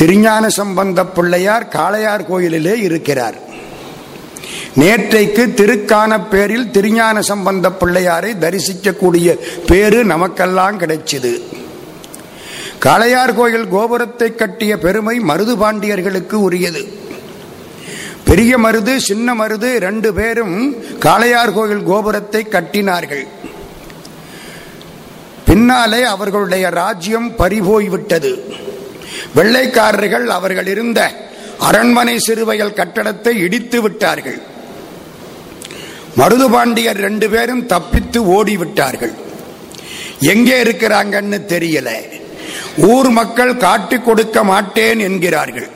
திருஞான சம்பந்த பிள்ளையார் காளையார் கோயிலிலே இருக்கிறார். நேற்றைக்கு திருக்கான பேரில் திருஞான சம்பந்த பிள்ளையாரை தரிசிக்கக்கூடிய பேரு நமக்கெல்லாம் கிடைச்சது. காளையார் கோயில் கோபுரத்தை கட்டிய பெருமை மருது பாண்டியர்களுக்கு உரியது. பெரிய மருது சின்ன மருது ரெண்டு பேரும் காளையார் கோயில் கோபுரத்தை கட்டினார்கள். பின்னாலே அவர்களுடைய ராஜ்யம் பறிபோய்விட்டது. வெள்ளைக்காரர்கள் அவர்கள் இருந்த அரண்மனை சிறுவையல் கட்டடத்தை இடித்து விட்டார்கள். மருதுபாண்டியர் ரெண்டு பேரும் தப்பித்து ஓடிவிட்டார்கள் எங்கே இருக்கிறாங்கன்னு தெரியல. ஊர் மக்கள் காட்டி கொடுக்க மாட்டேன் என்கிறார்கள்.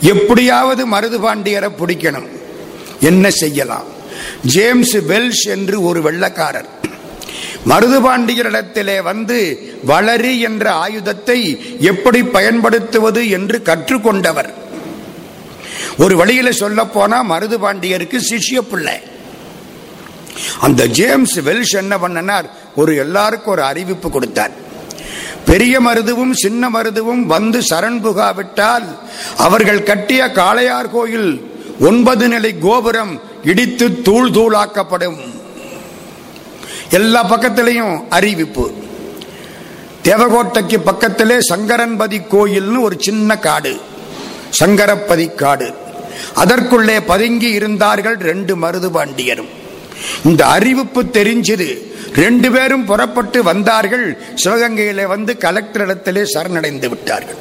எப்படியாவது மருதுபாண்டியரை பிடிக்கணும். என்ன செய்யலாம்? ஜேம்ஸ் வெல்ஷ் என்று ஒரு வெள்ளக்காரர். மருதுபாண்டியரிடத்திலே வந்து வளரி என்ற ஆயுதத்தை எப்படி பயன்படுத்துவது என்று கற்றுக்கொண்டவர். ஒரு வழியில சொல்ல போனா மருதுபாண்டியருக்கு சிஷ்ய பிள்ளை. அந்த ஜேம்ஸ் வெல்ஷ் என்ன பண்ணனார்? ஒரு எல்லாருக்கும் ஒரு அறிவிப்பு கொடுத்தார். பெரிய மருதுவும் சின்ன மருதுவும் வந்து சரண் புகாவிட்டால் அவர்கள் கட்டிய காளையார் கோயில் ஒன்பது நிலை கோபுரம் இடித்து தூள் தூளாக்கப்படும். எல்லா பக்கத்திலையும் அறிவிப்பு. தேவகோட்டைக்கு பக்கத்திலே சங்கரன்பதி கோயில்னு ஒரு சின்ன காடு. சங்கரப்பதி காடு. அதற்குள்ளே பதுங்கி இருந்தார்கள் ரெண்டு மருது பாண்டியரும். இந்த அறிவிப்பு தெரிஞ்சது. ரெண்டு பேரும் புறப்பட்டு வந்தார்கள். சிவகங்கையில வந்து கலெக்டர் இடத்திலே சரணடைந்து விட்டார்கள்.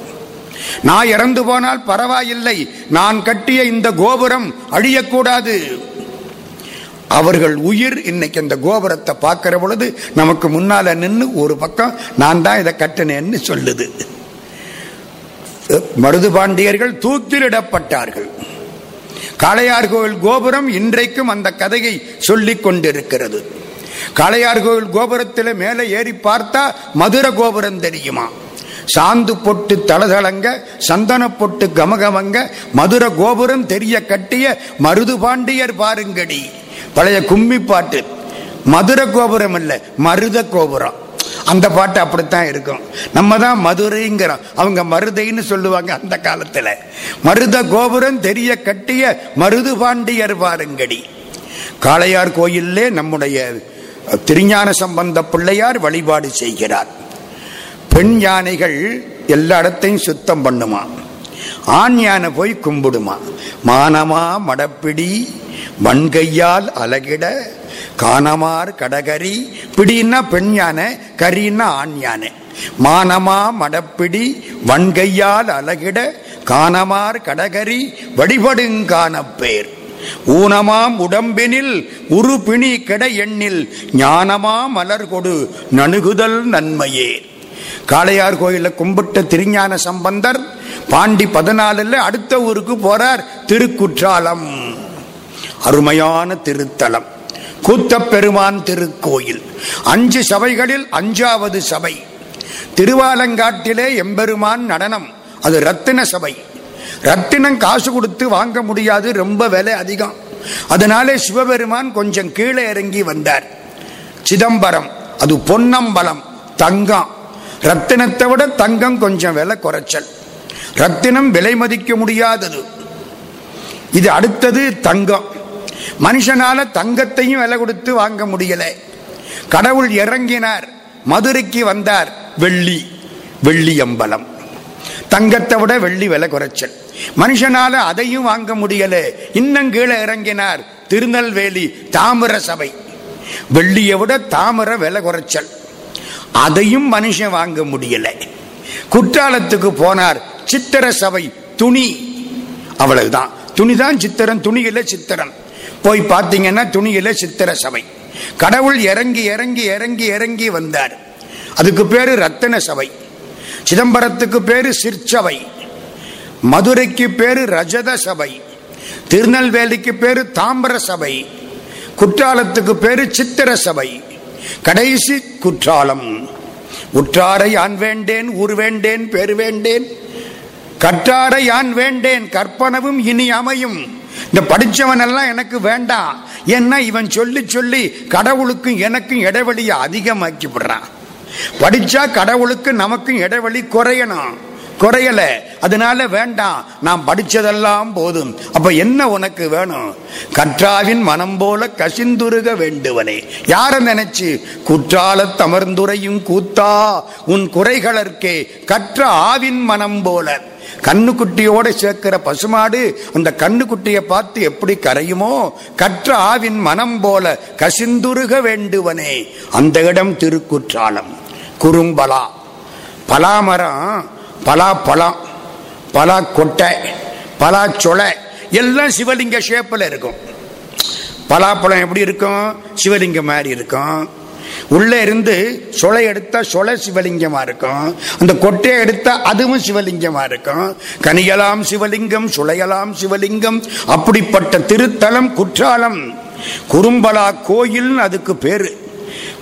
நான் இறந்து போனால் பரவாயில்லை. நான் கட்டிய இந்த கோபுரம் அழியக்கூடாது. அவர்கள் உயிர் இன்னைக்கு அந்த கோபுரத்தை பார்க்கிற பொழுது நமக்கு முன்னால நின்று ஒரு பக்கம் நான் தான் இதை கட்டினேன்னு சொல்லுது. மருது பாண்டியர்கள் தூக்கிலிடப்பட்டார்கள். காளையார் கோவில் கோபுரம் இன்றைக்கும் அந்த கதையை சொல்லிக் கொண்டிருக்கிறது. காளையார் கோவில் கோபுரத்தில் மேலே ஏறி பார்த்தா மதுர கோபுரம் தெரியுமா? சாந்து பொட்டு தளதளங்க சந்தன பொட்டு கமகமங்க மதுர கோபுரம் தெரிய கட்டிய மருது பாண்டியர் பாருங்கடி. பழைய கும்மி பாட்டு. மதுர கோபுரம் இல்லை மருத கோபுரம். அந்த பாட்டு அப்படித்தான் இருக்கும். நம்ம தான் மதுரைங்கிறோம். அவங்க மருதைன்னு சொல்லுவாங்க அந்த காலத்தில். மருத கோபுரம் தெரிய கட்டிய மருது பாண்டியர் பாருங்கடி காளையார் கோயிலே நம்முடைய திருஞான சம்பந்த பிள்ளையார் வழிபாடு செய்கிறார். பெண் யானைகள் எல்லா இடத்தையும் சுத்தம் பண்ணுமா? ஆண் யானை போய் கும்பிடுமா? மானமா மடப்பிடி வன்கையால் அலகிட காணமார் கடகரி பிடின்னா பெண் யானை கரின்னா ஆண் யானை மானமா மடப்பிடி வன்கையால் அலகிட காணமார் கடகரி வடிபடுங்கான பேர் ஊனமாம் உடம்பினில் உருபிணி கெட எண்ணில் ஞானமா மலர் கொடு நணுகுதல் நன்மையே காளையார் கோயிலில் கும்பிட்ட திருஞான சம்பந்தர் பாண்டி பதினாலுல அடுத்த ஊருக்கு போறார். திருக்குற்றாலம். அருமையான திருத்தலம். கூத்தப்பெருமான் திருக்கோயில். அஞ்சு சபைகளில் அஞ்சாவது சபை. திருவாலங்காட்டிலே எம்பெருமான் நடனம். அது ரத்தின சபை. ரத்தினம் காசு கொடுத்து வாங்க முடியாது ரொம்ப விலை அதிகம். அதனாலே சிவபெருமான் கொஞ்சம் கீழே இறங்கி வந்தார். சிதம்பரம் அது பொன்னம்பலம் தங்கம். ரத்தினத்தை விட தங்கம் கொஞ்சம் விலை குறைச்சல். ரத்தினம் விலை மதிக்க முடியாதது. இது அடுத்தது தங்கம். மனுஷனால தங்கத்தையும் விலை கொடுத்து வாங்க முடியல. கடவுள் இறங்கினார். மதுரைக்கு வந்தார். வெள்ளி வெள்ளி அம்பலம். தங்கத்தை விட வெள்ளி விலை குறைச்சல். மனுஷனால அதையும் வாங்க முடியல. இன்னும் கீழே இறங்கினார். திருநெல்வேலி தாமிர சபை. வெள்ளியை விட தாமிர விலை குறைச்சல். அதையும் மனுஷன் வாங்க முடியல. குற்றாலத்துக்கு போனார் சித்திர சபை துணி. அவ்வளவுதான். துணிதான் சித்திரம் துணியில சித்திரம். போய் பார்த்தீங்கன்னா துணியில சித்திர சபை. கடவுள் இறங்கி இறங்கி இறங்கி இறங்கி வந்தார். அதுக்கு பேரு ரத்தன சபை. சிதம்பரத்துக்கு பேரு சிற்சபை. மதுரைக்கு பேரு ரஜத சபை. திருநெல்வேலிக்கு பேரு தாம்பர சபை. குற்றாலத்துக்கு பேரு சித்திர சபை. கடைசி குற்றாலம். உற்றாரை யான் வேண்டேன் உரு வேண்டேன் பெரு வேண்டேன்? கற்றாரை யான் வேண்டேன் கற்பனவும் இனி அமையும். இந்த படிச்சவன் எல்லாம் எனக்கு வேண்டாம் ஏன்னா இவன் சொல்லி சொல்லி கடவுளுக்கும் எனக்கும் இடைவெளியை அதிகமாக்கி விடுறான். படிச்சா கடவுளுக்கு நமக்கும் இடைவெளி குறையணும். குறையல. அதனால வேண்டாம். நாம் படிச்சதெல்லாம் போதும். அப்ப என்ன உனக்கு வேணும்? கற்றாவின் மனம் போல கசிந்துருக வேண்டுவனே. யார நினைச்சு? குற்றால தமர்ந்துரையும் கூத்தா உன் குறைகளற்கே. கற்ற ஆவின் மனம் போல. கண்ணுக்குட்டியோட சேர்க்கிற பசுமாடு அந்த கண்ணுக்குட்டியை பார்த்து எப்படி கரையுமோ கற்ற ஆவின் மனம் போல கசிந்துருக வேண்டுவனே. அந்த இடம் திருக்குற்றாலம். குறும்பலா. பலாமரம் பலா பழம் பலா கொட்டை பலா சொலை எல்லாம் சிவலிங்க ஷேப்பில் இருக்கும். பலாப்பழம் எப்படி இருக்கும்? சிவலிங்கம் மாதிரி இருக்கும். உள்ளே இருந்து சொலை எடுத்தால் சொலை சிவலிங்கமாக இருக்கும். அந்த கொட்டையை எடுத்தால் அதுவும் சிவலிங்கமாக இருக்கும். கனியலாம் சிவலிங்கம் சுளையலாம் சிவலிங்கம். அப்படிப்பட்ட திருத்தலம் குற்றாலம். குறும்பலா கோயில் அதுக்கு பேரு.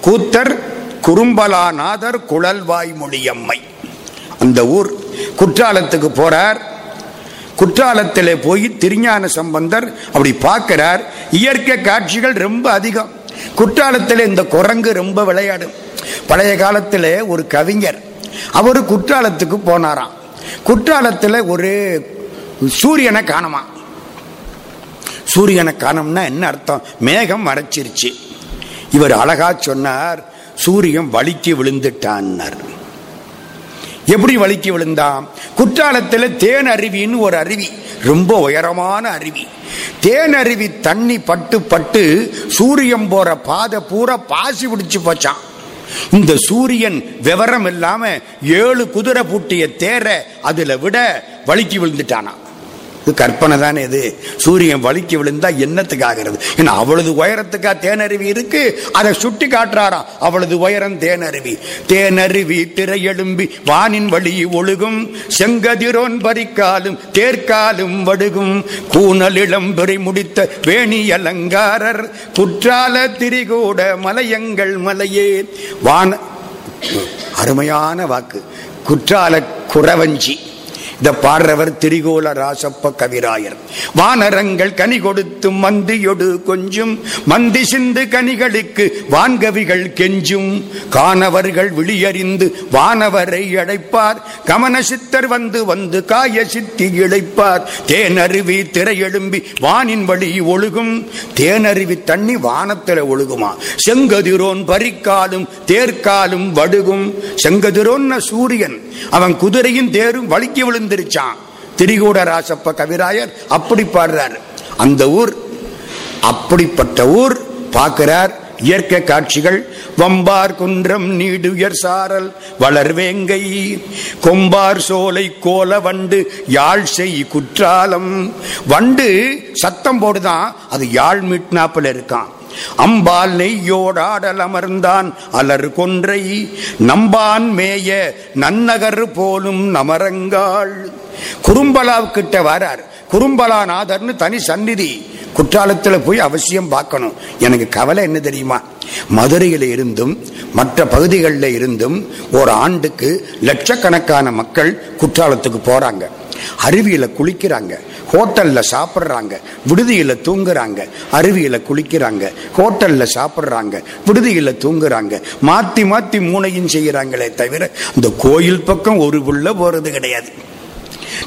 கூத்தர் குறும்பலாநாதர் குழல்வாய் மொழியம்மை. அந்த ஊர் குற்றாலத்துக்கு போறார். குற்றாலத்தில் போய் திருஞான சம்பந்தர் அப்படி பார்க்கிறார். இயற்கை காட்சிகள் ரொம்ப அதிகம். குற்றாலத்தில் இந்த குரங்கு ரொம்ப விளையாடும். பழைய காலத்தில் ஒரு கவிஞர் அவர் குற்றாலத்துக்கு போனாராம். குற்றாலத்தில் ஒரு சூரியனை காணுமா சூரியனை காணோம்னா என்ன அர்த்தம்? மேகம் மறைச்சிருச்சு இவர் அழகா சொன்னார் சூரியன் வலிக்கு விழுந்துட்டான்னார். எப்படி வலிக்கு விழுந்தான்? குற்றாலத்தில் தேன் அருவின்னு ஒரு அருவி. ரொம்ப உயரமான அருவி. தேன் அருவி தண்ணி பட்டு பட்டு சூரியன் போற பாதை பூரா பாசி பிடிச்சு போச்சான் இந்த சூரியன் விவரம் இல்லாம ஏழு குதிரை பூட்டிய தேர அதுல விட வலிக்கு விழுந்துட்டானா இது கற்பனை தானே இது? சூரியன் வலிக்கு விழுந்தா என்னத்துக்கு ஆகிறது? ஏன்னா அவ்வளவு உயரத்துக்கா தேனருவி இருக்கு. அதை சுட்டி காட்டுறாராம். அவ்வளவு உயரம் தேனருவி. தேனருவி திரையெழும்பி வானின் வழி ஒழுகும். செங்கதிரோன் பறிக்காலும் தேர்க்காலும் வடுகும். கூனல் இளம்பெறி முடித்த வேணி அலங்காரர். குற்றால திரிகூட மலையங்கள் மலையே. வான அருமையான வாக்கு. குற்றால குறவஞ்சி இத பாடுறவர் திரிகோல ராசப்ப கவிராயர். வானரங்கள் கனி கொடுத்து மந்தியொடு கொஞ்சும் மந்தி சிந்து கனிகளுக்கு வான்கவிகள் கெஞ்சும். காணவர்கள் விழியறிந்து வானவரை அடைப்பார் கமன சித்தர் வந்து வந்து காய சித்தி இழைப்பார். தேனருவி திரை எழும்பி வானின் வழி ஒழுகும் தேனருவி தண்ணி வானத்தில் ஒழுகுமா? செங்கதிரோன் பரிக்காலும் தேர்காலும் வடுகும். செங்கதிரோன் சூரியன் அவன் குதிரையும் தேரும் வலிக்கு விழுந்துருச்சான் திரிகூட ராசப்ப கவிராயர் அப்படி பாடுறார். அந்த ஊர் அப்படிப்பட்ட ஊர் பார்க்கிறார் இயற்கை காட்சிகள். வம்பார் குன்றம் நீடுயர் சாரல் வளர்வேங்கை கொம்பார் சோலை கோல வண்டு யாழ் செய் குற்றாலம். வண்டு சத்தம் போடுதான் அது யாழ் மீட்னாப்பில் இருக்கான். அம்பால் நெய்யோடாடல் அமர்ந்தான். அலர் கொன்றை நம்பான் மேய நன்னகர் போலும் நமரங்காள். குறும்பலாவுக்கிட்ட வரார். குறும்பலாநாதர்னு தனி சந்நிதி. குற்றாலத்தில் போய் அவசியம் பார்க்கணும். எனக்கு கவலை என்ன தெரியுமா? மதுரையில் இருந்தும் மற்ற பகுதிகளில் இருந்தும் ஒரு ஆண்டுக்கு லட்சக்கணக்கான மக்கள் குற்றாலத்துக்கு போறாங்க. அருவியில குளிக்கிறாங்க. ஹோட்டலில் சாப்பிட்றாங்க. விடுதியில் தூங்குறாங்க. அருவியில் குளிக்கிறாங்க. ஹோட்டலில் சாப்பிட்றாங்க. விடுதியில் தூங்குறாங்க. மாற்றி மாற்றி மூனையும் செய்கிறாங்களே தவிர இந்த கோயில் பக்கம் ஒரு புள்ள போகிறது கிடையாது.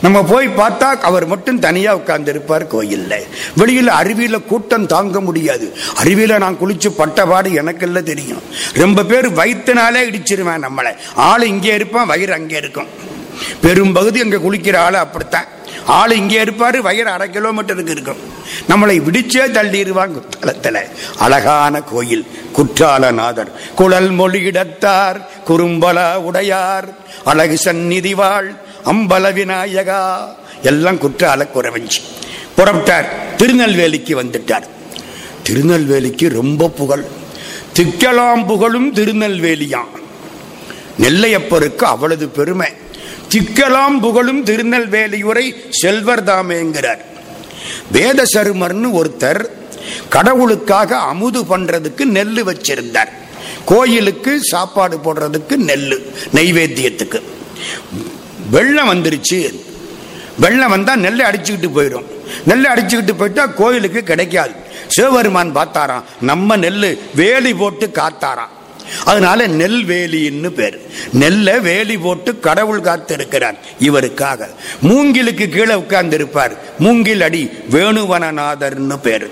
நம்ம போய் பார்த்தா அவர் மட்டும் தனியா உட்கார்ந்து இருப்பார் கோயில்ல. வெளியில அருவியில கூட்டம் தாங்க முடியாது. அருவியில நான் குளிச்சு பட்டபாடு எனக்குல்ல தெரியும். ரொம்ப பேர் வயிற்றுனாலே இடிச்சிருவேன் நம்மளை. ஆள் இங்கே இருப்பான் வயிறு அங்கே இருக்கும். பெரும்பகுதி அங்க குளிக்கிற ஆள் அப்படித்தான். ஆள் இங்கே இருப்பாரு வயிறு அரை கிலோமீட்டருக்கு இருக்கும். நம்மளை விடிச்சே தள்ளிடுவாங்க குற்றாலத்துல. அழகான கோயில் குற்றாலநாதர். குழல் மொழியிடத்தார் குறும்பல உடையார். அழகு சந்நிதி வாழ் அம்பல விநாயகா. எல்லாம் குற்றால குறவஞ்சி புறப்பட்டார் திருநெல்வேலிக்கு வந்துட்டார். திருநெல்வேலிக்கு ரொம்ப புகழ். திக்கலாம் புகழும் திருநெல்வேலியான் நெல்லையப்பருக்கு அவ்வளவு பெருமை. திக்கலாம் புகழும் திருநெல்வேலியுரை செல்வர் தாமேங்கிறார் வேத சருமர்னு ஒருத்தர் கடவுளுக்காக அமுது பண்றதுக்கு நெல் வச்சிருந்தார். கோயிலுக்கு சாப்பாடு போடுறதுக்கு நெல் நைவேத்தியத்துக்கு. வெள்ளம் வந்துருச்சு. வெள்ளம் வந்தா நெல்லை அடிச்சுக்கிட்டு போயிடும். நெல்லை அடிச்சுக்கிட்டு போயிட்டா கோயிலுக்கு கிடைக்காது. சிவபெருமான் பார்த்தாராம் நம்ம நெல் வேலி போட்டு காத்தாராம். அதனால நெல்வேலின்னு பேர். நெல்ல வேலி போட்டு கடவுள் காத்திருக்கிறார். இவருக்காக. மூங்கிலுக்கு கீழே உட்கார்ந்து இருப்பார் மூங்கில் அடி வேணுவனநாதர்னு பேரு.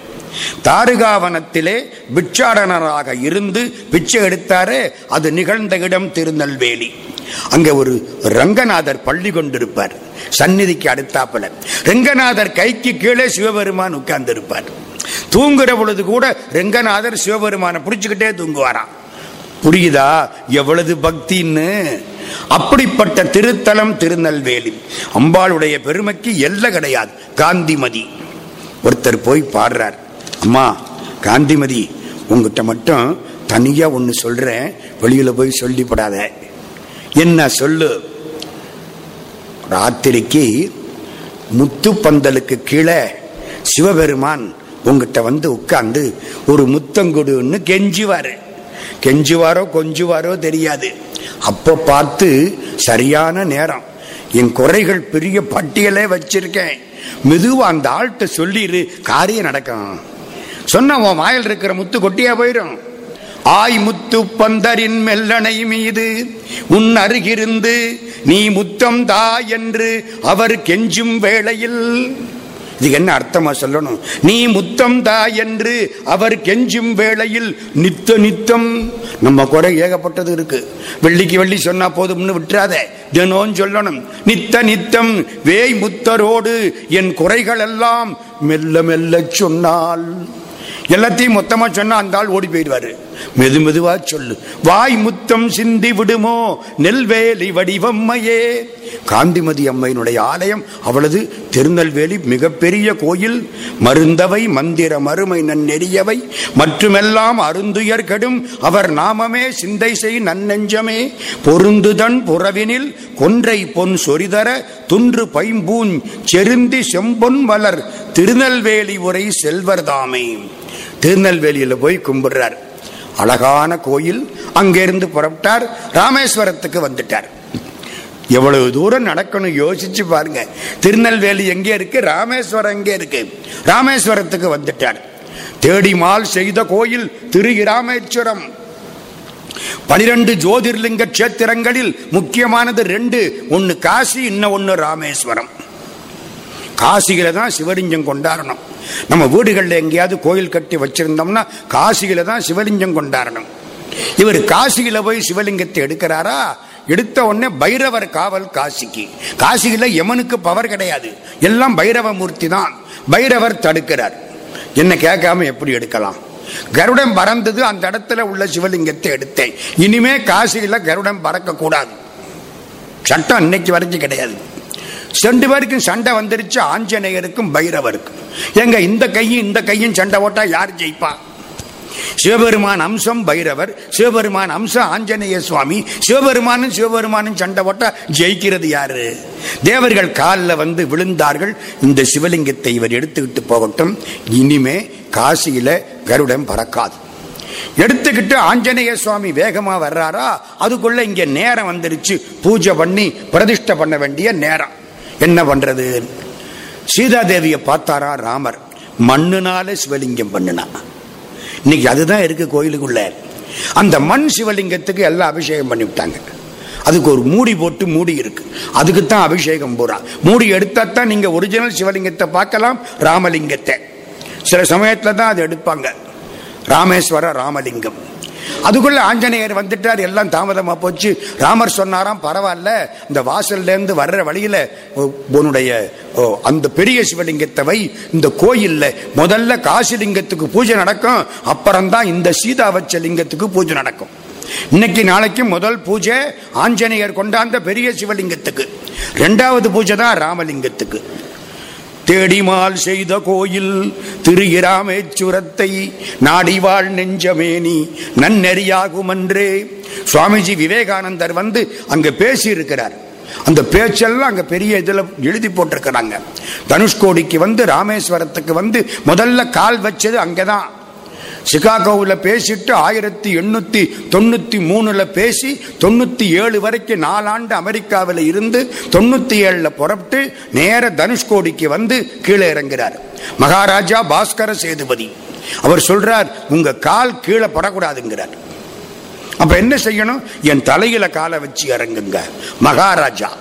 தாருகாவனத்திலே பிட்சாடனராக இருந்து பிச்சை எடுத்தாரே அது நிகழ்ந்த இடம் திருநெல்வேலி. அங்க ஒரு ரங்கநாதர் பள்ளி கொண்டிருப்பார். சந்நிதிக்கு அடுத்தாப்புல. ரங்கநாதர் கைக்கு கீழே சிவபெருமான் உட்கார்ந்து இருப்பார் தூங்குற பொழுது கூட ரங்கநாதர் சிவபெருமானை பிடிச்சுக்கிட்டே தூங்குவாராம். புரியுதா? எவ்வளவு பக்தின்னு? அப்படிப்பட்ட திருத்தலம் திருநெல்வேலி. அம்பாளுடைய பெருமைக்கு எல்லை கிடையாது. காந்திமதி. ஒருத்தர் போய் பாடுறார். அம்மா காந்திமதி உங்ககிட்ட மட்டும் தனியா ஒன்னு சொல்றேன். வெளியில போய் சொல்லிப்படாத. என்ன சொல்லு? ராத்திரிக்கு முத்து பந்தலுக்கு கீழே சிவபெருமான் உங்ககிட்ட வந்து உட்கார்ந்து ஒரு முத்தங்குடுன்னு கெஞ்சுவாரு. கெஞ்சுவாரோ கொஞ்சுவாரோ தெரியாது. அப்போ பார்த்து சரியான நேரம். என் குறைகள் பெரிய பட்டியலே வச்சிருக்கேன். மெதுவா அந்த ஆள்கிட்ட சொல்லிடு காரியம் நடக்கும். சொன்ன உன் வாயில் இருக்கிற முத்து கொட்டியா போயிடும் ஆய் முத்து பந்தரின் மெல்லணை மீது உன் அருகிருந்து நீ முத்தம் தா என்று அவர் கெஞ்சும் வேளையில் இதுக்கு என்ன அர்த்தமா சொல்லணும்? நீ முத்தம் தா என்று அவர் கெஞ்சும் வேளையில் நித்த நித்தம். நம்ம குறை ஏகப்பட்டது இருக்கு. வெள்ளிக்கு வெள்ளி சொன்னா போதும்னு விட்டுறாத. தினம் சொல்லணும். நித்த நித்தம் வேய் முத்தரோடு என் குறைகள் எல்லாம் மெல்ல மெல்ல சொன்னால். எல்லாத்தையும் மொத்தமா சொன்னா அந்த ஆள் ஓடி போயிடுவாரு. மெது மெதுவா சொல்லு. வாய் முத்தம் சிந்தி விடுமோ? நெல்வேலி வடிவம்மையே. காந்திமதி அம்மையினுடைய ஆலயம் அவளது திருநெல்வேலி மிகப்பெரிய கோயில். மருந்தவை மந்திர மறுமை நன்னெறியவை. மற்றுமெல்லாம் அருந்துயர் கெடும். அவர் நாமமே சிந்தை செய் நன்னெஞ்சமே. பொருந்துதன் புறவினில் கொன்றை பொன் சொரிதர துன்று பைம்பூன் செருந்தி செம்பொன் மலர். திருநெல்வேலி உரை செல்வர்தாமே. திருநெல்வேலியில் போய் கும்பிடுறார். அழகான கோயில் அங்கிருந்து புறப்பட்டார். ராமேஸ்வரத்துக்கு வந்துட்டார். எவ்வளவு தூரம் நடக்கணும் யோசிச்சு பாருங்க. திருநெல்வேலி எங்கே இருக்கு? ராமேஸ்வரம் எங்கே இருக்கு? ராமேஸ்வரத்துக்கு வந்துட்டார். தேடிமால் செய்த கோயில் திரு ராமேஸ்வரம் பனிரெண்டு ஜோதிர்லிங்க கஷேத்திரங்களில் முக்கியமானது ரெண்டு. ஒன்னு காசி இன்னும் ஒன்னு ராமேஸ்வரம். காசியில தான் சிவலிங்கம் கொண்டாடணும். நம்ம வீடுகளில் எங்கேயாவது கோயில் கட்டி வச்சிருந்தோம்னா காசியில தான் சிவலிங்கம் கொண்டாடணும். இவர் காசியில போய் சிவலிங்கத்தை எடுக்கிறாரா? எடுத்த உடனே பைரவர் காவல் காசிக்கு. காசியில யமனுக்கு பவர் கிடையாது. எல்லாம் பைரவ மூர்த்தி தான். பைரவர் தடுக்கிறார். என்ன கேட்காம எப்படி எடுக்கலாம்? கருடன் பறந்தது அந்த இடத்துல உள்ள சிவலிங்கத்தை எடுத்தேன். இனிமே காசியில கருடன் பறக்க கூடாது சட்டம் இன்னைக்கு வரைக்கும் கிடையாது. ரெண்டு பேருக்கும் சண்டை வந்துருச்சு ஆஞ்சநேயருக்கும் பைரவருக்கும். எங்க இந்த கையும் இந்த கையும் சண்டை ஓட்டா யார் ஜெயிப்பா? சிவபெருமான் அம்சம் பைரவர் சிவபெருமான் அம்சம் ஆஞ்சநேய சுவாமி சிவபெருமானும் சிவபெருமானும் சண்டை போட்டா ஜெயிக்கிறது யாரு? தேவர்கள் காலில் வந்து விழுந்தார்கள் இந்த சிவலிங்கத்தை இவர் எடுத்துக்கிட்டு போகட்டும் இனிமே காசியில கருடன் பறக்காது. எடுத்துக்கிட்டு ஆஞ்சநேய சுவாமி வேகமா வர்றாரா? அதுக்குள்ள இங்க நேரம் வந்துருச்சு பூஜை பண்ணி பிரதிஷ்டை பண்ண வேண்டிய நேரம். என்ன பண்றது? சீதாதேவியை பார்த்தாரா ராமர்? மண்ணுனால சிவலிங்கம் பண்ணுனா. இன்னைக்கு அதுதான் இருக்கு கோயிலுக்குள்ள. அந்த மண் சிவலிங்கத்துக்கு எல்லாம் அபிஷேகம் பண்ணிவிட்டாங்க அதுக்கு ஒரு மூடி போட்டு மூடி இருக்கு. அதுக்கு தான் அபிஷேகம் போறா. மூடி எடுத்தா தான் நீங்க ஒரிஜினல் சிவலிங்கத்தை பார்க்கலாம் ராமலிங்கத்தை. சில சமயத்துல தான் அது எடுப்பாங்க. ராமேஸ்வர ராமலிங்கம். அதுக்குள்ள ஆஞ்சநேயர் வந்துட்டார். எல்லாம் தாமதமா போச்சு. ராமர் சொன்னாராம் பரவாயில்ல இந்த வாசல்ல இருந்து வர்ற வழியில உன்னுடைய அந்த பெரிய சிவலிங்கத்தை வை இந்த கோயில்ல முதல்ல காசிலிங்கத்துக்கு பூஜை நடக்கும். அப்புறம்தான் இந்த சீதாவச்ச லிங்கத்துக்கு பூஜை நடக்கும். இன்னைக்கு நாளைக்கு முதல் பூஜை ஆஞ்சநேயர் கொண்டாந்த பெரிய சிவலிங்கத்துக்கு. ரெண்டாவது பூஜை தான் ராமலிங்கத்துக்கு. தேடிமால் செய்த கோயில் திரு இராமேச்சுரத்தை நாடிவாள் நெஞ்சமேனி நன்னெறியாகுமன்றே. சுவாமிஜி விவேகானந்தர் வந்து அங்க பேசியிருக்கிறார். அந்த பேச்செல்லாம் அங்க பெரிய இதுல எழுதி போட்டிருக்கிறாங்க. தனுஷ்கோடிக்கு வந்து ராமேஸ்வரத்துக்கு வந்து முதல்ல கால் வச்சது அங்கதான். சிகாகோவில் பேசிட்டு ஆயிரத்தி எண்ணூத்தி தொண்ணூத்தி மூணுல பேசி தொண்ணூத்தி ஏழு வரைக்கும் நாலாண்டு அமெரிக்காவில் இருந்து தொண்ணூத்தி ஏழுல புறப்பட்டு நேர தனுஷ்கோடிக்கு வந்து கீழே இறங்குறார். மகாராஜா பாஸ்கர சேதுபதி. அவர் சொல்றார் உங்க கால் கீழே படக்கூடாதுங்கிறார். அப்ப என்ன செய்யணும்? என் தலையில காலை வச்சு இறங்குங்க. மகாராஜா.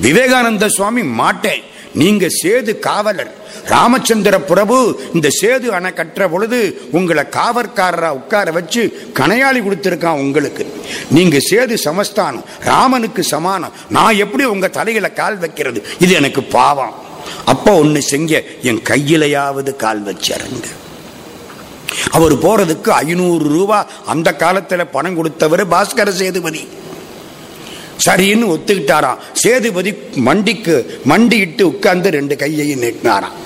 விவேகானந்த சுவாமி மாட்டேன். நீங்க சேது காவலர். ராமச்சந்திர பிரபு இந்த சேது அணை கட்டுற பொழுது உங்களை காவற்காரரா உட்கார வச்சு கனையாளி கொடுத்திருக்கான் உங்களுக்கு. நீங்க சேது சமஸ்தானம் ராமனுக்கு சமானம். நான் எப்படி உங்க தலையில கால் வைக்கிறது? இது எனக்கு பாவம். அப்போ ஒண்ணு செஞ்ச என் கையிலையாவது கால் வச்சிருங்க. அவர் போறதுக்கு ஐநூறு ரூபா அந்த காலத்துல பணம் கொடுத்தவர் பாஸ்கர சேதுபதி. சரின்னு ஒத்துக்கிட்டாராம். சேதுபதி மண்டிக்கு மண்டியிட்டு உட்கார்ந்து ரெண்டு கையையும் நீட்டினாராம்.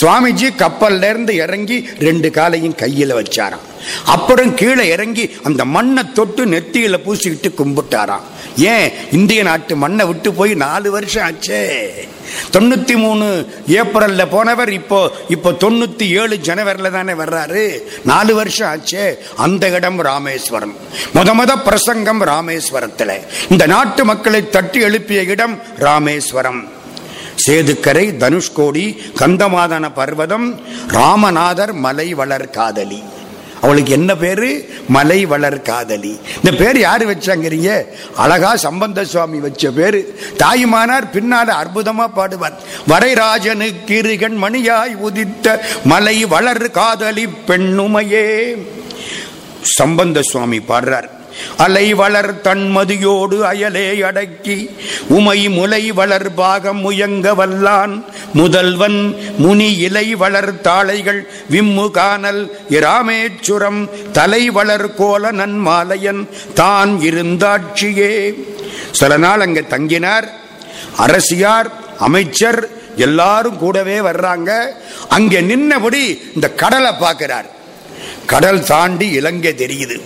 சுவாமிஜி கப்பல்ல இருந்து இறங்கி ரெண்டு காலையும் கையில வச்சாராம். அப்புறம் கீழே இறங்கி அந்த மண்ணை தொட்டு நெத்தியில பூசிக்கிட்டு கும்பிட்டாராம். ஏன் இந்திய நாட்டு மண்ணை விட்டு போய் நாலு வருஷம் ஆச்சே? தொண்ணூத்தி மூணு ஏப்ரல்ல போனவர் இப்போ இப்போ தொண்ணூத்தி ஏழு ஜனவரில தானே வர்றாரு. நாலு வருஷம் ஆச்சே அந்த இடம் ராமேஸ்வரம். முத முத பிரசங்கம் ராமேஸ்வரத்துல. இந்த நாட்டு மக்களை தட்டி எழுப்பிய இடம் ராமேஸ்வரம். சேதுக்கரை தனுஷ்கோடி கந்தமாதன பர்வதம் ராமநாதர் மலை வளர் காதலி. அவளுக்கு என்ன பேரு? மலை வளர் காதலி. இந்த பேர் யாரு வச்சாங்கிறீங்க? அழகா சம்பந்த சுவாமி வச்ச பேரு. தாயுமானார் பின்னால அற்புதமா பாடுவார். வரைராஜனுக்கு இருகன் மணியாய் உதித்த மலை வளர் காதலி பெண்ணுமையே. சம்பந்த சுவாமி பாடுறார். அலை வளர் தன்மதியோடு அயலே அடக்கி உமை முலை வளர் பாகம் முயங்க வல்லான். முதல்வன் முனி இலை வளர் தாளைகள் விம்மு காணல் இராமேச்சுரம் தலை வளர் கோல நன்மாலையன் தான் இருந்தாட்சியே. சில நாள் அங்க தங்கினார். அரசியார் அமைச்சர் எல்லாரும் கூடவே வர்றாங்க. அங்க நின்னபடி இந்த கடலை பார்க்கிறார். கடல் தாண்டி இலங்கை தெரியுது.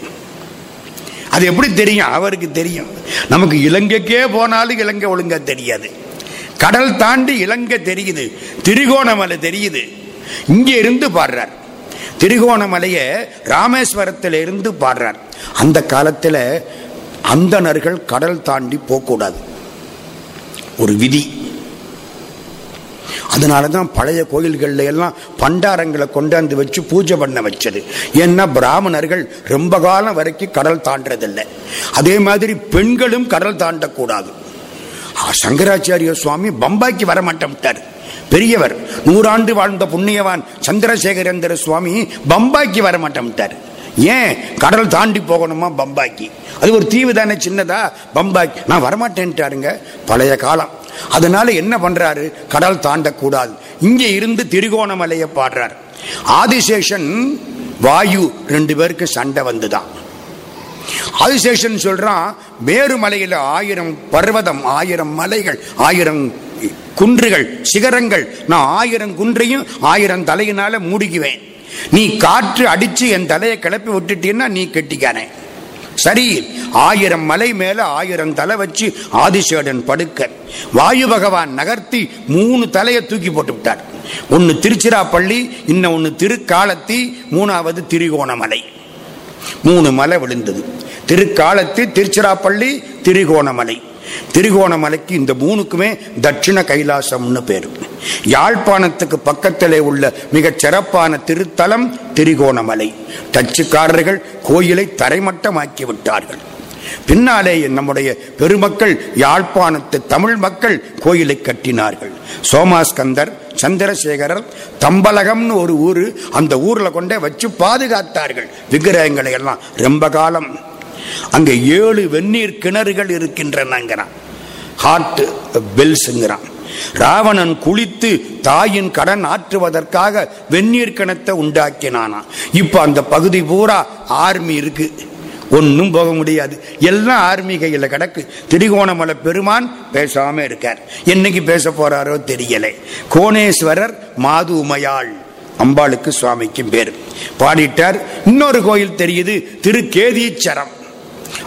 அது எப்படி தெரியும்? அவருக்கு தெரியும். நமக்கு இலங்கைக்கே போனாலும் இலங்கை ஒழுங்கா தெரியாது. கடல் தாண்டி இலங்கை தெரியுது. திரிகோணமலை தெரியுது. இங்கே இருந்து பாடுறார். திரிகோணமலைய ராமேஸ்வரத்தில் இருந்து பாடுறார். அந்த காலத்தில் அந்தணர்கள் கடல் தாண்டி போகக்கூடாது. ஒரு விதி. அதனால தான் பழைய கோயில்கள்ல எல்லாம் பண்டாரங்களை கொண்டாந்து வச்சு பூஜை பண்ண வச்சது. ஏன்னா பிராமணர்கள் ரொம்ப காலம் வரைக்கும் கடல் தாண்டதில்லை அதே மாதிரி பெண்களும் கடல் தாண்டக்கூடாது. சங்கராச்சாரிய சுவாமி பம்பாய்க்கு வர மாட்டேன் பெரியவர் நூறாண்டு வாழ்ந்த புண்ணியவான் சந்திரசேகரேந்திர சுவாமி பம்பாய்க்கு வர மாட்டேன் ஏன்? கடல் தாண்டி போகணுமா பம்பாய்க்கு? அது ஒரு தீவு தானே சின்னதா? பம்பாய்க்கு. நான் வரமாட்டேன்ட்டாருங்க பழைய காலம். அதனால என்ன பண்றாரு? கடல் தாண்டக்கூடாது. இங்கே இருந்து திருகோணமலையை பாடுறார். ஆதிசேஷன் வாயு ரெண்டு பேருக்கு சண்டை வந்துதான். ஆதிசேஷன் சொல்றான் மேருமலையில ஆயிரம் பர்வதம் ஆயிரம் மலைகள் ஆயிரம் குன்றுகள் சிகரங்கள். நான் ஆயிரம் குன்றையும் ஆயிரம் தலையினால மூடிக்குவேன் நீ காற்று அடிச்சு என் தலையை கிளப்பி விட்டுட்டீன்னா நீ கெட்டிக்கானே சரி ஆயிரம் மலை மேல ஆயிரம் தலை வச்சு ஆதிசேடன் படுக்க. வாயு பகவான் நகர்த்தி மூணு தலையை தூக்கி போட்டு விட்டார். ஒன்னு திருச்சிராப்பள்ளி இன்னும் ஒன்னு திருக்காலத்தி மூணாவது திரிகோணமலை. மூணு மலை விழுந்தது. திருக்காலத்து திருச்சிராப்பள்ளி திரிகோணமலை. திரிகோணமலைக்கு இந்த மூணுக்குமே தட்சிண கைலாசம்னு பேரு. யாழ்ப்பாணத்துக்கு பக்கத்திலே உள்ள மிகச் சிறப்பான திருத்தலம் திரிகோணமலை. டச்சுக்காரர்கள் கோயிலை தரைமட்டமாக்கி விட்டார்கள் பின்னாலே நம்முடைய பெருமக்கள் யாழ்ப்பாணத்து தமிழ் மக்கள் கோயிலை கட்டினார்கள். சோமாஸ்கந்தர் சந்திரசேகரர் தம்பலகம்னு ஒரு ஊரு அந்த ஊர்ல கொண்டே வச்சு பாதுகாத்தார்கள் விக்கிரகங்களை எல்லாம் ரொம்ப காலம். அங்க ஏழு வெந்நீர் கிணறுகள் இருக்கின்றனங்கிறான். ஹார்ட் பெல்ஸுங்கிறான் ராவணன் குளித்து தாயின் கடன் ஆற்றுவதற்காக வெந்நீர் கிணத்தை உண்டாக்கினானா இப்ப அந்த பகுதி பூரா ஆர்மி இருக்கு. ஒன்றும் போக முடியாது. எல்லாம் ஆர்மி கையில கிடக்கு. திரிகோணமலை பெருமான் பேசாமல் இருக்கார். என்னைக்கு பேச போறாரோ தெரியலை. கோணேஸ்வரர் மாது உமையாள் அம்பாளுக்கு சுவாமிக்கும் பேர். பாடிட்டார். இன்னொரு கோயில் தெரியுது திருக்கேதீச்சரம்.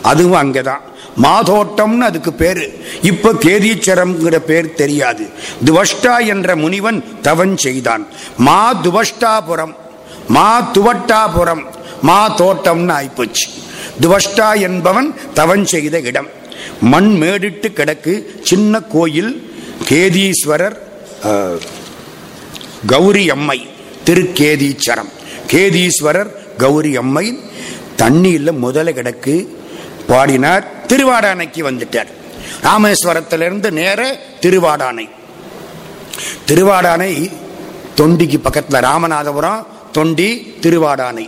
அதுவும் அங்கதான். மாதோட்டம்னு அதுக்கு பேரு. இப்ப கேதீச்சரம்ங்கிற பேர் தெரியாது. துவஷ்டா என்ற முனிவன் தவன் செய்தான். மா துவஷ்டாபுரம் மா துவட்டாபுரம் மா தோட்டம்னு ஆயிப்போச்சு. துவஷ்டா என்பவன் தவன் செய்த இடம். மண் மேடிட்டு கிடக்கு சின்ன கோயில் கேதீஸ்வரர் கௌரி அம்மை திருக்கேதீச்சரம். கேதீஸ்வரர் கௌரி அம்மை தண்ணியில் முதல கிடக்கு பாடினார் திருவாடானைக்கு வந்துட்டார். ராமேஸ்வரத்திலிருந்து நேர திருவாடானை. திருவாடானை தொண்டிக்கு பக்கத்தில் ராமநாதபுரம் தொண்டி திருவாடானை.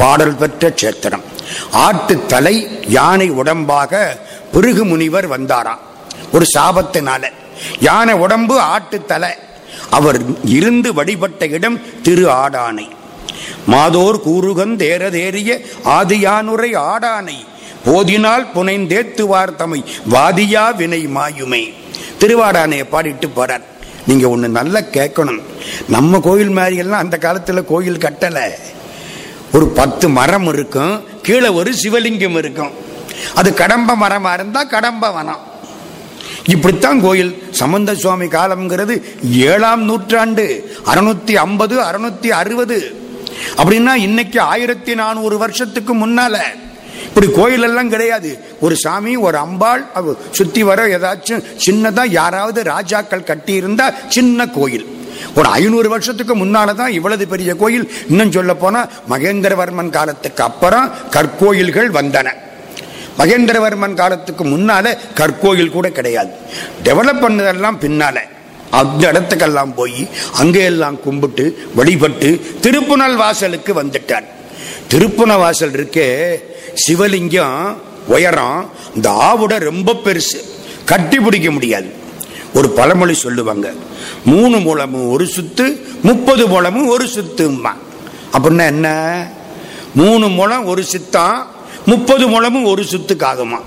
பாடல் பெற்ற சேத்திரம். ஆட்டு தலை யானை உடம்பாக பிருகு முனிவர் வந்தாராம் ஒரு சாபத்தினால. யானை உடம்பு ஆட்டு தலை அவர் இருந்து வழிபட்ட இடம் திரு ஆடானை. மாதோர் கூறுகன் தேரதேறிய ஆதியானுரை ஆடானை. போதினால் புனைந்தேத்துவார் தமை வாதியா வினை மாயுமே. திருவாடானையை பாடிட்டு போறார். நீங்க ஒண்ணு நல்லா கேட்கணும். நம்ம கோயில் மாதிரி எல்லாம் அந்த காலத்துல கோயில் கட்டலை. ஒரு பத்து மரம் இருக்கும் கீழே ஒரு சிவலிங்கம் இருக்கும். அது கடம்ப மரமா இருந்தால் கடம்ப வனம். இப்படித்தான் கோயில் சம்பந்த சுவாமி காலம்ங்கிறது ஏழாம் நூற்றாண்டு அறுநூத்தி ஐம்பது அறுநூத்தி அறுபது. அப்படின்னா இன்னைக்கு ஆயிரத்தி நானூறு வருஷத்துக்கு முன்னால. இப்படி கோயில் எல்லாம் கிடையாது. ஒரு சாமி ஒரு அம்பாள் சுத்தி வர ஏதாச்சும் சின்னதா யாராவது ராஜாக்கள் கட்டி இருந்தா சின்ன கோயில். ஒரு ஐநூறு வருஷத்துக்கு முன்னால தான் இவ்வளவு பெரிய கோயில். இன்னும் சொல்ல போனா மகேந்திரவர்மன் காலத்துக்கு அப்புறம் கற்கோயில்கள் வந்தன. மகேந்திரவர்மன் காலத்துக்கு முன்னால கற்கோயில் கூட கிடையாது. டெவலப் பண்ணதெல்லாம் பின்னால. அந்த இடத்துக்கெல்லாம் போய் அங்கேயெல்லாம் கும்பிட்டு வழிபட்டு திருப்புணல் வாசலுக்கு வந்துட்டார். திருப்புண வாசல் இருக்கே சிவலிங்கம் உயரம் இந்த ஆவுட ரொம்ப பெருசு. கட்டி பிடிக்க முடியாது. ஒரு பழமொழி சொல்லுவாங்க. மூணு மூலமும் ஒரு சுத்து முப்பது மூலமும் ஒரு சுத்துமா அப்படின்னா என்ன? மூணு மூலம் ஒரு சித்தம் முப்பது முழமும் ஒரு சுத்துக்கு ஆகுமா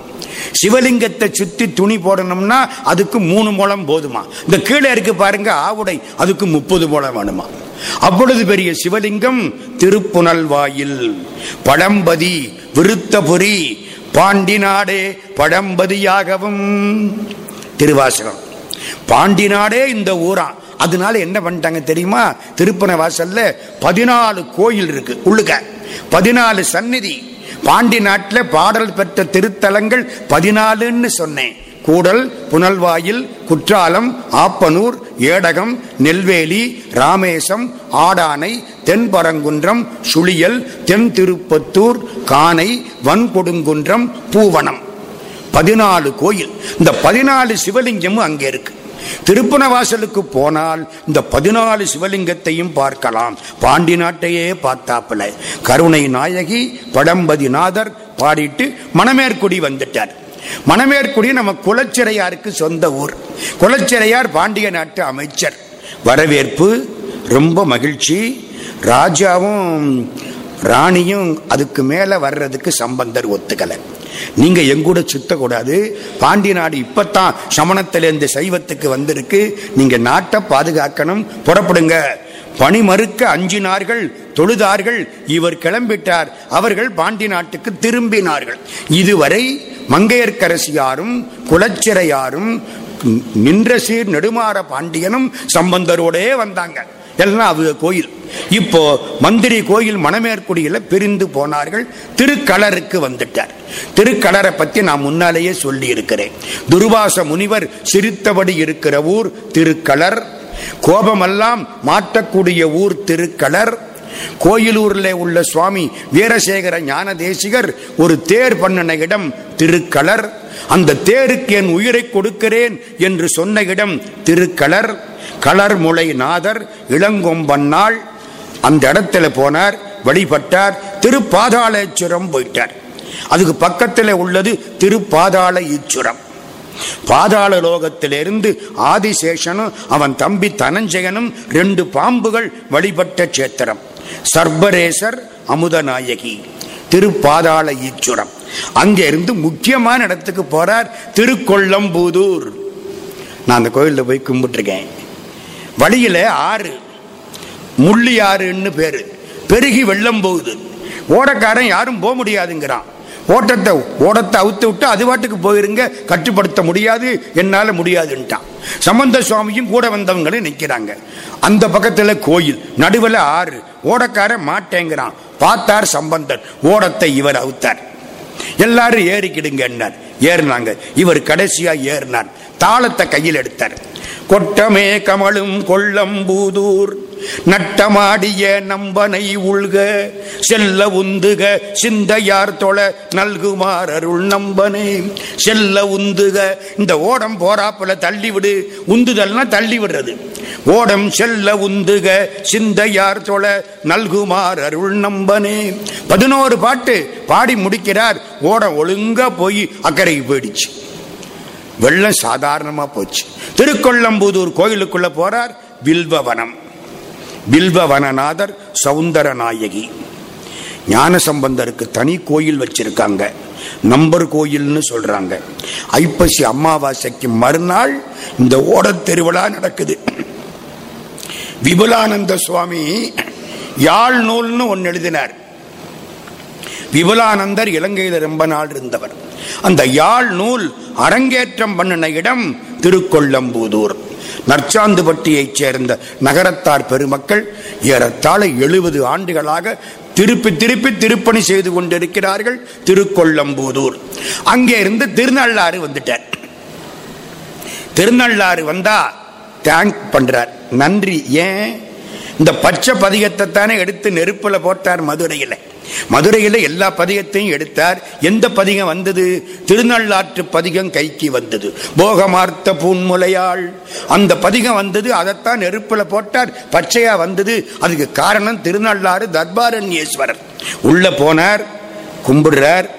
சிவலிங்கத்தை சுத்தி துணி போடணும்னா அதுக்கு மூணு மூலம் போதுமா. இந்த கீழே இருக்கு பாருங்க ஆவுடை அதுக்கு முப்பது மூலம் வேணுமா. அப்பொழுது பெரிய சிவலிங்கம் திருப்புனல் வாயில் பழம்பதி விருத்தபுரி பாண்டி நாடே பழம்பதியாகவும். திருவாசகம். பாண்டி நாடே இந்த ஊரா. அதனால என்ன பண்ணிட்டாங்க தெரியுமா? திருப்பன வாசல்ல பதினாலு கோயில் இருக்கு. உள்ளுக்க பதினாலு சந்நிதி. பாண்டி நாட்டில் பாடல் பெற்ற திருத்தலங்கள் பதினாலுன்னு சொன்னேன். கூடல் புனல்வாயில் குற்றாலம் ஆப்பனூர் ஏடகம் நெல்வேலி ராமேசம் ஆடானை தென்பரங்குன்றம் சுழியல் தென் திருப்பத்தூர் கானை வன்கொடுங்குன்றம் பூவனம். பதினாலு கோயில். இந்த பதினாலு சிவலிங்கமும் அங்கே இருக்கு. திருப்பனவாசலுக்கு போனால் இந்த பதினாலு சிவலிங்கத்தையும் பார்க்கலாம். பாண்டி நாட்டையே பார்த்தாப்புல. கருணை நாயகி படம்பதிநாதர் பாடிட்டு மணமேற்குடி வந்துட்டார். மணமேற்குடி நம்ம குலச்சிறையாருக்கு சொந்த ஊர். குலச்சிறையார் பாண்டிய நாட்டு அமைச்சர். வரவேற்பு ரொம்ப மகிழ்ச்சி. ராஜாவும் ராணியும் அதுக்கு மேல வர்றதுக்கு சம்பந்தர் ஒத்துக்கலை. நீங்க எங்கூட சுத்தக்கூடாது. பாண்டி நாடு இப்பத்தான் சமணத்திலிருந்து சைவத்துக்கு வந்திருக்கு. நீங்க நாட்டை பாதுகாக்கணும். புறப்படுங்க. பணி மறுக்க அஞ்சினார்கள் தொழுதார்கள். இவர் கிளம்பிட்டார். அவர்கள் பாண்டி நாட்டுக்கு திரும்பினார்கள். இதுவரை மங்கையர்க்கரசியாரும் குளச்சிறையாரும் நின்ற சீர் நெடுமாற பாண்டியனும் சம்பந்தரோடே வந்தாங்க. எல்லாம் அது கோயில். இப்போ மந்திரி கோயில் மணமேற்குடியில பிரிந்து போனார்கள். திருக்களருக்கு வந்துட்டார். திருக்களரை பத்தி நான் முன்னாலேயே சொல்லி இருக்கிறேன் துர்வாச முனிவர் சிரித்தபடி இருக்கிற ஊர் திருக்களர் கோபமெல்லாம் மாற்றக்கூடிய ஊர் திருக்களர் கோயிலூரில் உள்ள சுவாமி வீரசேகர ஞான தேசிகர் ஒரு தேர் பண்ணின இடம் திருக்களர் அந்த தேருக்கு என் உயிரை கொடுக்கிறேன் என்று சொன்ன இடம் திருக்களர் களர்முளை நாதர் இளங்கொம்பன்னாள் அந்த இடத்துல போனார் வழிபட்டார் திருப்பாதாளேச்சுரம் போயிட்டார். அதுக்கு பக்கத்தில் உள்ளது திருப்பாதாள ஈச்சுரம். பாதாள லோகத்திலிருந்து ஆதிசேஷனும் அவன் தம்பி தனஞ்சயனும் ரெண்டு பாம்புகள் வழிபட்ட சேத்திரம் சர்பரேசர் அமுதநாயகி திருப்பாதாள ஈச்சுரம். அங்கே இருந்து முக்கியமான இடத்துக்கு போறார் திருக்கொள்ளம்பூதூர் நான் அந்த கோயிலில் போய் கும்பிட்டுருக்கேன். வழியில் ஆறு முள்ளி ஆறுன்னு பேர். பெருகி வெள்ளம் போகுது ஓடக்காரன் யாரும் போக முடியாதுங்கிறான். ஓட்டத்தை ஓடத்தை அவுத்து விட்டு அது பாட்டுக்கு போயிருங்க கட்டுப்படுத்த முடியாது என்னால் முடியாதுன்ட்டான். சம்பந்த சுவாமியும் கூட வந்தவங்களும் நிற்கிறாங்க அந்த பக்கத்தில் கோயில் நடுவில் ஆறு ஓடக்கார மாட்டேங்கிறான். பார்த்தார் சம்பந்தர் ஓடத்தை இவர் அவுத்தார். எல்லாரும் ஏறிக்கிடுங்க ஏறினாங்க. இவர் கடைசியா ஏறினார். தாளத்தை கையில் எடுத்தார். கொட்டமே கமலும் கொள்ளம்பூதூர் நட்டமாடிய நம்பனை உள்க. செல்ல உந்துக. சிந்தையார் தொழ நல்குமார் அருள் நம்பனே. செல்ல உந்துக. இந்த ஓடம் போறாப்புல தள்ளி விடு உந்துதல்னா தள்ளி விடுறது ஓடம் செல்ல உந்துக சிந்தையார் தொழ நல்குமார் அருள் நம்பனே. பதினோரு பாட்டு பாடி முடிக்கிறார் ஓடம் ஒழுங்கா போய் அக்கறைக்கு போயிடுச்சு வெள்ளம் சாதாரணமா போச்சு. திருக்கொள்ளம்புதூர் கோயிலுக்குள்ள போறார் வில்வவனம். வில்வவனநாதர் சவுந்தர நாயகி. ஞான சம்பந்தருக்கு தனி கோயில் வச்சிருக்காங்க. நம்பர் கோயில்னு சொல்றாங்க. ஐப்பசி அமாவாசைக்கு மறுநாள் இந்த ஓடத் திருவிழா நடக்குது. விபுலானந்த சுவாமி யாழ் நூல்னு ஒன்னு எழுதினார். விபுலானந்தர் இலங்கையில் ரொம்ப நாள் இருந்தவர். அந்த யாழ் நூல் அரங்கேற்றம் பண்ணின இடம் திருக்கொள்ளம்பூதூர் நற்சாந்துபட்டியைச் சேர்ந்த நகரத்தார் பெருமக்கள் ஏறத்தாழ எழுபது ஆண்டுகளாக திருப்பி திருப்பி திருப்பணி செய்து கொண்டிருக்கிறார்கள் திருக்கொள்ளம்பூதூர் அங்கே இருந்து திருநள்ளாறு வந்துட்டார். திருநள்ளாறு வந்தா தேங்க் பண்றார். நன்றி. ஏன்? இந்த பச்சை பதிகத்தை தானே எடுத்து நெருப்பில் போட்டார் மதுரையில். மதுரையில் எல்லா பதிகத்தையும் எடுத்தார். எந்த பதிகம் வந்தது? திருநள்ளாற்று பதிகம் கைக்கு வந்தது. போகமார்த்த பூன்முலையாள் அந்த பதிகம் வந்தது அதைத்தான் நெருப்பில் போட்டார். பச்சையா வந்தது. அதுக்கு காரணம் திருநள்ளாறு தர்பாரண்யேஸ்வரர். உள்ள போனார் கும்பிடுறார்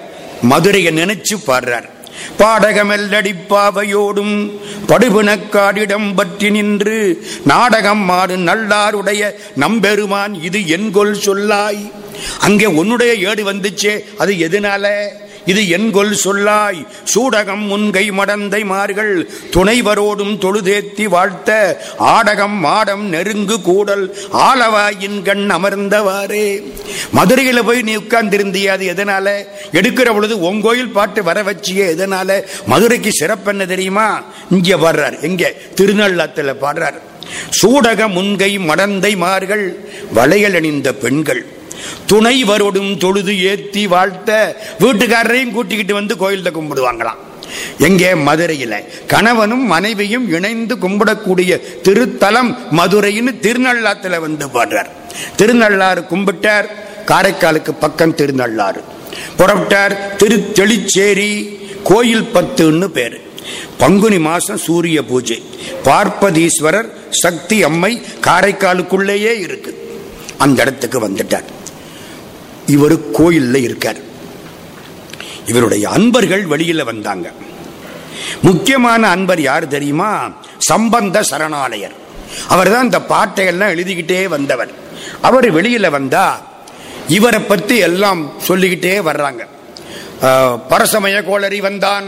மதுரையை நினைச்சு பாடுறார். பாடகமெல்லடிப்பாவையோடும் படுபிணக்காடிடம் பற்றி நின்று நாடகம் மாடு நல்லாருடைய நம்பெருமான் இது என்கொள் சொல்லாய். அங்கே உன்னுடைய ஏடு வந்துச்சே அது எதனால? இது என்கொல் சொல்லாய். சூடகம் முன்கை மடந்தை மார்கள். துணைவரோடும் தொழுதேத்தி வாழ்த்த. ஆடகம் மாடம் நெருங்கு கூடல். ஆலவாயின் கண் அமர்ந்தவாறே. மதுரையில் போய் நீ உட்கார்ந்திருந்திய அது எதனால? எடுக்கிற பொழுது உங்கோயில் பாட்டு வர வச்சியே எதனால? மதுரைக்கு சிறப்பு என்ன தெரியுமா? இங்க வர்றார் எங்கே? திருநள்ளாத்தில் பாடுறார். சூடக முன்கை மடந்தை மார்கள். வளையல் அணிந்த பெண்கள். துணைவரோடும் தொழுது ஏத்தி வாழ்த்த வீட்டுக்காரரையும் கூட்டிக்கிட்டு வந்து கோயில்ல கும்பிடுவாங்களாம். எங்கே? மதுரையில. கணவனும் மனைவியும் இணைந்து கும்பிடக்கூடிய திருத்தலம் மதுரைன்னு திருநள்ளாத்துல வந்து பாடுறார். திருநள்ளாறு கும்பிட்டார் காரைக்காலுக்கு பக்கம் திருநள்ளாறு. புறப்பட்டார் திருத்தெளிச்சேரி கோயில் பத்துன்னு பேரு. பங்குனி மாசம் சூரிய பூஜை. பார்ப்பதீஸ்வரர் சக்தி அம்மை காரைக்காலுக்குள்ளேயே இருக்கு. அந்த இடத்துக்கு வந்துட்டார். இவர் கோயிலில் இருக்கார். இவருடைய அன்பர்கள் வெளியில் வந்தாங்க. முக்கியமான அன்பர் யார் தெரியுமா? சம்பந்த சரணாலயர். அவர் தான் இந்த பாட்டை எல்லாம் எழுதிக்கிட்டே வந்தவர். அவர் வெளியில் வந்தா இவரை பற்றி எல்லாம் சொல்லிக்கிட்டே வர்றாங்க. பரசமய கோளரி வந்தான்.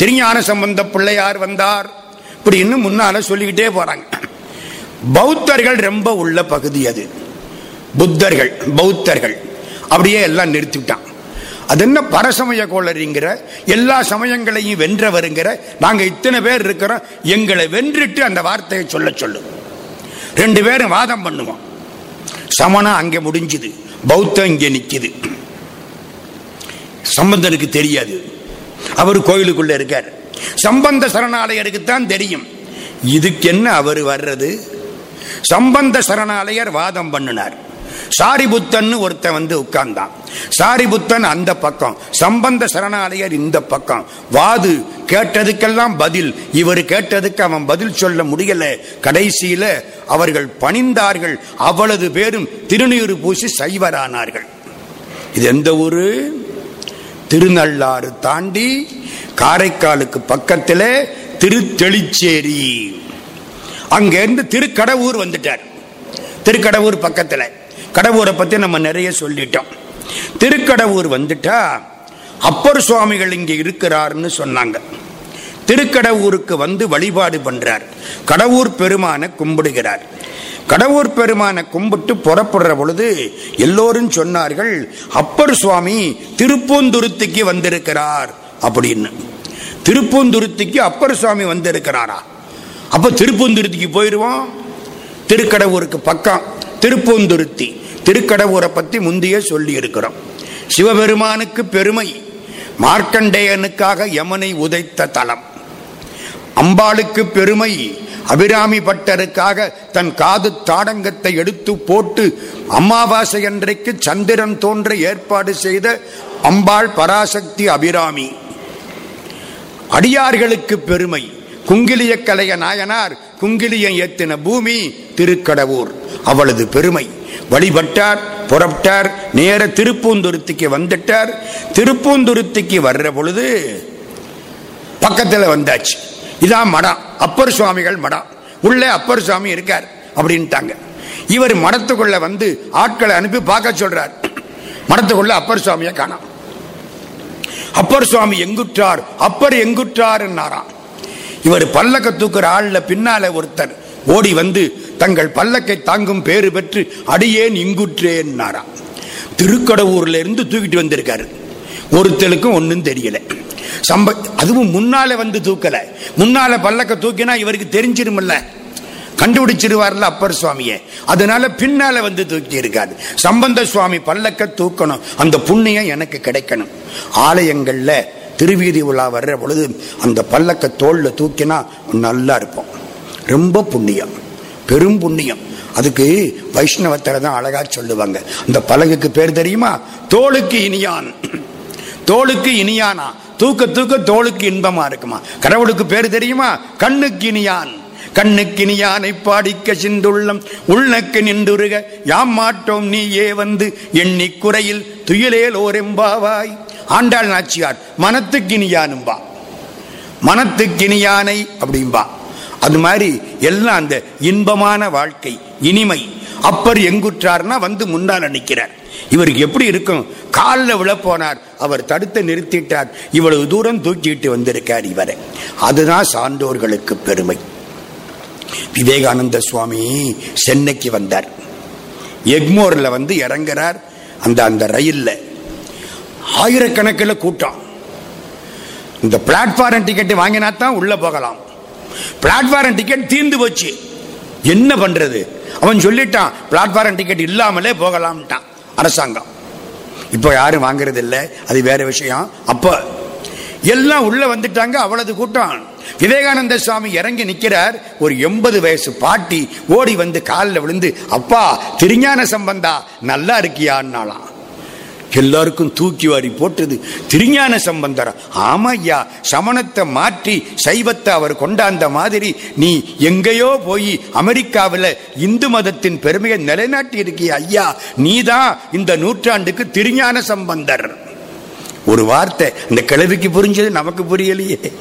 திருஞான சம்பந்த பிள்ளையார் வந்தார். இப்படி இன்னும் முன்னால சொல்லிக்கிட்டே போறாங்க. பௌத்தர்கள் ரொம்ப உள்ள பகுதி அது. புத்தர்கள் பௌத்தர்கள். அப்படியே எல்லாம் நிறுத்திவிட்டான். அது என்ன பரசமய கோளரிங்கிற எல்லா சமயங்களையும் வென்றவருங்கிற நாங்கள் இத்தனை பேர் இருக்கிறோம் எங்களை வென்றுட்டு அந்த வார்த்தையை சொல்ல சொல்லு. ரெண்டு பேரும் வாதம் பண்ணுவோம். சமணம் அங்கே முடிஞ்சுது பௌத்தம் இங்கே நிற்கிது சம்பந்தனுக்கு தெரியாது. அவர் கோயிலுக்குள்ள இருக்கார். சம்பந்த சரணாலயருக்கு தான் தெரியும். இதுக்கு என்ன அவர் வர்றது? சம்பந்த சரணாலயர் வாதம் பண்ணினார். சாரிபுத்தன் ஒருத்தன் வந்து உட்கார்ந்தான். சாரிபுத்தன் அந்த பக்கம் சம்பந்த சரணாலயர் இந்த பக்கம். வாது கேட்டதுக்கெல்லாம் பதில். இவர் கேட்டதுக்கு அவன் பதில் சொல்ல முடியல. கடைசியில அவர்கள் பணிந்தார்கள். அவ்வளவு பேரும் திருநீறு பூசி சைவரானார்கள். இது எந்த ஊரு? திருநள்ளாறு தாண்டி காரைக்காலுக்கு பக்கத்தில் திருத்தெளிச்சேரி. அங்கேருந்து திருக்கடவூர் வந்துட்டார். திருக்கடவூர் பக்கத்தில். கடவுரை பற்றி நம்ம நிறைய சொல்லிட்டோம். திருக்கடவூர் வந்துட்டா அப்பர் சுவாமிகள் இங்கே இருக்கிறார்னு சொன்னாங்க. திருக்கடவூருக்கு வந்து வழிபாடு பண்றார். கடவுர் பெருமான கும்பிடுகிறார். கடவுர் பெருமான கும்பிட்டு புறப்படுற பொழுது எல்லோரும் சொன்னார்கள் அப்பர் சுவாமி திருப்பூந்துருத்திக்கு வந்திருக்கிறார் அப்படின்னு. திருப்பூந்துருத்திக்கு அப்பர் சுவாமி வந்திருக்கிறாரா? அப்ப திருப்பூந்துருத்திக்கு போயிடுவோம் திருக்கடவுருக்கு பக்கம் திருப்பூந்துருத்தி. திருக்கடவுரை பற்றி முந்தைய சொல்லி இருக்கிறோம் சிவபெருமானுக்கு பெருமை மார்க்கண்டேயனுக்காக யமனை உதைத்த தலம். அம்பாளுக்கு பெருமை அபிராமி பட்டருக்காக தன் காது தாடங்கத்தை எடுத்து போட்டு அமாவாசை அன்றைக்கு சந்திரன் தோன்ற ஏற்பாடு செய்த அம்பாள் பராசக்தி அபிராமி. அடியார்களுக்கு பெருமை குங்கிலிய கலைய நாயனார் குங்கிலியம் ஏத்தின பூமி திருக்கடவூர். அவளது பெருமை வழிபட்டார் புறப்பட்டார் நேர திருப்பூந்துருத்திக்கு வந்துட்டார். திருப்பூந்துருத்திக்கு வர்ற பொழுது பக்கத்தில் வந்தாச்சு. இதான் மடம் அப்பர் சுவாமிகள் மடம் உள்ளே அப்பர் சுவாமி இருக்கார் அப்படின்ட்டாங்க. இவர் மடத்துக்குள்ள வந்து ஆட்களை அனுப்பி பார்க்க சொல்றார். மடத்துக்குள்ள அப்பர் சுவாமியை காணாம் அப்பர் சுவாமி எங்குற்றார்? அப்பர் எங்குற்றார் என்னாராம் இவர் பல்லக்க தூக்குற ஆள்ல பின்னால ஒருத்தர். ஓடி வந்து தங்கள் பல்லக்கை தாங்கும் பேறு பெற்று அடியேன் இங்குற்றேன்னாராம் திருக்கடவுர்ல இருந்து தூக்கிட்டு வந்திருக்காரு. ஒருத்தருக்கும் ஒன்றும் தெரியல. சம்ப அதுவும் முன்னால வந்து தூக்கல. முன்னால பல்லக்க தூக்கினா இவருக்கு தெரிஞ்சிருமில்ல. கண்டுபிடிச்சிருவார்ல அப்பர் சுவாமியை. அதனால பின்னால வந்து தூக்கி இருக்காரு சம்பந்த சுவாமி பல்லக்க தூக்கணும். அந்த புண்ணியம் எனக்கு கிடைக்கணும். ஆலயங்கள்ல திருவீதி உலா வர்ற பொழுது அந்த பல்லக்க தோல்ல தூக்கினா நல்லா இருப்போம். ரொம்ப புண்ணியம். பெரும் புண்ணியம். அதுக்கு வைஷ்ணவத்தரை தான் அழகா சொல்லுவாங்க. அந்த பலகுக்கு பேர் தெரியுமா? தோளுக்கு இனியான். தோளுக்கு இனியானா? தூக்க தூக்க தோளுக்கு இன்பமா இருக்குமா? கடவுளுக்கு பேர் தெரியுமா? கண்ணுக்கு இனியான். கண்ணுக்கு இனியானை பாடிக்க சிந்துள்ளம். உள்ளக்கு நின்றுருக யாம் மாட்டோம் நீயே வந்து எண்ணி குறையில் துயிலேல் ஓரெம்பாவாய் ஆண்டாள் நாச்சியார் மனத்துக்கினியானும்பா மனத்துக்கினியானை அப்படிம்பா. அது மாதிரி எல்லாம் அந்த இன்பமான வாழ்க்கை இனிமை. அப்பர் எங்குற்றார்னா வந்து முன்னால் நிற்கிறார். இவருக்கு எப்படி இருக்கும்? காலில் விழப்போனார் போனார் அவர் தடுத்து நிறுத்திட்டார். இவ்வளவு தூரம் தூக்கிட்டு வந்திருக்கார் இவரை. அதுதான் சான்றோர்களுக்கு பெருமை. விவேகானந்த சுவாமி சென்னைக்கு வந்தார். எக்மோரில் வந்து இறங்குறார் அந்த அந்த ரயிலில். ஆயிரக்கணக்கில் கூட்டம். இந்த பிளாட்ஃபார்ம் டிக்கெட் வாங்கினா தான் உள்ளே போகலாம். பிளாட்ஃபாரம் டிக்கெட் தீர்ந்து போச்சு. என்ன பண்றது? அவன் சொல்லிட்டான் பிளாட்ஃபாரம் டிக்கெட் இல்லாமலே போகலாம்ட்டான். அரசாங்கம். இப்போ யாரும் வாங்குறது இல்லை அது வேற விஷயம். அப்ப எல்லாம் உள்ள வந்துட்டாங்க அவ்வளவு கூட்டம். விவேகானந்த சுவாமி இறங்கி நிற்கிறார் ஒரு எண்பது வயசு பாட்டி ஓடி வந்து காலில் விழுந்து அப்பா திருஞான சம்பந்தா நல்லா இருக்கியான்னாலாம் எல்லாருக்கும் தூக்கி வாரி போட்டது திருஞான சம்பந்தர். ஆமா ஐயா சமணத்தை மாற்றி சைவத்தை அவர் கொண்டாந்த மாதிரி நீ எங்கேயோ போய் அமெரிக்காவில் இந்து மதத்தின் பெருமையை நிலைநாட்டி இருக்கிய ஐயா நீதான் இந்த நூற்றாண்டுக்கு திருஞான சம்பந்தர். ஒரு வார்த்தை இந்த கிழவிக்கு புரிஞ்சது நமக்கு புரியலையே.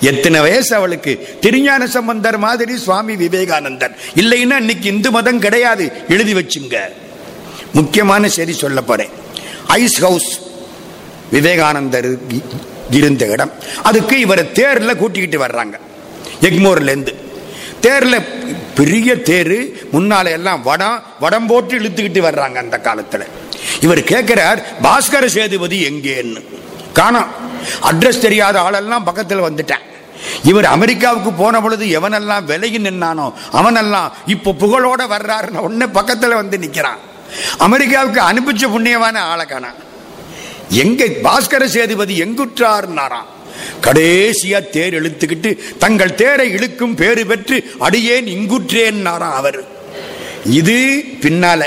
எத்தனை வயசு அவளுக்கு? திருஞான சம்பந்தர் மாதிரி சுவாமி விவேகானந்தர். இல்லைன்னா இன்னைக்கு இந்து மதம் கிடையாது. எழுதி வச்சுங்க. முக்கியமான செய்தி சொல்ல போறேன். Ice house. விவேகானந்தர் இருந்த இடம். அதுக்கு இவரை தேரில் கூட்டிக்கிட்டு வர்றாங்க. எக்மோர்லேருந்து தேரில் பெரிய தேர் முன்னால் எல்லாம் வடம் வடம் போட்டு இழுத்துக்கிட்டு வர்றாங்க அந்த காலத்தில். இவர் கேட்கிறார் பாஸ்கர சேதுபதி எங்கேன்னு? காணோம் அட்ரஸ் தெரியாத ஆளெல்லாம் பக்கத்தில் வந்துட்டேன். இவர் அமெரிக்காவுக்கு போன பொழுது எவனெல்லாம் விலகி நின்னானோ அவனெல்லாம் இப்போ புகழோட வர்றாருன்னு உடனே பக்கத்தில் வந்து நிற்கிறான் அமெரிக்காவுக்கு அனுப்பிச்ச புண்ணியமான ஆளை காணா. எங்க பாஸ்கர சேதுபதி எங்குற்றார்னாராம் கடைசியா தேர் இழுத்துக்கிட்டு தங்கள் தேரை இழுக்கும் பேறு பெற்று அடியேன் இங்குற்றேன்னாராம் அவர். இது பின்னால.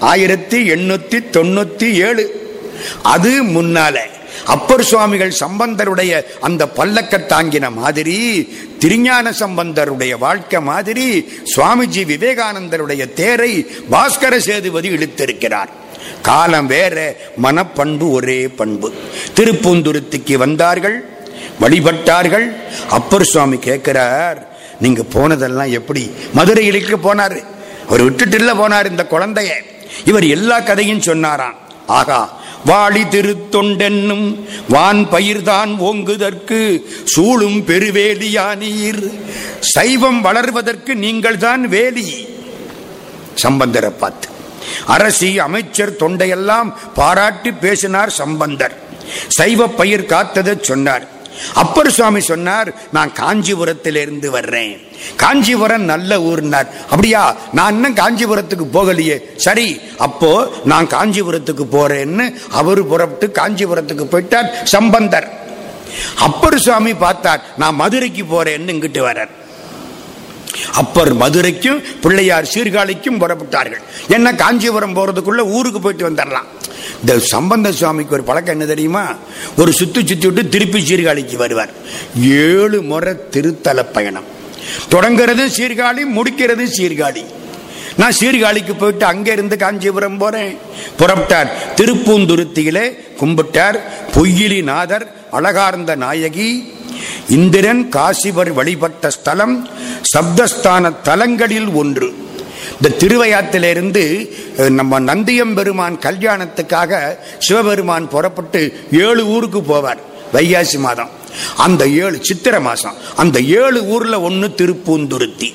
ஆயிரத்தி எண்ணூத்தி தொண்ணூத்தி ஏழு. அது முன்னால. அப்பர் சுவாமிகள் சம்பந்தருடைய அந்த பல்லக்க தாங்கின மாதிரி திருஞான சம்பந்தருடைய வாழ்க்கை மாதிரி சுவாமிஜி விவேகானந்தருடைய தேரை பாஸ்கர சேதுபதி இழுத்திருக்கிறார். காலம் வேற மனப்பண்பு ஒரே பண்பு. திருப்பூந்துருத்திக்கு வந்தார்கள் வழிபட்டார்கள். அப்பர் சுவாமி கேட்கிறார் நீங்க போனதெல்லாம் எப்படி? மதுரையிலுக்கு போனாரு. அவர் விட்டுட்டு இல்ல போனார் இந்த குழந்தைய. இவர் எல்லா கதையும் சொன்னாராம். ஆகா வாளி திருத்தொண்டென்னும் வான் பயிர்தான் ஓங்குதற்கு சூழும் பெருவேலியானீர். சைவம் வளர்வதற்கு நீங்கள் தான் வேலி. சம்பந்தரை பார்த்து. அரசி அமைச்சர் தொண்டையெல்லாம் பாராட்டி பேசினார் சம்பந்தர். சைவ பயிர் காத்ததை சொன்னார். அப்பர் சுவாமி சொன்னார் நான் காஞ்சிபுரத்திலிருந்து வர்றேன். காஞ்சிபுரம் நல்ல ஊர்னார். அப்படியா? நான் இன்னும் காஞ்சிபுரத்துக்கு போகலையே. சரி அப்போ நான் காஞ்சிபுரத்துக்கு போறேன்னு அவரு புறப்பட்டு காஞ்சிபுரத்துக்கு போயிட்டார் சம்பந்தர். அப்பர் சுவாமி பார்த்தார் நான் மதுரைக்கு போறேன்னு இங்கிட்டு வரார் அப்பர் மதுரைக்கும் பிள்ளையார் சீர்காழிக்கும் புறப்பட்டார்கள். என்ன காஞ்சிபுரம் போறதுக்குள்ள ஊருக்கு போயிட்டு வந்துடலாம் இந்த சம்பந்த சுவாமிக்கு ஒரு பழக்கம் என்ன தெரியுமா? ஒரு சுத்தி சுத்தி விட்டு திருப்பி சீர்காழிக்கு வருவார். ஏழு முறை திருத்தல பயணம். தொடங்குறது சீர்காழி முடிக்கிறது சீர்காழி. நான் சீர்காழிக்கு போயிட்டு அங்க இருந்து காஞ்சிபுரம் போறேன். புறப்பட்டார் திருப்பூந்துருத்தியிலே கும்பிட்டார். பொய்யிலி நாதர் அழகார்ந்த நாயகி இந்திரன் காசிவர் வழிபட்ட ஸ்தலம் சப்தஸ்தான தலங்களில் ஒன்று. இந்த திருவையாத்திலிருந்து நம்ம நந்தியம் பெருமான் கல்யாணத்துக்காக சிவபெருமான் புறப்பட்டு ஏழு ஊருக்கு போவார் வைகாசி மாதம். அந்த ஏழு சித்திரை மாசம் அந்த ஏழு ஊர்ல ஒன்னு திருப்பூந்துருத்தி.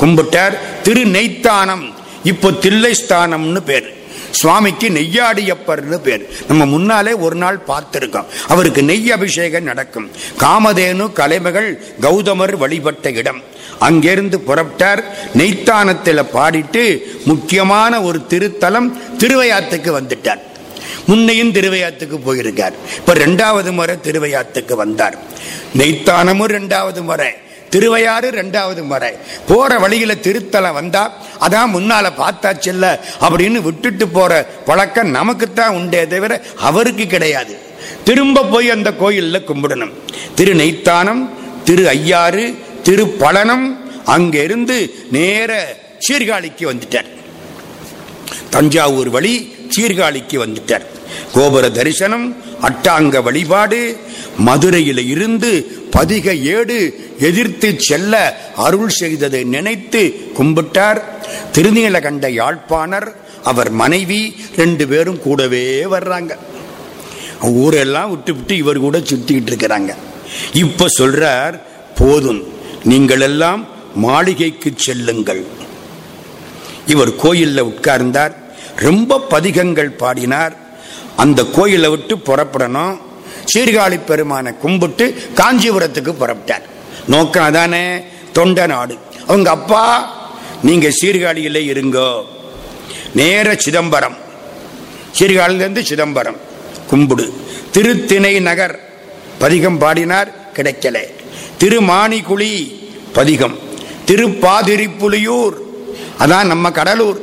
கும்பிட்டார் திரு நெய்த்தானம் இப்போ தில்லை ஸ்தானம்னு பேர். சுவாமிக்கு நெய்யாடியப்பர்னு பேர். நம்ம முன்னாலே ஒரு நாள் பார்த்திருக்கோம். அவருக்கு நெய் அபிஷேகம் நடக்கும். காமதேனு கலைமகள் கௌதமர் வழிபட்ட இடம். அங்கிருந்து புறப்பட்டார். நெய்த்தானத்தில் பாடிட்டு முக்கியமான ஒரு திருத்தலம் திருவையாத்துக்கு வந்துட்டார். முன்னையும் திருவையாத்துக்கு போயிருக்கார். இப்ப ரெண்டாவது முறை திருவையாத்துக்கு வந்தார். நெய்த்தானமும் ரெண்டாவது முறை. திருவையாறு ரெண்டாவது முறை. போற வழியில திருத்தலம் வந்தா அதான் முன்னால பார்த்தாச்சில்ல அப்படின்னு விட்டுட்டு போற பழக்கம் நமக்குத்தான் உண்டே தவிர அவருக்கு கிடையாது. திரும்ப போய் அந்த கோயில்ல கும்பிடணும். திரு நெய்த்தானம் திரு ஐயாறு திரு பழனம் அங்கிருந்து நேர சீர்காழிக்கு வந்துட்டார். தஞ்சாவூர் வழி சீர்காழிக்கு வந்துட்டார். கோபுர தரிசனம் அட்டாங்க வழிபாடு மதுரையில் இருந்து பதிக ஏடு எதிர்த்து செல்ல அருள் செய்ததை நினைத்து கும்பிட்டார். திருநீலகண்ட யாழ்ப்பாணர் அவர் மனைவி ரெண்டு பேரும் கூடவே வர்றாங்க. ஊரெல்லாம் விட்டு விட்டு இவர் கூட சுத்திக்கிட்டு இருக்கிறாங்க. இப்ப சொல்றார் போதும் நீங்கள் எல்லாம் மாளிகைக்கு செல்லுங்கள். இவர் கோயிலில் உட்கார்ந்தார் ரொம்ப பதிகங்கள் பாடினார். அந்த கோயிலை விட்டு புறப்படணும். சீர்காழி பெருமானை கும்பிட்டு காஞ்சிபுரத்துக்கு புறப்பட்டார். நோக்கம் அதானே? தொண்ட நாடு. அவங்க அப்பா நீங்க சீர்காழியில இருங்கோ. நேர சிதம்பரம். சீர்காழிலிருந்து சிதம்பரம். கும்பிடு. திருத்திணை நகர். பதிகம் பாடினார் கிடைக்கல. திருமாணிக்குழி பதிகம். திருப்பாதிரிப்புலியூர். அதான் நம்ம கடலூர்.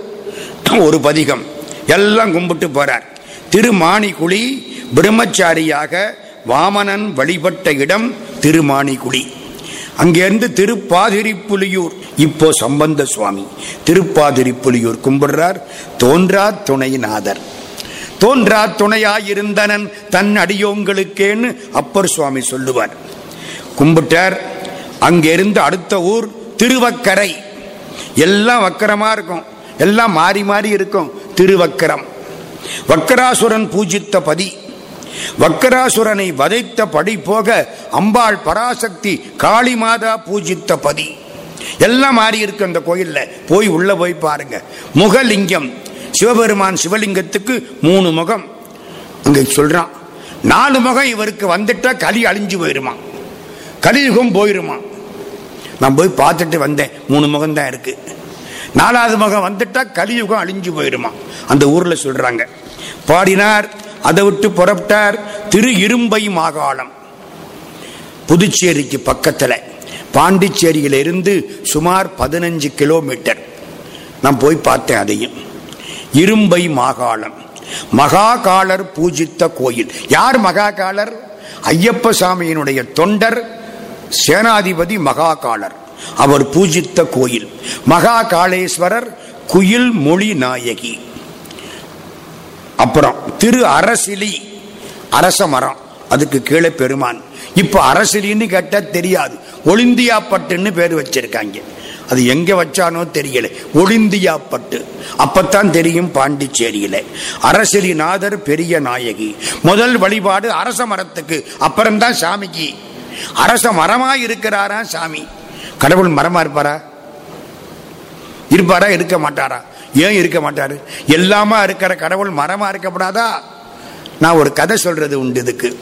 ஒரு பதிகம். எல்லாம் கும்பிட்டு போறார். திருமாணிக்குழி பிரம்மச்சாரியாக வாமனன் வழிபட்ட இடம் திருமாணிக்குழி அங்கேருந்து திருப்பாதிரிப்புலியூர். இப்போ சம்பந்த சுவாமி திருப்பாதிரிப்புலியூர் கும்பிடுறார். தோன்றா துணைநாதர். தோன்றா துணையாயிருந்தனன் தன் அடியோங்களுக்கேன்னு அப்பர் சுவாமி சொல்லுவார். கும்பிட்டார். அங்கிருந்து அடுத்த ஊர் திருவக்கரை. எல்லாம் வக்கரமாக இருக்கும். எல்லாம் மாறி மாறி இருக்கும். திருவக்கரம். வக்கராசுரன் பூஜித்த பதி. வக்கராசுரனை வதைத்த படி போக அம்பாள் பராசக்தி காளி மாதா பூஜித்த பதி. எல்லாம் மாறி இருக்கு அந்த கோயில்ல. போய் உள்ள போய் பாருங்க. முகலிங்கம். சிவபெருமான் சிவலிங்கத்துக்கு மூணு முகம். அங்க சொல்றான் நாலு முகம் இவருக்கு வந்துட்டா களி அழிஞ்சு போயிருமா? கலியுகம் போயிருமா? நான் போய் பார்த்துட்டு வந்தேன். மூணு முகம் தான் இருக்கு. நாலாவது மகம் வந்துட்டா கலியுகம் அழிஞ்சு போயிருமா அந்த ஊர்ல சொல்றாங்க. பாடினார் அதை விட்டு புறப்பட்டார் திரு இரும்பை மாகாணம் புதுச்சேரிக்கு பக்கத்துல பாண்டிச்சேரியிலிருந்து சுமார் பதினஞ்சு கிலோமீட்டர். நான் போய் பார்த்தேன் அதையும். இரும்பை மாகாணம் மகாகாலர் பூஜித்த கோயில். யார் மகாகாலர் ஐயப்ப சாமியினுடைய தொண்டர் சேனாதிபதி மகாகாலர் அவர் பூஜித்த கோயில். மகா காளேஸ்வரர் குயில் மொழி நாயகி. அப்புறம் திரு அரசிலி அரச மரம். அதுக்கு கீழே பெருமான். இப்ப அரசிலின்னு கேட்டா தெரியாது. ஒளிந்தியா பட்டுன்னு பேர் வச்சிருக்காங்க. அது எங்க வச்சானோ தெரியல. ஒளிந்தியாப்பட்டு. அப்பத்தான் தெரியும் பாண்டிச்சேரியில. அரசிலிநாதர் பெரிய நாயகி. முதல் வழிபாடு அரச மரத்துக்கு. அப்புறம்தான் சாமிக்கு. அரச மரமா இருக்கிறாரா சாமி. கடவுள் மரமா இருப்பாரா? இருப்பாரா இருக்க மாட்டாரா? ஏன் இருக்க மாட்டாரு? எல்லாமா இருக்கிற கடவுள் மரமா இருக்கப்படாதா? நான் ஒரு கதை சொல்றது உண்டு இதுக்கு.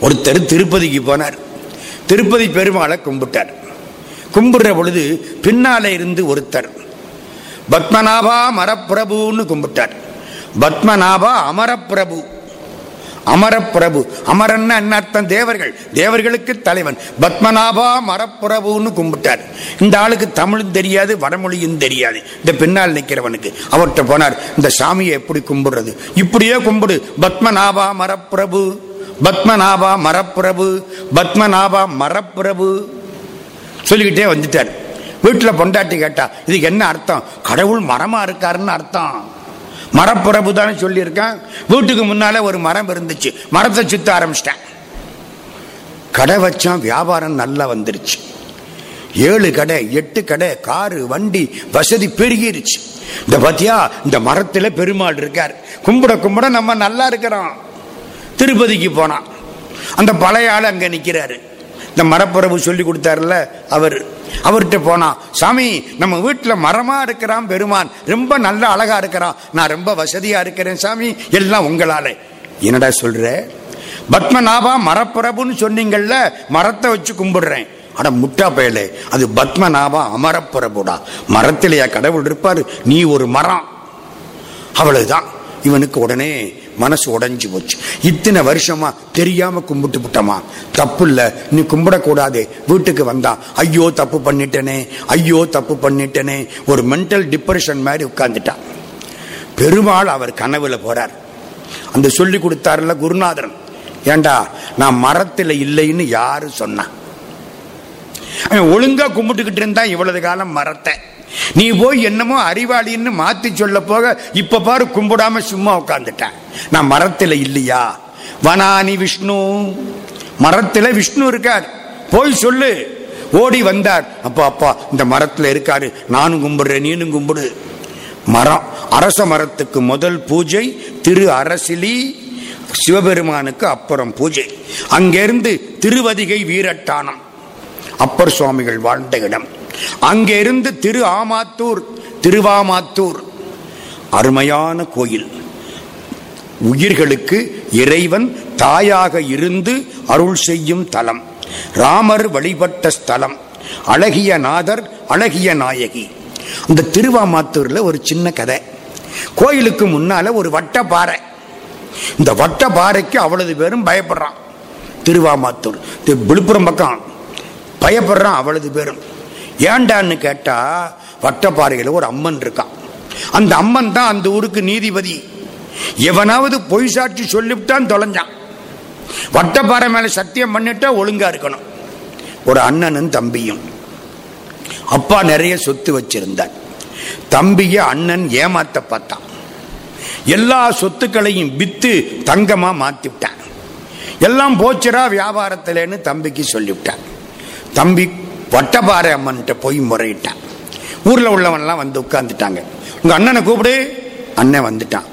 ஒருத்தர் திருப்பதிக்கு போனார். திருப்பதி பெருமாளை கும்பிட்டார். கும்பிடுற பொழுது பின்னால இருந்து ஒருத்தர் பத்மநாபா மரப்பிரபுன்னு கும்பிட்டார். பத்மநாபா அமரப்பிரபு. அமரப்பிரபு. அமரன்னு என்ன அர்த்தம்? தேவர்கள். தேவர்களுக்கு தலைவன். பத்மநாபா மரப்பிரபுன்னு கும்பிட்டார். இந்த ஆளுக்கு தமிழும் தெரியாது வடமொழியும் தெரியாது. இந்த பின்னால் நிற்கிறவனுக்கு அவர்கிட்ட போனார் இந்த சாமியை எப்படி கும்பிடுறது? இப்படியே கும்பிடு. பத்மநாபா மரப்பிரபு பத்மநாபா மரப்பிரபு பத்மநாபா மரப்பிரபு சொல்லிக்கிட்டே வந்துட்டார். வீட்டில் பொண்டாட்டி கேட்டா இதுக்கு என்ன அர்த்தம்? கடவுள் மரமா இருக்காருன்னு அர்த்தம். மரப்பிரபு தானே சொல்லியிருக்கான். வீட்டுக்கு முன்னால் ஒரு மரம் இருந்துச்சு. மரத்தை சுத்த ஆரம்பிச்சிட்டேன். கடை வச்சான் வியாபாரம் நல்லா வந்துருச்சு. ஏழு கடை எட்டு கடை காரு வண்டி வசதி பெருகிருச்சு. இந்த பாத்தியா இந்த மரத்தில் பெருமாள் இருக்கார். கும்பிட கும்பிட நம்ம நல்லா இருக்கிறோம். திருப்பதிக்கு போனான். அந்த பழைய ஆள் அங்கே நிற்கிறாரு இந்த மரப்பிரபு சொல்லி கொடுத்தாருல்ல அவர் அவர்கிட்ட போனான் சாமி நம்ம வீட்டில் மரமா இருக்கிறான் பெருமான். ரொம்ப நல்ல அழகா இருக்கிறான். நான் ரொம்ப வசதியா இருக்கிறேன் சாமி. எல்லாம் உங்களால. என்னடா சொல்ற? பத்மநாபா மரப்பிரபுன்னு சொன்னீங்கல்ல மரத்தை வச்சு கும்பிடுறேன். அட முட்டா பயலே அது பத்மநாபா அமரப்பிரபுடா மரத்திலேயா கடவுள் இருப்பாரு? நீ ஒரு மரம். அவ்வளவுதான். இவனுக்கு உடனே மனசு உடைஞ்சு போச்சு. இத்தனை வருஷமா தெரியாம கும்பிட்டு விட்டமா தப்பு இல்ல நீ கும்பிடக்கூடாது. வீட்டுக்கு வந்தா. ஐயோ தப்பு பண்ணிட்டனே. ஐயோ தப்பு பண்ணிட்டனே. ஒரு மென்டல் டிப்ரெஷன் மாதிரி உட்கார்ந்துட்டான் பெருமாள் அவர் கனவுல போறார். அந்த சொல்லி கொடுத்தாருல குருநாதரன். ஏண்டா நான் மரத்துல இல்லைன்னு யாரு சொன்னான் ஒழுங்கா கும்பிட்டுக்கிட்டு இருந்தா இவ்வளவு காலம் மரத்தை. நீ போய் என்னமோ அறிவாளின்னு மாத்தி சொல்ல போக இப்ப பாரு கும்பிடாம சும்மா உட்காந்துட்டேன் நான் மரத்துல இல்லையா? வனானி விஷ்ணு. மரத்துல விஷ்ணு இருக்கார். போய் சொல்லு. ஓடி வந்தார். அப்பா அப்பா இந்த மரத்துல இருக்காரு. நானும் கும்பிடுறேன் நீனும் கும்பிடு. மரம் அரச மரத்துக்கு முதல் பூஜை திரு அரசிலி சிவபெருமானுக்கு அப்புறம் பூஜை. அங்கிருந்து திருவதிகை வீரட்டானம். அப்பர் சுவாமிகள் வாழ்ந்த இடம். அங்கிருந்து திரு ஆமாத்தூர் திருவாமாத்தூர். அருமையான கோயில். உயிர்களுக்கு இறைவன் தாயாக இருந்து அருள் செய்யும் தலம். ராமர் வழிபட்ட ஸ்தலம். அழகிய நாதர் அழகிய நாயகி. அந்த திருவாமாத்தூர்ல ஒரு சின்ன கதை. கோயிலுக்கு முன்னால ஒரு வட்ட பாறை இந்த வட்ட பாறைக்கு அவ்வளவு பேரும் பயப்படுறான். திருவாமாத்தூர். விழுப்புரம் பக்கம். பயப்படுறான் அவ்வளவு பேரும். ஏண்டான்னு கேட்டா வட்டப்பாறையில் ஒரு அம்மன் இருக்கான் அந்த அம்மன் தான் அந்த ஊருக்கு நீதிபதி. எவனாவது பொய் சாட்சி சொல்லிவிட்டான் தொலைஞ்சான். வட்டப்பாறை மேல சத்தியம் பண்ணிட்டா ஒழுங்கா இருக்கணும். ஒரு அண்ணனும் தம்பியும். அப்பா நிறைய சொத்து வச்சிருந்தார். தம்பிய அண்ணன் ஏமாத்த பார்த்தான். எல்லா சொத்துக்களையும் வித்து தங்கமா மாத்திவிட்டான். எல்லாம் போச்சுரா வியாபாரத்திலேன்னு தம்பிக்கு சொல்லிவிட்டான். தம்பி வட்டபாறை அம்மன்ட்ட போய் முறையிட்டான். ஊர்ல உள்ளவன்லாம் வந்து உட்கார்ந்துட்டாங்க. உங்க அண்ணனை கூப்பிடு. அண்ணன் வந்துட்டான்.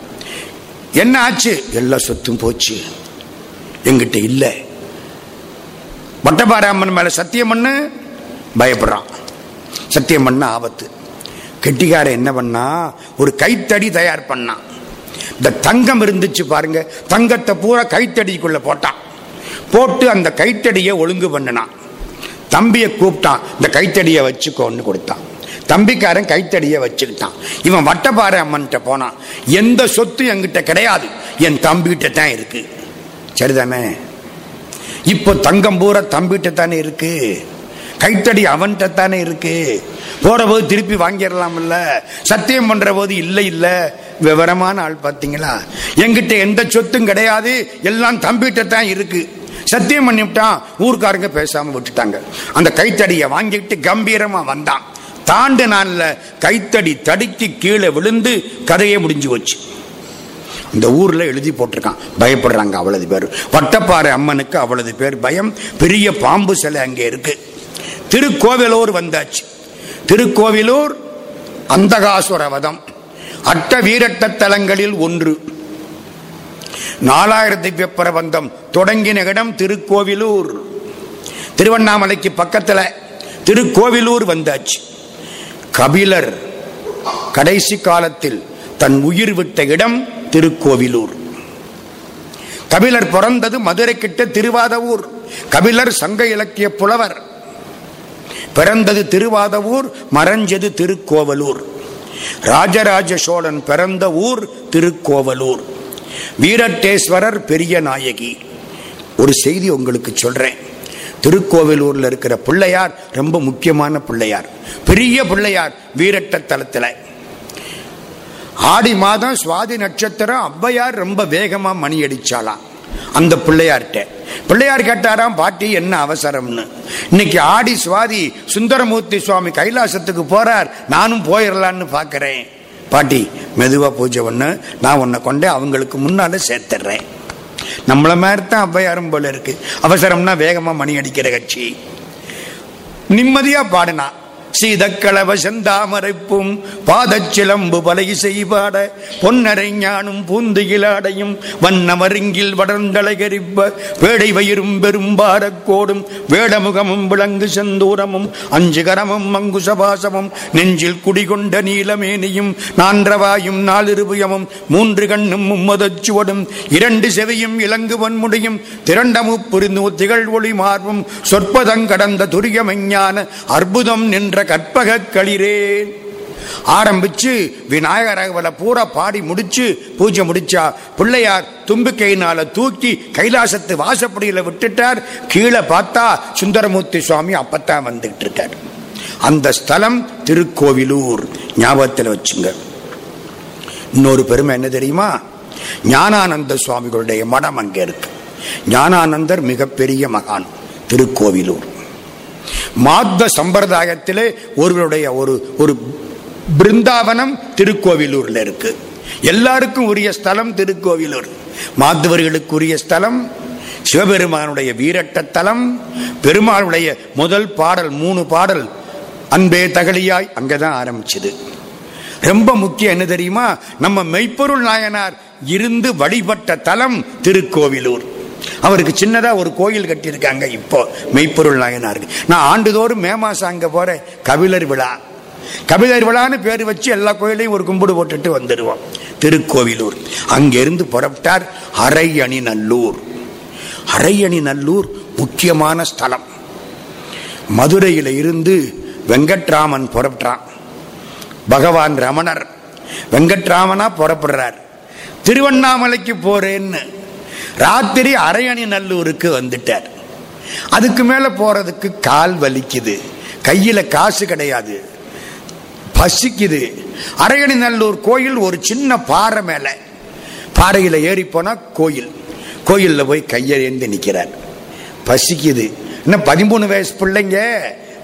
என்ன ஆச்சு? எல்லா சொத்தும் போச்சு. எங்கிட்ட இல்ல. வட்டப்பாறை அம்மன் மேல சத்தியம் பண்ணு. பயப்படுறான். சத்தியம் பண்ண ஆபத்து. கெட்டிக்கார என்ன பண்ணா? ஒரு கைத்தடி தயார் பண்ணான். இந்த தங்கம் இருந்துச்சு பாருங்க. தங்கத்தை பூரா கைத்தடிக்குள்ள போட்டான். போட்டு அந்த கைத்தடியை ஒழுங்கு பண்ணினான். தம்பியை கூப்பிட்டான் இந்த கைத்தடியை வச்சுக்கோன்னு கொடுத்தான். தம்பிக்காரன் கைத்தடியை வச்சுக்கிட்டான். இவன் வட்டப்பாறை அம்மன்கிட்ட போனான். எந்த சொத்து என்கிட்ட கிடையாது. என் தம்பிகிட்ட தான் இருக்கு. சரிதானே? இப்போ தங்கம் பூரா தம்பிகிட்ட தானே இருக்கு. கைத்தடி அவன்கிட்ட தானே இருக்கு. போற போது திருப்பி வாங்கிடலாம்ல. சத்தியம் பண்ற போது இல்லை இல்லை. விவரமான ஆள் பார்த்தீங்களா? எங்கிட்ட எந்த சொத்தும் கிடையாது. எல்லாம் தம்பிகிட்ட தான் இருக்கு. சத்தியம் பண்ணிவிட்டான். ஊர்க்காரங்க பேசாம விட்டுட்டாங்க. அந்த கைத்தடியை வாங்கிட்டு கம்பீரமா வந்தான். தாண்டு நாள்ல கைத்தடி தடுக்கி கீழே விழுந்து கதையே முடிஞ்சு போச்சு. இந்த ஊர்ல எழுதி போட்டிருக்கான். பயப்படுறாங்க அவ்வளவு பேர். வட்டப்பாறை அம்மனுக்கு அவ்வளவு பேர் பயம். பெரிய பாம்பு சிலை அங்கே இருக்கு. திருக்கோவிலூர் வந்தாச்சு. திருக்கோவிலூர் அந்தகாசுர வதம் அட்ட வீரட்ட தலங்களில் ஒன்று. நாலாயிர திவ்ய பிரபந்தம் தொடங்கின இடம் திருக்கோவிலூர். திருவண்ணாமலைக்கு பக்கத்துல திருக்கோவிலூர் வந்தாச்சு. கபிலர் கடைசி காலத்தில் தன் உயிர் விட்ட இடம் திருக்கோவிலூர். கபிலர் பிறந்தது மதுரை கிட்ட திருவாதவூர். கபிலர் சங்க இலக்கிய புலவர். பிறந்தது திருவாதவூர் மறைஞ்சது திருக்கோவலூர். ராஜராஜ சோழன் பிறந்த ஊர் திருக்கோவலூர். வீரட்டேஸ்வரர் பெரிய நாயகி. ஒரு செய்தி உங்களுக்கு சொல்றேன். திருக்கோவிலூர்ல இருக்கிற பிள்ளையார் ரொம்ப முக்கியமான பிள்ளையார். பெரிய பிள்ளையார் வீரட்ட தலத்தில் ஆடி மாதம் சுவாதி நட்சத்திரம் அவ்வையார் ரொம்ப வேகமா மணி அடிச்சாலாம் அந்த பிள்ளையார்கிட்ட. பிள்ளையார் கேட்டாராம் பாட்டி என்ன அவசரம்னு? இன்னைக்கு ஆடி சுவாதி சுந்தரமூர்த்தி சுவாமி கைலாசத்துக்கு போறார். நானும் போயிடலான்னு பாக்குறேன். பாட்டி மெதுவா பூஜை பண்ணு நான் உன்னை கொண்டே அவங்களுக்கு முன்னால சேர்த்துடுறேன் நம்மள மாதிரி தான் அவ்வையாரும் போல இருக்கு. அவசரம்னா வேகமா மணி அடிக்கிற கட்சி. நிம்மதியா பாடினா சீதக்களவ செந்தாமரைப்பும் பாதச்சிலம்பு பலகி செய்பாட பொன்னரை ஞானும் பூந்துகிலாடையும் வண்ணமருங்கில் வடர்ந்தளகரிப்ப வேடை வயிறும் பெரும்பாரக்கோடும் வேடமுகமும் விளங்கு செந்தூரமும் அஞ்சு கரமும் மங்குசபாசமும் நெஞ்சில் குடிகொண்ட நீலமேனியும் நான்றவாயும் நாலிருபயமும் மூன்று கண்ணும் மும்மதச்சுவடும் இரண்டு செவியும் இலங்கு வன்முடியும் திரண்டமு புரிந்து திகழ் ஒளி மார்பும் சொற்பதங்கடந்த துரியமெஞ்ஞான அற்புதம் நின்ற கற்பக களிரே ஆரம்பிச்சு விநாயகரவலை பூரா பாடி முடிச்சு பூஜை முடிச்சா பிள்ளையார் தும்பிக்கையினால தூக்கி கைலாசத்து வாசப்படியில விட்டுட்டார். கீழே பார்த்தா சுந்தரமூர்த்தி சுவாமி அப்பத்தான் வந்துகிட்டு இருக்கார் அந்த ஸ்தலம் திருக்கோவிலூர். ஞாபகத்தில் வச்சுங்க. இன்னொரு பெருமை என்ன தெரியுமா? ஞானானந்த சுவாமிகளுடைய மடம் அங்கே இருக்கு. ஞானானந்தர் மிகப்பெரிய மகான். திருக்கோவிலூர். மாத்வ சம்பிரதாயத்திலே ஒருவருடைய ஒரு ஒரு பிருந்தாவனம் திருக்கோவிலூர்ல இருக்கு. எல்லாருக்கும் உரிய ஸ்தலம் திருக்கோவிலூர். மாத்துவர்களுக்குரிய ஸ்தலம் சிவபெருமானுடைய வீரட்ட தலம் பெருமானுடைய முதல் பாடல் மூணு பாடல் அன்பே தகலியாய் அங்கதான் ஆரம்பிச்சது. ரொம்ப முக்கியம் என்ன தெரியுமா? நம்ம மெய்ப்பொருள் நாயனார் இருந்து வழிபட்ட தலம் திருக்கோவிலூர். அவருக்கு சின்னதாக ஒரு கோயில் கட்டியிருக்காங்க இப்போ மெய்ப்பொருள் நாயனாருக்கு. நான் ஆண்டுதோறும் மே மாதம் அங்கே போகிறேன் கபிலர் விழா. கபிலர் விழான்னு பேர் வச்சு எல்லா கோயிலையும் ஒரு கும்பிடு போட்டுட்டு வந்துடுவோம் திருக்கோவிலூர். அங்கிருந்து புறப்பட்டார் அரையணி நல்லூர் அரையணி நல்லூர் முக்கியமான ஸ்தலம். மதுரையில் இருந்து வெங்கட்ராமன் புறப்பட்டான். பகவான் ரமணர். வெங்கட்ராமனா புறப்படுறார். திருவண்ணாமலைக்கு போறேன்னு ராத்திரி அரையணி நல்லூருக்கு வந்துட்டார். அதுக்கு மேல போறதுக்கு கால் வலிக்குது. கையில காசு கிடையாது. பசிக்குது. அரையணி நல்லூர் கோயில் ஒரு சின்ன பாறை மேல. பாறையில ஏறி போனா கோயில். கோயில்ல போய் கையறிந்து நிக்கிறார். பசிக்குது. இன்னும் பதிமூணு வயசு பிள்ளைங்க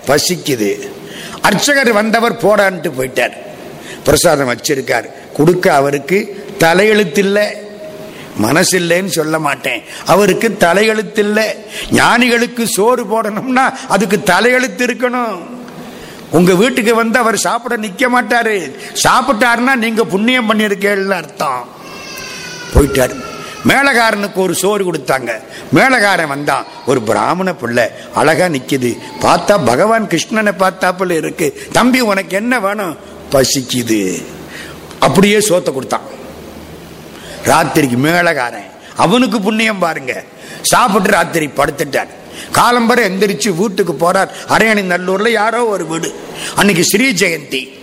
பசிக்குது. அர்ச்சகர் வந்தவர் போடான்ட்டு போயிட்டார். பிரசாதம் வச்சிருக்கார். கொடுக்க அவருக்கு தலையெழுத்தில்லை. மனசில்லைன்னு சொல்ல மாட்டேன். அவருக்கு தலையெழுத்து இல்லை ஞானிகளுக்கு சோறு போடணும்னா அதுக்கு தலையெழுத்து இருக்கணும். உங்க வீட்டுக்கு வந்து அவர் சாப்பிட நிக்க மாட்டாரு. சாப்பிட்டாருன்னா நீங்க புண்ணியம் பண்ணிருக்கேன்னு அர்த்தம். போயிட்டாரு. மேலகாரனுக்கு ஒரு சோறு கொடுத்தாங்க. மேலகாரன் வந்தான். ஒரு பிராமண பிள்ளை. அழகா நிக்குது. பார்த்தா பகவான் கிருஷ்ணனை பார்த்தாப்புல இருக்கு. தம்பி உனக்கு என்ன வேணும்? பசிக்குது. அப்படியே சோத்தை கொடுத்தான். ராத்திரிக்கு மேலகாரன். அவனுக்கு புண்ணியம் பாருங்க. சாப்பிட்டு ராத்திரி படுத்துட்டார் காலம்பரை எந்திரிச்சு வீட்டுக்கு போறார். அரையணி நல்லூர்ல யாரோ ஒரு வீடு. அன்னைக்கு ஸ்ரீ ஜெயந்தி.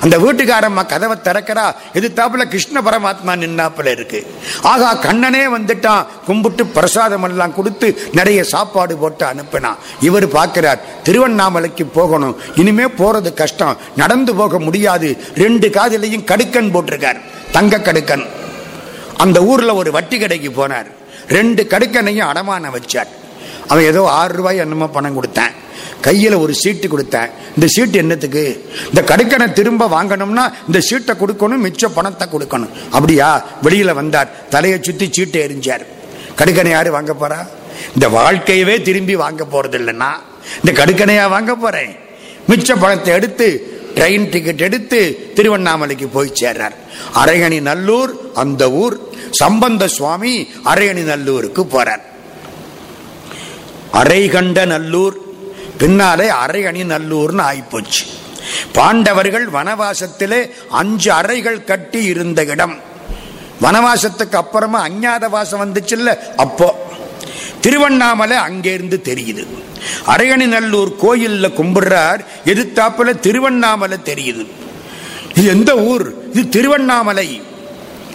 அந்த வீட்டுக்காரம்மா கதவை திறக்கிறா. இது தாப்புல கிருஷ்ண பரமாத்மா நின்னாப்புல இருக்கு. ஆகா கண்ணனே வந்துட்டான். கும்பிட்டு பிரசாதம் எல்லாம் கொடுத்து நிறைய சாப்பாடு போட்டு அனுப்பினான் இவர் பார்க்கிறார் திருவண்ணாமலைக்கு போகணும். இனிமே போறது கஷ்டம். நடந்து போக முடியாது. ரெண்டு காதிலையும் கடுக்கன் போட்டிருக்கார். தங்க கடுக்கன். அந்த ஊர்ல ஒரு வட்டி கடைக்கு போனார். ரெண்டு கடுக்கனையும் அடமான வச்சார். அவன் ஏதோ ஆறு ரூபாய் என்னமோ பணம் கொடுத்தேன். கையில ஒரு சீட்டு கொடுத்தேன். இந்த சீட்டு என்னத்துக்கு? இந்த கடுக்கனை திரும்ப வாங்கணும்னா இந்த சீட்டை கொடுக்கணும் மிச்ச பணத்தை கொடுக்கணும். அப்படியா? வெளியில வந்தார். தலையை சுத்தி சீட்டை எரிஞ்சார். கடுக்கனை யாரு வாங்க போறா? இந்த வாழ்க்கையவே திரும்பி வாங்க போறது இல்லைன்னா இந்த கடுக்கனையா வாங்க போறேன். மிச்ச பணத்தை எடுத்து ட்ரெயின் டிக்கெட் எடுத்து திருவண்ணாமலைக்கு போய் சேர்றார். அரையணி நல்லூர் அந்த ஊர். சம்பந்த சுவாமி அரையணி நல்லூருக்கு போறார். அரைகண்ட நல்லூர். பின்னாலே அரையணி நல்லூர்னு ஆயிப்போச்சு. பாண்டவர்கள் வனவாசத்திலே அஞ்சு அறைகள் கட்டி இருந்த இடம். வனவாசத்துக்கு அப்புறமா அஞ்ஞாத வாசம் வந்துச்சுல்ல அப்போ. திருவண்ணாமலை அங்கேருந்து தெரியுது. அரையணி நல்லூர் கோயில்ல கும்பிடுறார் எதிர்த்தாப்புல திருவண்ணாமலை தெரியுது. இது எந்த ஊர்? இது திருவண்ணாமலை.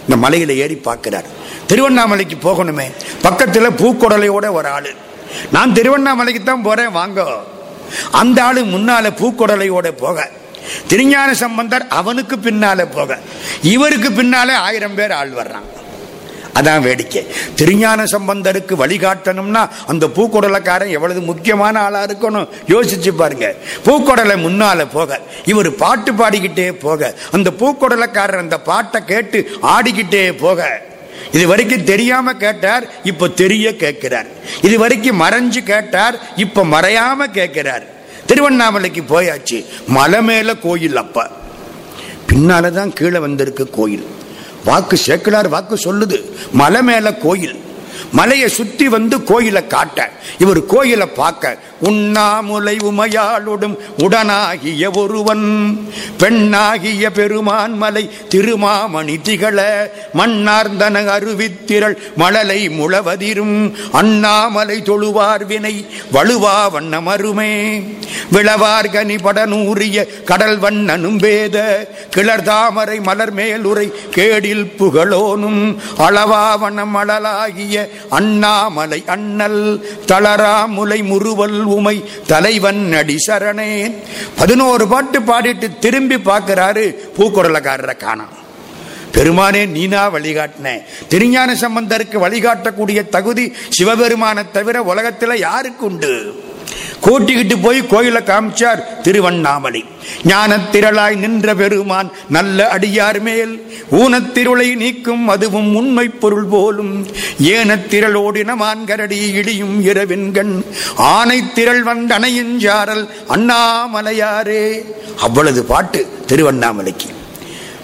இந்த மலையில ஏறி பார்க்கிறார். திருவண்ணாமலைக்கு போகணுமே. பக்கத்தில் பூக்கொடலையோட ஒரு ஆளு. நான் திருவண்ணாமலைக்கு தான் போறேன் வாங்க. அந்த ஆளு முன்னால பூக்கொடலையோட போக. திருஞான சம்பந்தர் அவனுக்கு பின்னால போக. இவருக்கு பின்னாலே ஆயிரம் பேர் ஆள் வர்றான் அதான் வேடிக்கை. திருஞான சம்பந்தருக்கு வழிகாட்டணும்னா அந்த பூக்குடலைக்காரன் எவ்வளவு முக்கியமான ஆளா இருக்கணும்? யோசிச்சு பாருங்க. பூக்குடலை முன்னால போக இவர் பாட்டு பாடிக்கிட்டே போக அந்த பூக்குடலைக்காரர் அந்த பாட்டை கேட்டு ஆடிக்கிட்டே போக. இது வரைக்கும் தெரியாம கேட்டார் இப்ப தெரிய கேட்கிறார். இது வரைக்கும் மறைஞ்சு கேட்டார் இப்ப மறையாம கேட்கிறார். திருவண்ணாமலைக்கு போயாச்சு. மலை மேல கோயில் அப்ப. பின்னாலதான் கீழே வந்திருக்கு கோயில். வாக்கு சேக்கலார் வாக்கு சொல்லுது. மலை மேல கோயில். மலையை சுத்தி வந்து கோயிலை காட்ட. இவர் கோயிலை பார்க்க உண்ணாமுலை உமையாளுடும் உடனாகிய ஒருவன் பெண்ணாகிய பெருமான் மலை திருமாமணி திகழ மண்ணார்ந்தன அருவித்திரள் மழலை முழவதிரும். அண்ணாமலை தொழுவார் வினை வலுவா வண்ணம் அருமே. விளவார்கனி படனூறிய கடல் வண்ணனும் வேத கிளர் தாமரை மலர் மேலுரை கேடில் புகழோனும். அளவாவனம் அழலாகிய அண்ணாமலை அண்ணல் தளராமுலை முறுவல் உமை தலைவன் அடி சரணே. பதினோரு பாட்டு பாடிட்டு திரும்பி பார்க்கிறாரு பூக்குரலக்காரரை காணாம். பெருமானே நீனா வழிகாட்டின. திருஞான சம்பந்தருக்கு வழிகாட்டக்கூடிய தகுதி சிவபெருமானை தவிர உலகத்துல யாருக்கு உண்டு? கூட்டிக்கிட்டு போய் கோயிலை காமிச்சார் திருவண்ணாமலை. ஞானத்திரளாய் நின்ற பெருமான் நல்ல அடியார் மேல். ஊனத்திருளை நீக்கும் அதுவும் உண்மை பொருள் போலும். ஏனத்திரளோடின மான்கரடி இடியும் இரவின்கண் ஆனை திரள் வந்தனையுஞ்சாரல் அண்ணாமலையாரே. அவ்வளவு பாட்டு திருவண்ணாமலைக்கு.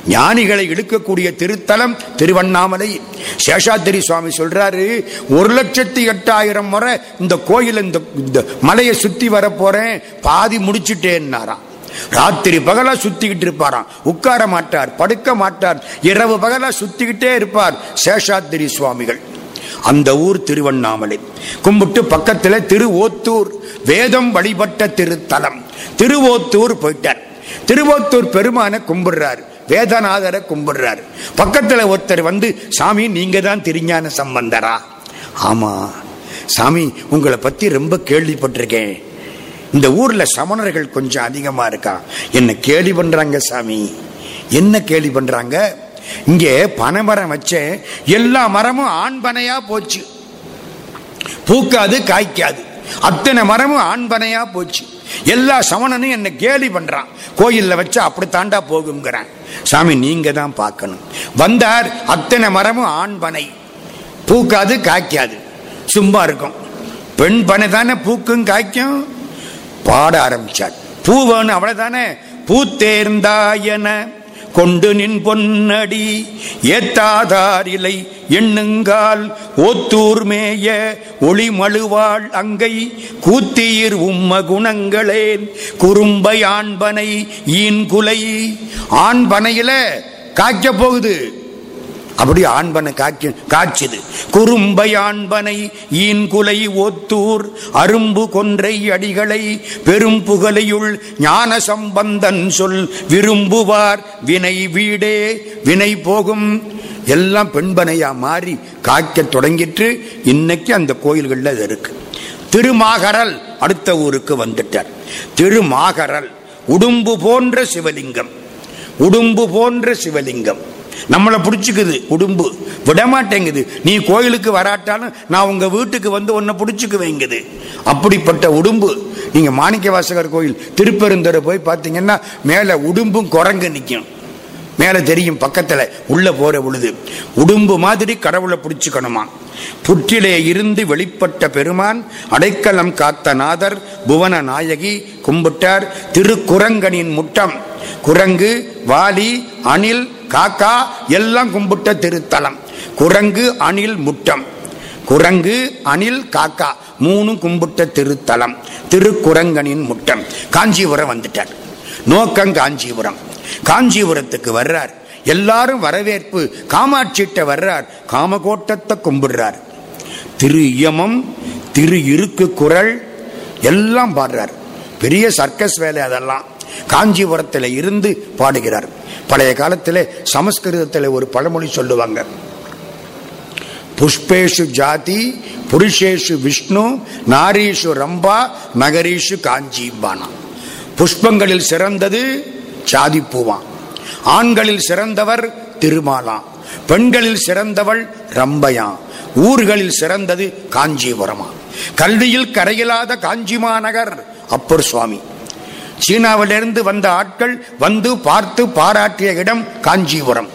ஞானிகளை இழுக்கக்கூடிய திருத்தலம் திருவண்ணாமலை. சேஷாத்திரி சுவாமி சொல்றாரு ஒரு லட்சத்தி எட்டாயிரம் முறை இந்த கோயில் இந்த இந்த மலையை சுத்தி வர போறேன் பாதி முடிச்சுட்டேன்னாராம். ராத்திரி பகலா சுத்திக்கிட்டு இருப்பாராம். உட்கார மாட்டார் படுக்க மாட்டார் இரவு பகலா சுத்திக்கிட்டே இருப்பார் சேஷாத்திரி சுவாமிகள். அந்த ஊர் திருவண்ணாமலை. கும்பிட்டு பக்கத்தில் திருவோத்தூர் வேதம் வழிபட்ட திருத்தலம். திருவோத்தூர் போயிட்டார். திருவோத்தூர் பெருமான கும்பிடுறார். வேதநாதரை கும்பிடுறார். பக்கத்தில் ஒருத்தர் வந்து சாமி நீங்க தான் திருஞான சம்பந்தரா? ஆமா. சாமி உங்களை பத்தி ரொம்ப கேள்விப்பட்டிருக்கேன். இந்த ஊர்ல சமணர்கள் கொஞ்சம் அதிகமா இருக்கா? என்ன கேலி பண்றாங்க சாமி. என்ன கேலி பண்றாங்க? இங்கே பனைமரம் வச்சேன். எல்லா மரமும் ஆண்பனையா போச்சு. பூக்காது காய்க்காது. அத்தனை மரமும் ஆண்பனையா போச்சு. எல்லா சமணனும் என்ன கேலி பண்றான். கோயில்ல வச்சு அப்படி தாண்டா போகுங்கிறான் சாமி நீங்க தான் பார்க்கணும். வந்தார் அத்தனை மரமும் ஆண் பனை. பூக்காது காய்க்காது. சும்மா இருக்கும். பெண் பனை தானே பூக்கும் காய்க்கும்? பாட ஆரம்பிச்சார். பூ வேணும் அவ்வளவுதானே? பூத்தேர்ந்தாயன. கொண்டு நின் பொன்னடி ஏத்தாதாரிலை எண்ணுங்கால் ஓத்தூர் மேய ஒளி மழுவாள் அங்கை கூத்தீர் உம்ம குணங்களேன் குறும்பை ஆண்பனை ஈன்குலை ஆண்பனையில காய்க்க போகுது. அப்படி ஆண்பனை காய்ச்சி காய்ச்சுது. குறும்பை ஆண்பனை ஈன்குலை ஒத்தூர் அரும்பு கொன்றை அடிகளை பெரும் புகழையுள் ஞான சம்பந்தன் சொல் விரும்புவார். வினை வீடே வினை போகும். எல்லாம் பெண்பனையா மாறி காய்க்க தொடங்கிட்டு இன்னைக்கு அந்த கோயில்கள்ல அது இருக்கு. திருமாகரல் அடுத்த ஊருக்கு வந்துட்டார். திருமாகரல் உடும்பு போன்ற சிவலிங்கம். உடும்பு போன்ற சிவலிங்கம். நம்மளை பிடிச்சிக்குது உடும்பு விடமாட்டேங்குது. நீ கோயிலுக்கு வராட்டாலும் நான் உங்க வீட்டுக்கு வந்து உன்னை பிடிச்சிக்கு வைங்குது அப்படிப்பட்ட உடும்பு. நீங்க மாணிக்க வாசகர் கோயில் திருப்பெருந்தரை போய் பார்த்தீங்கன்னா மேலே உடும்பும் குரங்கு நிற்கும் மேலே தெரியும் பக்கத்துல உள்ளே போற பொழுது. உடும்பு மாதிரி கடவுளை பிடிச்சிக்கணுமா? புற்றிலே இருந்து வெளிப்பட்ட பெருமான் அடைக்கலம் காத்த நாதர் புவன நாயகி கும்பிட்டார். திருக்குரங்கனின் முட்டம். குரங்கு வாலி அணில் காக்கா எல்லாம் கும்பிட்ட திருத்தலம். குரங்கு அணில் முட்டம். குரங்கு அணில் காக்கா மூணு கும்பிட்ட திருத்தலம். திருக்குரங்கனின் முட்டம். காஞ்சிபுரம் வந்துட்டார். நோக்கம் காஞ்சிபுரம். காஞ்சிபுரத்துக்கு வர்றார். எல்லாரும் வரவேற்பு. காமாட்சிட்ட வர்றார். காமகோட்டத்தை கும்பிடுறார். திரு இயமம் திரு இருக்கு குரல் எல்லாம் பாடுறார். பெரிய சர்க்கஸ் வேலை அதெல்லாம். காஞ்சிபுரத்தில் இருந்து பாடுகிறார். பழைய காலத்தில் சமஸ்கிருதத்தில் ஒரு பழமொழி சொல்லுவாங்க. புஷ்பேஷு ஜாதி புருஷேஷு விஷ்ணு நாரீஷு ரம்பா நகரீஷு காஞ்சிபானா புஷ்பங்களில் சிறந்தது ஜாதி பூவான் ஆண்களில் சிறந்தவர் திருமாலா. பெண்களில் சிறந்தவள் ரம்பையா. ஊர்களில் சிறந்தது காஞ்சிபுரமா. கல்வியில் கரையில்லாத காஞ்சி மாநகர் அப்பர் சுவாமி. சீனாவிலிருந்து வந்த ஆட்கள் வந்து பார்த்து பாராட்டிய இடம் காஞ்சிபுரம்.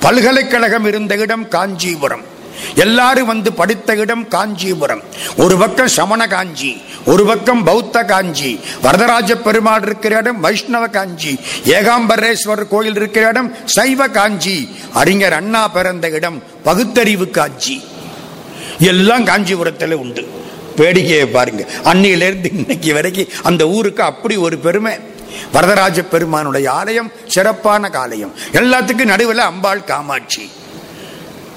பல்கலைக்கழகம் இருந்த இடம் காஞ்சிபுரம். எல்லாரும் வந்து படித்த இடம் காஞ்சிபுரம். ஒரு பக்கம் சமண காஞ்சி ஒரு பக்கம் பௌத்த காஞ்சி. வரதராஜ பெருமாள் இருக்கிற இடம் வைஷ்ணவ காஞ்சி. ஏகாம்பரேஸ்வரர் கோயில் இருக்கிற இடம் சைவ காஞ்சி. அறிஞர் அண்ணா பிறந்த இடம் பகுத்தறிவு காஞ்சி. எல்லாம் காஞ்சிபுரத்தில் உண்டு. வேடிக்கையை பாருங்க. அன்னியிலிருந்து இன்னைக்கு வரைக்கும் அந்த ஊருக்கு அப்படி ஒரு பெருமை. வரதராஜ பெருமானுடைய ஆலயம் சிறப்பான காலயம் எல்லாத்துக்கும் நடுவில் அம்பாள் காமாட்சி.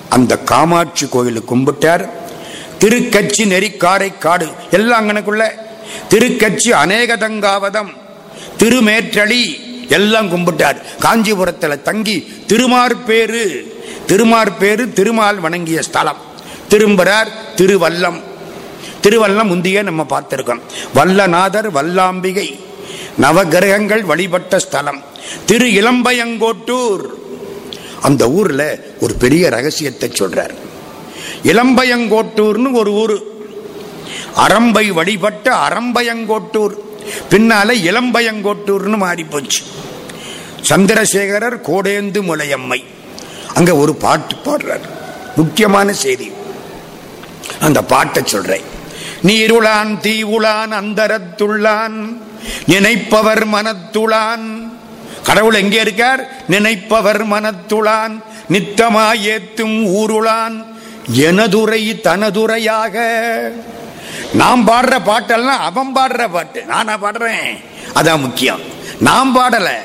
அந்த காமாட்சி கோயிலுக்கு கும்பிட்டார். திருக்கச்சி நெறிக்காரை காடு எல்லாம் அங்கனுக்குள்ள திருக்கச்சி அநேகதங்காவதம் திருமேற்றளி எல்லாம் கும்பிட்டார். காஞ்சிபுரத்தில் தங்கி திருமார்பேரு திருமார்பேரு திருமால் வணங்கிய ஸ்தலம். திரும்புகிறார் திருவல்லம். திருவல்லம் முந்திய நம்ம பார்த்துருக்கோம். வல்லநாதர் வல்லாம்பிகை நவகிரகங்கள் வழிபட்ட ஸ்தலம் திரு இளம்பயங்கோட்டூர். அந்த ஊரில் ஒரு பெரிய ரகசியத்தை சொல்றார். இளம்பயங்கோட்டூர்னு ஒரு ஊர். அரம்பை வழிபட்ட அரம்பயங்கோட்டூர் பின்னால இளம்பயங்கோட்டூர்னு மாறி போச்சு சந்திரசேகரர் கோடேந்து முலையம்மை. அங்க ஒரு பாட்டு பாடுறார். முக்கியமான செய்தி. அந்த பாட்டை சொல்றேன். நீருளான் தீவுளான் அந்தரத்துள்ளான் நினைப்பவர் மனத்துளான். கடவுள் எங்கே இருக்கார்? நினைப்பவர் மனத்துளான். நித்தமாய் ஏத்தும் ஊருளான். எனதுரை தனதுரையாக. நாம் பாடுற பாட்டெல்லாம் அவன் பாடுற பாட்டு. நானா பாடுறேன். அதான் முக்கியம். நாம் பாடலை.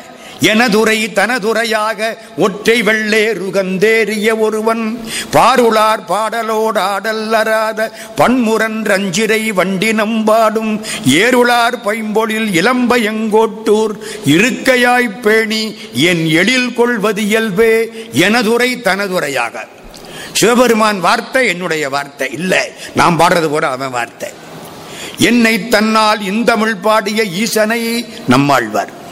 எனதுரை தனதுரையாக ஒற்றை வெள்ளேருகந்தேறிய ஒருவன் பாருளார் பாடலோடு ஆடல்லராத பன்முரன் ரஞ்சிரை வண்டி நம்பாடும் ஏருளார் பைம்பொழில் இளம்பயங்கோட்டூர் இருக்கையாய்ப் பேணி என் எழில் கொள்வது இயல்பே எனதுரை தனதுரையாக. சிவபெருமான் வார்த்தை என்னுடைய வார்த்தை இல்லை. நாம் பாடுறது போல அவன் வார்த்தை. என்னை தன்னால் இந்தமிழ் பாடிய ஈசனை நம்மாழ்வார்.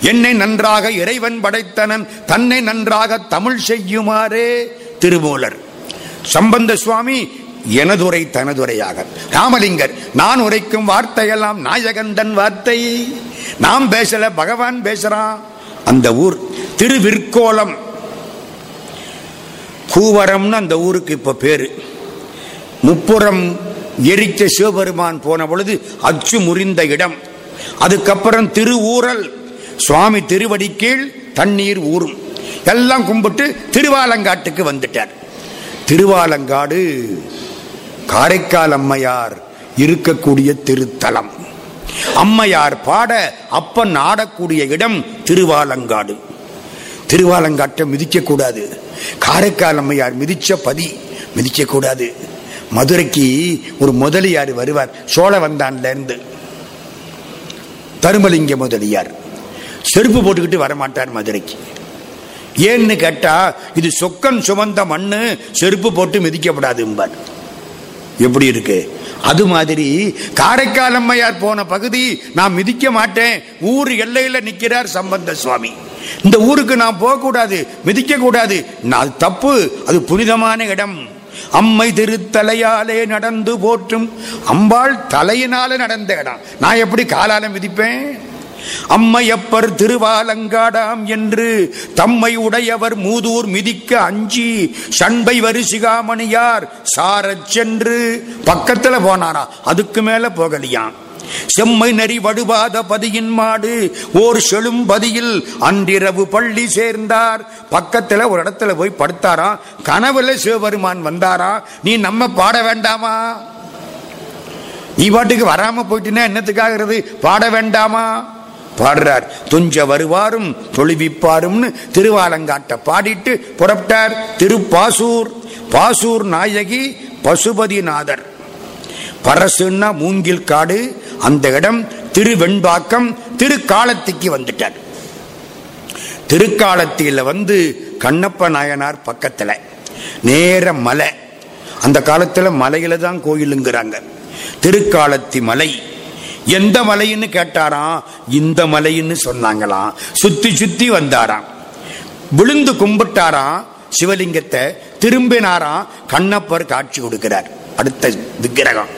என்னை நன்றாக இறைவன் படைத்தனன் தன்னை நன்றாக தமிழ் செய்யுமாறே திருமூலர். சம்பந்த சுவாமி எனதுரை தனதுரையாக. ராமலிங்கர் நான் உரைக்கும் வார்த்தையெல்லாம் நாயகந்தன் வார்த்தை. நாம் பேசல பகவான் பேசுறான். அந்த ஊர் திருவிற்கோலம் கூவரம்னு அந்த ஊருக்கு இப்ப பேரு. முப்புறம் எரித்த சிவபெருமான் போன பொழுது அச்சு முறிந்த இடம். அதுக்கப்புறம் திருவூரல். சுவாமி திருவடி கீழ் தண்ணீர் ஊறும். எல்லாம் கும்பிட்டு திருவாலங்காட்டுக்கு வந்துட்டார். திருவாலங்காடு காரைக்கால் அம்மையார் இருக்கக்கூடிய திருத்தலம். அம்மையார் பாட அப்பன் ஆடக்கூடிய இடம் திருவாலங்காடு. திருவாலங்காட்டை மிதிக்க கூடாது காரைக்கால் அம்மையார் மிதிச்ச பதி மிதிக்க கூடாது மதுரைக்கு ஒரு முதலியார் வருவார். சோழ வந்தான்ல இருந்து. தருமலிங்க முதலியார். செருப்பு போட்டுக்கிட்டு வரமாட்டார் மதுரைக்கு. ஏன்னு கேட்டா இது சொக்கன் சுமந்த மண்ணு செருப்பு போட்டு மிதிக்கப்படாதும்பார். எப்படி இருக்கு? அது மாதிரி காரைக்கால் அம்மையார் போன பகுதி நான் மிதிக்க மாட்டேன். ஊர் எல்லையில நிக்கிறார் சம்பந்த சுவாமி. இந்த ஊருக்கு நான் போக கூடாது மிதிக்க கூடாது நான் தப்பு அது புனிதமான இடம். அம்மை திருத்தலையாலே நடந்து போற்றும். அம்பாள் தலையினால நடந்த இடம். நான் எப்படி காலால மிதிப்பேன்? அம்மையப்பர் திருவாலங்காடாம் என்று தம்மை உடையவர் மூதூர் மிதிக்க அஞ்சி சண்பை வரிசிகாமணியார் சாரச் சென்று பக்கத்துல போனாரா? அதுக்கு மேல போகலியாம் செம்மை நெறி வடுவாத பதியின் மாடு ஓர் செழும் பதியில் அன்றிரவு பள்ளி சேர்ந்தார். பக்கத்துல ஒரு இடத்துல போய் படுத்தாராம் கனவுல சிவபெருமான் வந்தாரா? நீ நம்ம பாட வேண்டாமா? நீ பாட்டுக்கு வராம போயிட்டுனா என்னத்துக்காகிறது? பாட வேண்டாமா? பாடுறார். துஞ்ச வருவாரும் தொழுவிப்பாரும்னு திருவாலங்காட்ட பாடிட்டு புறப்பட்டார். திருப்பாசூர் பாசூர் நாயகி பசுபதிநாதர். பரசுன்னா மூங்கில் காடு அந்த இடம் திருவெண்பாக்கம் திருக்காலத்திக்கு வந்துட்டார். திருக்காலத்தில வந்து கண்ணப்ப நாயனார் பக்கத்தில் நேர மலை. அந்த காலத்தில் மலையில தான் கோயிலுங்கிறாங்க. திருக்காலத்தி மலை. எந்த மலைன்னு கேட்டாராம். இந்த மலைன்னு சொன்னாங்களாம். சுத்தி சுத்தி வந்தாராம். விழுந்து கும்பிட்டாராம். சிவலிங்கத்தை திரும்பினாராம். கண்ணப்பர் காட்சி கொடுக்கிறார். அடுத்த விக்கிரகம்.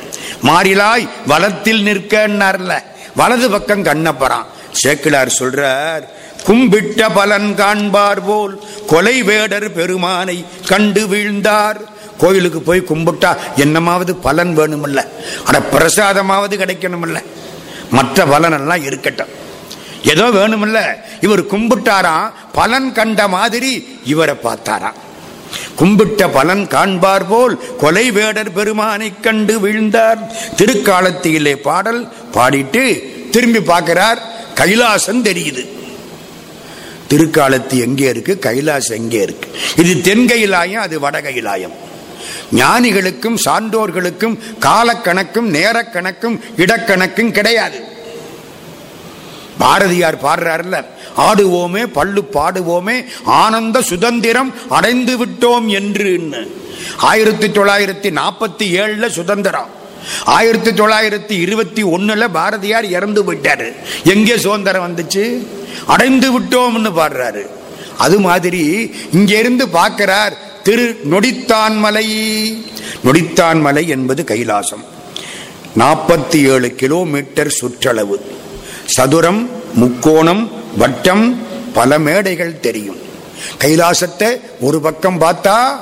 மாறிலாய் வலத்தில் நிற்கன்னார்ல. வலது பக்கம் கண்ணப்பரான் சேக்கிலார் சொல்றார் கும்பிட்ட பலன் காண்பார் போல் கொலை வேடர் பெருமானை கண்டு வீழ்ந்தார். கோயிலுக்கு போய் கும்பிட்டா என்னமாவது பலன் வேணுமில்ல. அட பிரசாதமாவது கிடைக்கணுமில்ல. மற்ற பலனெல்லாம் இருக்கட்டும். ஏதோ வேணுமில்ல. இவர் கும்பிட்டாராம் பலன் கண்ட மாதிரி இவரை பார்த்தாராம் கும்பிட்ட பலன் காண்பார் போல் கொலை வேடர் பெருமானை கண்டு வீழ்ந்தார். திருக்காலத்திலே பாடல் பாடிட்டு திரும்பி பார்க்கிறார். கைலாசம் தெரியுது. திருக்காலத்து எங்கே இருக்கு? கைலாசம் எங்கே இருக்கு? இது தென்கையிலாயம் அது வட ஞானிகளுக்கும் சான்றோர்களுக்கும் காலக்கணக்கும் நேரக்கணக்கும் இடக்கணக்கும் கிடையாது. பாரதியார் பாடுறாருல ஆடுவோமே பல்லு பாடுவோமே ஆனந்த சுதந்திரம் அடைந்து விட்டோம் என்று ஆயிரத்தி தொள்ளாயிரத்தி நாற்பத்தி ஏழுல சுதந்திரம். ஆயிரத்தி தொள்ளாயிரத்தி இருபத்தி ஒண்ணுல பாரதியார் இறந்து போயிட்டாரு. எங்கே சுதந்திரம் வந்துச்சு? அடைந்து விட்டோம்னு பாடுறாரு. அது மாதிரி இங்க இருந்து பார்க்கிறார் திரு நொடித்தான் மலை நொடித்தான் மலை என்பது கைலாசம். நாற்பத்தி ஏழு கிலோமீட்டர் சுற்றளவு. சதுரம் முக்கோணம் வட்டம் பல மேடைகள் தெரியும். கைலாசத்தை ஒரு பக்கம் பார்த்தா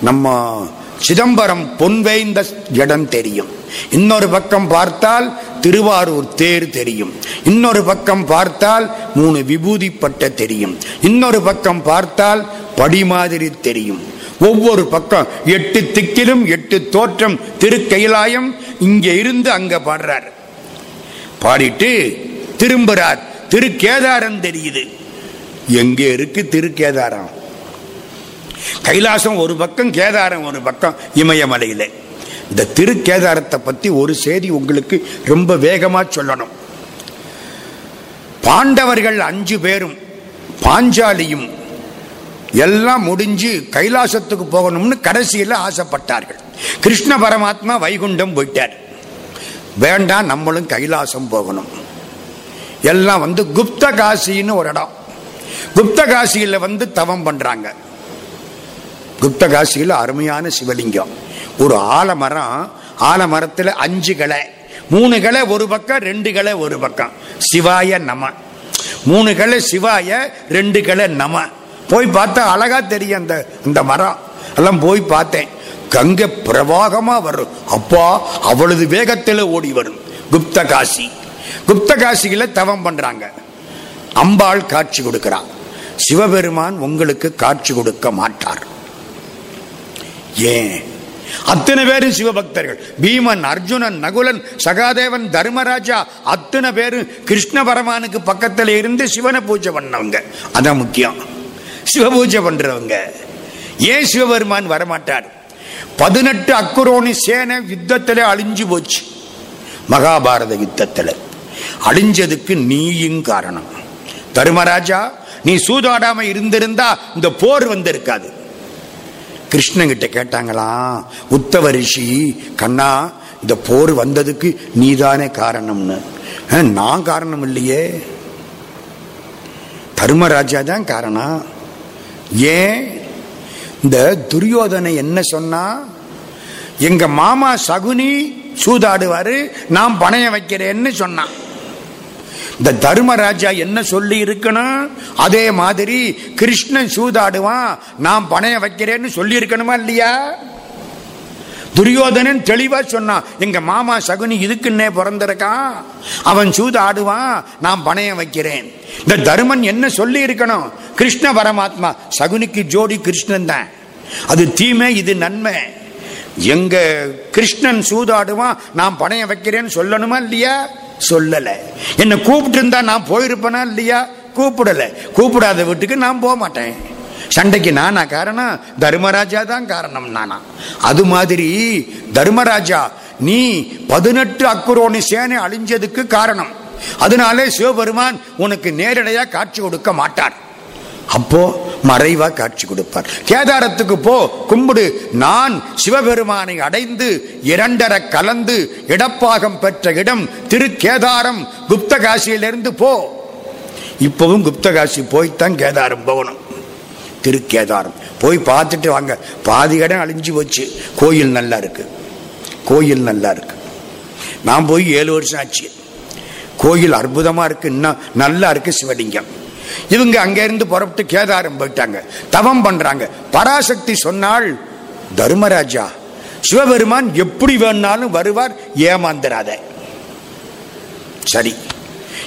நம்ம சிதம்பரம் பொன்வேய்ந்த இடம் தெரியும். இன்னொரு பக்கம் பார்த்தால் திருவாரூர் தேர் தெரியும். இன்னொரு பக்கம் பார்த்தால் மூணு விபூதி பட்ட தெரியும். இன்னொரு பக்கம் பார்த்தால் படி மாதிரி தெரியும். ஒவ்வொரு பக்கம் எட்டு திக்கிலும் எட்டு தோற்றம் திருக்கைலாயம் இங்கே இருந்து அங்க பாடுறார். பாடிட்டு திரும்புறார். திருக்கேதாரம் தெரியுது. எங்கே இருக்கு திருக்கேதாரம்? கைலாசம் ஒரு பக்கம் கேதாரம் ஒரு பக்கம் இமயமலையில். இந்த திருக்கேதாரத்தை பற்றி ஒரு செய்தி உங்களுக்கு ரொம்ப வேகமாக சொல்லணும். பாண்டவர்கள் அஞ்சு பேரும் பாஞ்சாலியும் எல்லாம் முடிஞ்சு கைலாசத்துக்கு போகணும்னு கடைசியில் ஆசைப்பட்டார்கள். கிருஷ்ண பரமாத்மா வைகுண்டம் போயிட்டார். வேண்டாம் நம்மளும் கைலாசம் போகணும். எல்லாம் வந்து குப்த காசின்னு ஒரு இடம். குப்த காசியில் வந்து தவம் பண்ணுறாங்க குப்த காசியில் அருமையான சிவலிங்கம். ஒரு ஆலமரம் ஆலமரத்தில் அஞ்சு கிளை. மூணு கிளை ஒரு பக்கம் ரெண்டு கிளை ஒரு பக்கம். சிவாய நம. மூணு கிளை சிவாய ரெண்டு கிளை நம. போய் பார்த்தா அழகா தெரியும் அந்த அந்த மரம். எல்லாம் போய் பார்த்தேன். கங்கை பிரவாகமா வரும். அப்பா அவ்வளவு வேகத்தில் ஓடி வரும். குப்த காசி குப்த காசியில தவம் பண்றாங்க. அம்பாள் காட்சி கொடுக்கிறான் சிவபெருமான் உங்களுக்கு காட்சி கொடுக்க மாட்டார். ஏன்? அத்தனை பேரும் சிவபக்தர்கள். பீமன் அர்ஜுனன் நகுலன் சகாதேவன் தர்மராஜா அத்தனை பேரும் கிருஷ்ண பரமானுக்கு பக்கத்தில் இருந்து சிவனை பூஜை பண்ணவங்க. அதான் முக்கியம். சிவ பூஜை பண்றவங்க. ஏன் சிவபெருமான் வரமாட்டார்? பதினெட்டு அக்குரோனி சேனை யுத்தத்தில் அழிஞ்சு போச்சு. மகாபாரத யுத்தத்தில். அழிஞ்சதுக்கு நீயும் காரணம். தர்மராஜா நீ சூதாடாம இருந்திருந்தா இந்த போர் வந்திருக்காது. கிருஷ்ணங்கிட்ட கேட்டாங்களாம் உத்தவ ரிஷி கண்ணா இந்த போர் வந்ததுக்கு நீதானே காரணம்னு. நான் காரணம் இல்லையே. தர்மராஜா தான் காரணம் ஏன்? இந்த துரியோதனை என்ன சொன்னா எங்க மாமா சகுனி சூதாடுவாரு நான் பணையம் வைக்கிறேன்னு சொன்னான். இந்த தர்மராஜா என்ன சொல்லி இருக்கணும்? அதே மாதிரி கிருஷ்ணன் சூதாடுவான் நான் பணைய வைக்கிறேன்னு சொல்லி இருக்கணுமா இல்லையா? துரியோதனன் தெளிவா சொன்னான் எங்க மாமா சகுனி இதுக்குன்னே பிறந்திருக்கான். அவன் சூது ஆடுவான் நான் பணையம் வைக்கிறேன். இந்த தருமன் என்ன சொல்லி இருக்கணும்? கிருஷ்ண பரமாத்மா சகுனிக்கு ஜோடி கிருஷ்ணன் தான். அது தீமை இது நன்மை. எங்க கிருஷ்ணன் சூதாடுவான் நான் பணையம் வைக்கிறேன்னு சொல்லணுமா இல்லையா? சொல்லல. என்ன கூப்பிட்டு இருந்தா நான் போயிருப்பேனா இல்லையா? கூப்பிடல. கூப்பிடாத வீட்டுக்கு நான் போக மாட்டேன். சண்டைக்கு நானா காரணம்? தர்மராஜா தான் காரணம் நானா. அது மாதிரி தர்மராஜா நீ பதினெட்டு அக்குரோனி சேனை அழிஞ்சதுக்கு காரணம். அதனாலே சிவபெருமான் உனக்கு நேரடியா காட்சி கொடுக்க மாட்டார். அப்போ மறைவா காட்சி கொடுப்பார். கேதாரத்துக்கு போ கும்பிடு. நான் சிவபெருமானை அடைந்து இரண்டர கலந்து இடப்பாகம் பெற்ற இடம் திருக்கேதாரம் குப்தகாசியிலிருந்து போ. இப்பவும் குப்தகாசி போய்த்தான் கேதாரம் போகணும். திருக்கேதாரம். போய் பார்த்துட்டு வாங்க. பாதி இடம் அழிஞ்சு போச்சு. கோயில் நல்லா இருக்கு. கோயில் நல்லா இருக்கு. நான் போய் ஏழு வருஷம் ஆச்சு. கோயில் அற்புதமா இருக்கு. இன்னும் நல்லா இருக்கு சிவலிங்கம். இவங்க அங்க இருந்து புறப்பட்டு கேதாரம் போயிட்டாங்க. தவம் பண்றாங்க. பராசக்தி சொன்னால் தர்மராஜா சிவபெருமான் எப்படி வேணாலும் வருவார் ஏமாந்துராத சரி.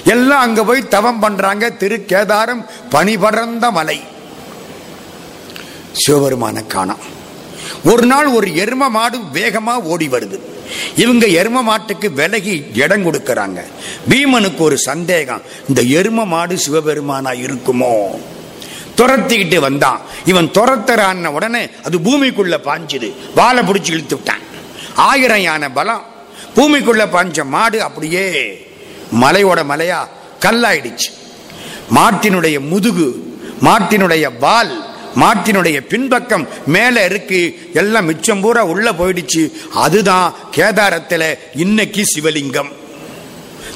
எல்லாம் அங்க போய் தவம் பண்றாங்க. திரு கேதாரம் பனி படர்ந்த மலை. சிவபெருமான காணோம். ஒரு நாள் ஒரு எரும மாடு வேகமா ஓடி வருது. இவங்க எரும மாட்டுக்கு விலகி இடம் கொடுக்கறாங்க. பீமனுக்கு ஒரு சந்தேகம் இந்த எரும மாடு சிவபெருமானா இருக்குமோ? துரத்திக்கிட்டு வந்தான். இவன் துரத்துறான உடனே அது பூமிக்குள்ள பாஞ்சுது. வாழை பிடிச்சி இழுத்து விட்டான். ஆயிரம் யானை பலம். பூமிக்குள்ள பாஞ்ச மாடு அப்படியே மலையோட மலையா கல்லாயிடுச்சு. மாட்டினுடைய முதுகு மாட்டினுடைய வால் மாட்டினுடைய பின்பக்கம் மேல இருக்கு. எல்லாம் மிச்சம் பூரா உள்ள போயிடுச்சு. அதுதான் கேதாரத்துல இன்னைக்கு சிவலிங்கம்.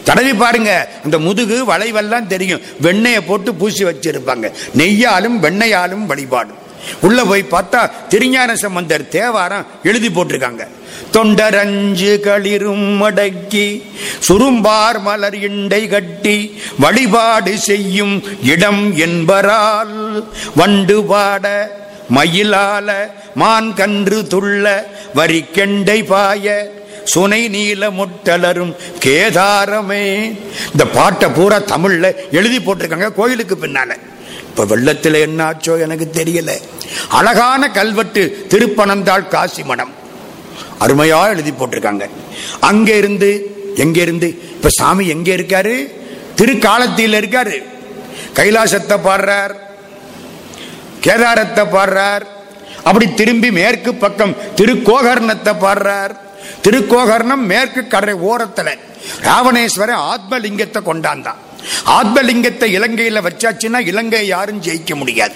தடவி பாருங்க அந்த முதுகு வளைவெல்லாம் தெரியும். வெண்ணெயை போட்டு பூசி வச்சிருப்பாங்க. நெய்யாலும் வெண்ணையாலும் வழிபாடு. உள்ள போய் பார்த்தா திருஞான சம்பந்தர் தேவாரம் எழுதி போட்டிருக்காங்க. தொண்டரஞ்சு களிரும் மடக்கி சுரும்பார் மலர் இண்டை கட்டி வழிபாடு செய்யும் இடம் என்பரால் வண்டு பாட மயிலால மான் கன்று துள்ள வரிக்கெண்டை பாய சுனை நீல முட்டலரும் கேதாரமே. இந்த பாட்டை பூரா தமிழ்ல எழுதி போட்டிருக்காங்க கோயிலுக்கு பின்னால. இப்ப வெள்ளத்துல என்னாச்சோ எனக்கு தெரியல. அழகான கல்வெட்டு திருப்பனந்தாள் காசி மடம் அருமையா எழுதி போட்டிருக்காங்க. அங்க இருந்து எங்க இருந்து? இப்ப சாமி எங்க இருக்காரு? திருக்காலத்தில் இருக்காரு. கைலாசத்தை பாடுறார். கேதாரத்தை பாடுறார். அப்படி திரும்பி மேற்கு பக்கம் திருக்கோகர்ணத்தை பாடுறார். திருக்கோகர்ணம் மேற்கு கடை ஓரத்துல ராவணேஸ்வரன் ஆத்மலிங்கத்தை கொண்டாந்தான். ஆத்மலிங்கத்தை இலங்கையில வச்சாச்சுன்னா இலங்கை யாரும் ஜெயிக்க முடியாது.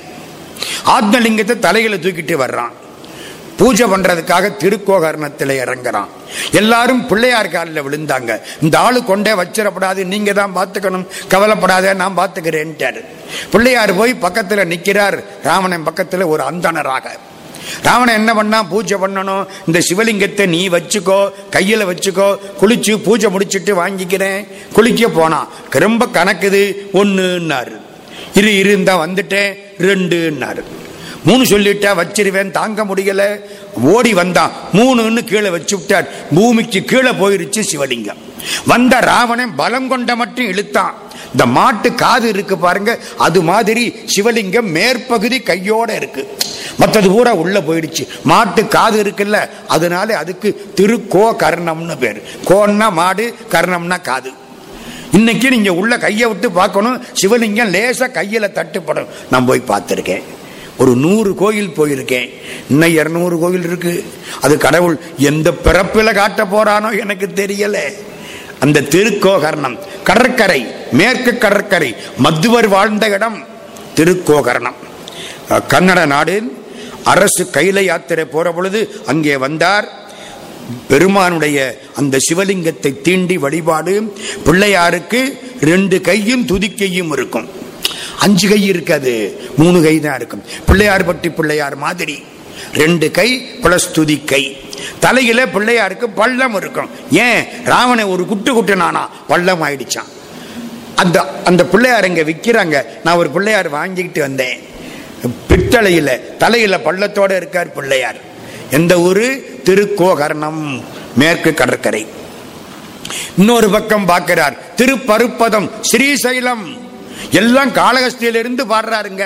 ஆத்மலிங்கத்தை தலையில தூக்கிட்டு வர்றான். பூஜை பண்றதுக்காக திருக்கோகர்ணத்தில் இறங்குறான். எல்லாரும் பிள்ளையார் காலில் விழுந்தாங்க. இந்த ஆளு கொண்டே வச்சிடப்படாது. நீங்க தான் பார்த்துக்கணும். கவலைப்படாத நான் பார்த்துக்கிறேன்ட்டாரு. பிள்ளையார் போய் பக்கத்தில் நிற்கிறார் ராவணன் பக்கத்தில் ஒரு அந்தனராக ராவணன் என்ன பண்ணா? பூஜை பண்ணணும். இந்த சிவலிங்கத்தை நீ வச்சுக்கோ கையில வச்சுக்கோ. குளிச்சு பூஜை முடிச்சிட்டு வாங்கிக்கிறேன். குளிக்க போனான் ரொம்ப கணக்குது. ஒன்னுன்னாரு இரு இருந்தா வந்துட்டேன். ரெண்டுன்னாரு. மூணு சொல்லிட்டா வச்சிருவேன் தாங்க முடியல. ஓடி வந்தான் மூணுன்னு கீழே வச்சு விட்டார் பூமிக்கு கீழே போயிருச்சு சிவலிங்கம். வந்த ராவணன் பலம் கொண்ட மட்டும் இழுத்தான். இந்த மாட்டு காது இருக்கு பாருங்க அது மாதிரி சிவலிங்கம் மேற்பகுதி கையோட இருக்கு. மற்றது பூரா உள்ள போயிடுச்சு. மாட்டு காது இருக்குல்ல அதனால அதுக்கு திருக்கோ கர்ணம்னு பேர். கோன்னா மாடு கர்ணம்னா காது. இன்னைக்கு நீங்க உள்ள கையை விட்டு பார்க்கணும் சிவலிங்கம் லேசா கையில தட்டுப்படும். நான் போய் பார்த்துருக்கேன். ஒரு நூறு கோயில் போயிருக்கேன். இன்னும் இருநூறு கோயில் இருக்கு. அது கடவுள் எந்த பிறப்பில காட்ட போறானோ எனக்கு தெரியல. அந்த திருக்கோகர்ணம் கடற்கரை மேற்கு கடற்கரை மதுவர் வாழ்ந்த இடம் திருக்கோகர்ணம். கன்னட நாடு அரசு கைல யாத்திரை போற பொழுது அங்கே வந்தார். பெருமானுடைய அந்த சிவலிங்கத்தை தீண்டி வழிபாடு பிள்ளையாருக்கு ரெண்டு கையும் துதிக்கையும் இருக்கும். அஞ்சு கை இருக்காது. மூணு கை தான் இருக்கும். பிள்ளையார் பட்டி பிள்ளையார் மாதிரி. ரெண்டு கை பிளஸ் துதி கை. தலையில பிள்ளையாருக்கு பள்ளம் இருக்கும். ஏன்? ராவணன் ஒரு குட்டு குட்டு நானா பள்ளம் ஆயிடுச்சான் அந்த அந்த பிள்ளையார் இங்க விற்கிறாங்க நான் ஒரு பிள்ளையார் வாங்கிக்கிட்டு வந்தேன். பித்தளையில தலையில பள்ளத்தோட இருக்கார் பிள்ளையார். எந்த ஊரு? திருக்கோகர்ணம் மேற்கு கடற்கரை. இன்னொரு பக்கம் பார்க்கிறார். திருப்பருப்பதம் ஸ்ரீசைலம். எல்லாம் காலகஸ்தியிலிருந்து பாடுறாருங்க.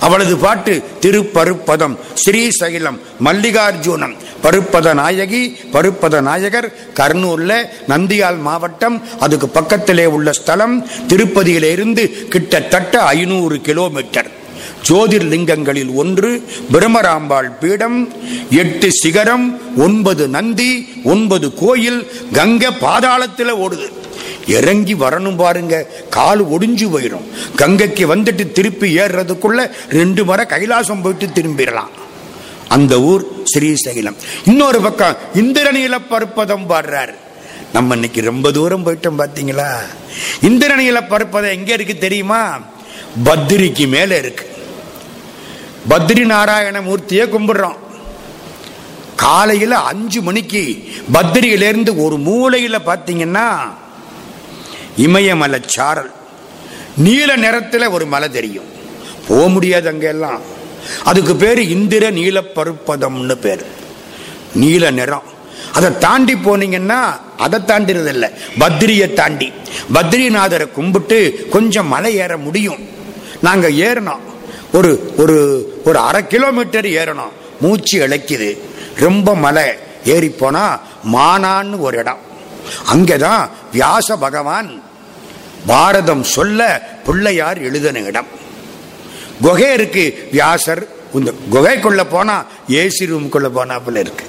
அவளது பாட்டு திருப்பருப்பதம் ஸ்ரீசைலம் மல்லிகார்ஜுனம். பருப்பத நாயகி பருப்பத நாயகர் கர்னூர்ல நந்தியால் மாவட்டம் அதுக்கு பக்கத்திலே உள்ள ஸ்தலம் திருப்பதியிலிருந்து கிட்டத்தட்ட ஐநூறு கிலோமீட்டர். ஜோதிர்லிங்கங்களில் ஒன்று பிரமராம்பாள் பீடம் எட்டு சிகரம் ஒன்பது நந்தி ஒன்பது கோயில் கங்கை பாதாளத்தில் ஓடுது. இறங்கி வரணும் பாருங்க. கால் ஒடிஞ்சு போயிடும் கங்கைக்கு வந்துட்டு திருப்பி ஏறுறதுக்குள்ள ரெண்டு முறை கைலாசம் போயிட்டு திரும்பிடலாம். அந்த ஊர் ஸ்ரீசைலம். இன்னொரு பக்கம் இந்திரநீல பருப்பதம் பாடுறாரு. நம்ம இன்னைக்கு ரொம்ப தூரம் போயிட்டோம் பார்த்தீங்களா இந்திரநீல பருப்பதம் எங்க இருக்கு தெரியுமா? பத்ரிக்கு மேல இருக்கு. பத்ரி நாராயண மூர்த்தியை கும்பிடுறோம். காலையில அஞ்சு மணிக்கு பத்ரியிலிருந்து ஒரு மூலையில பாத்தீங்கன்னா இமயமலை சாரல் நீல நிறத்தில் ஒரு மலை தெரியும். போக முடியாது அங்கெல்லாம். அதுக்கு பேர் இந்திர நீல பருப்பதம்னு பேர். நீல நிறம். அதை தாண்டி போனீங்கன்னா அதை தாண்டிறது பத்ரியை தாண்டி. பத்ரிநாதரை கும்பிட்டு கொஞ்சம் மலை ஏற முடியும். நாங்கள் ஏறினோம். ஒரு ஒரு ஒரு அரை கிலோமீட்டர் ஏறணும் மூச்சு இழைக்குது. ரொம்ப மலை. ஏறி போனால் மானான்னு ஒரு இடம். அங்கே தான் வியாச பகவான் பாரதம் சொல்ல பிள்ளையார் எழுதின இடம். குகை இருக்கு வியாசர் இந்த குகைக்குள்ள போனா ஏசி ரூமுக்குள்ள போனாப்புல இருக்கு.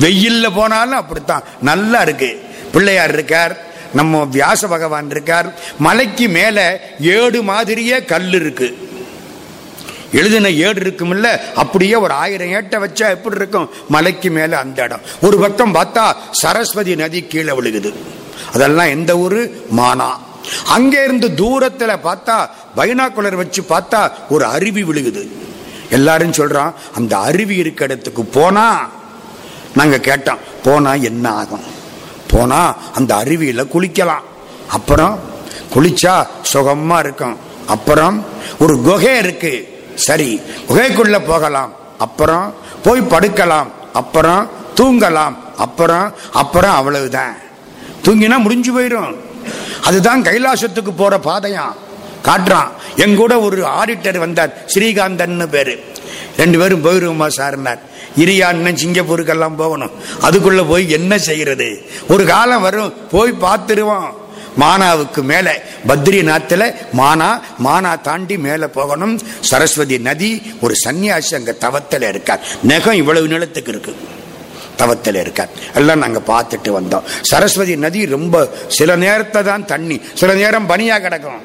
வெயில்ல போனாலும் அப்படித்தான். நல்லா இருக்கு. பிள்ளையார் இருக்கார். நம்ம வியாச பகவான் இருக்கார். மலைக்கு மேல ஏடு மாதிரியே கல் இருக்கு. எழுதின ஏடு இருக்கும்ல அப்படியே ஒரு ஆயிரம் ஏட்டை வச்சா எப்படி இருக்கும்? மலைக்கு மேல அந்த இடம். ஒரு பக்கம் பார்த்தா சரஸ்வதி நதி கீழே விழுகுது. அதெல்லாம் எந்த ஊரு? மானா. அங்கே இருந்து தூரத்தில் பார்த்தா பைனாக்குலர் வச்சு பார்த்தா ஒரு அருவி விழுகுது. எல்லாரும் சொல்றான் அந்த அருவி இருக்க இடத்துக்கு போனா நாங்க கேட்டோம் போனா என்ன ஆகும்? போனா அந்த அருவியில குளிக்கலாம். அப்புறம் குளிச்சா சுகமா இருக்கும். அப்புறம் ஒரு குகை இருக்கு. சரி குகைக்குள்ள போகலாம். அப்புறம் போய் படுக்கலாம். அப்புறம் தூங்கலாம். அப்புறம் அப்புறம் அவ்வளவுதான். தூங்கினா முடிஞ்சு போயிடும் அதுதான் கைலாசத்துக்கு போற பாதையாம் காட்டுறான். என் கூட ஒரு ஆடிட்டர் வந்தார் ஸ்ரீகாந்தன் பேரு. ரெண்டு பேரும் போயிருவோமா சார்னார் இரியான்னு சிங்கப்பூருக்கெல்லாம் போகணும். அதுக்குள்ள போய் என்ன செய்யறது? ஒரு காலம் வரும் போய் பார்த்துருவோம். மானாவுக்கு மேலே பத்ரிநாத்தில் மானா மானா தாண்டி மேலே போகணும். சரஸ்வதி நதி ஒரு சன்னியாசி அங்க தவத்தில் இருக்கார். நெகம் இவ்வளவு நிலத்துக்கு இருக்கு. தவத்தில் இருக்கார் எல்லாம் நாங்கள் பார்த்துட்டு வந்தோம். சரஸ்வதி நதி ரொம்ப சில நேரத்தை தான் தண்ணி. சில நேரம் பனியாக கிடக்கும்.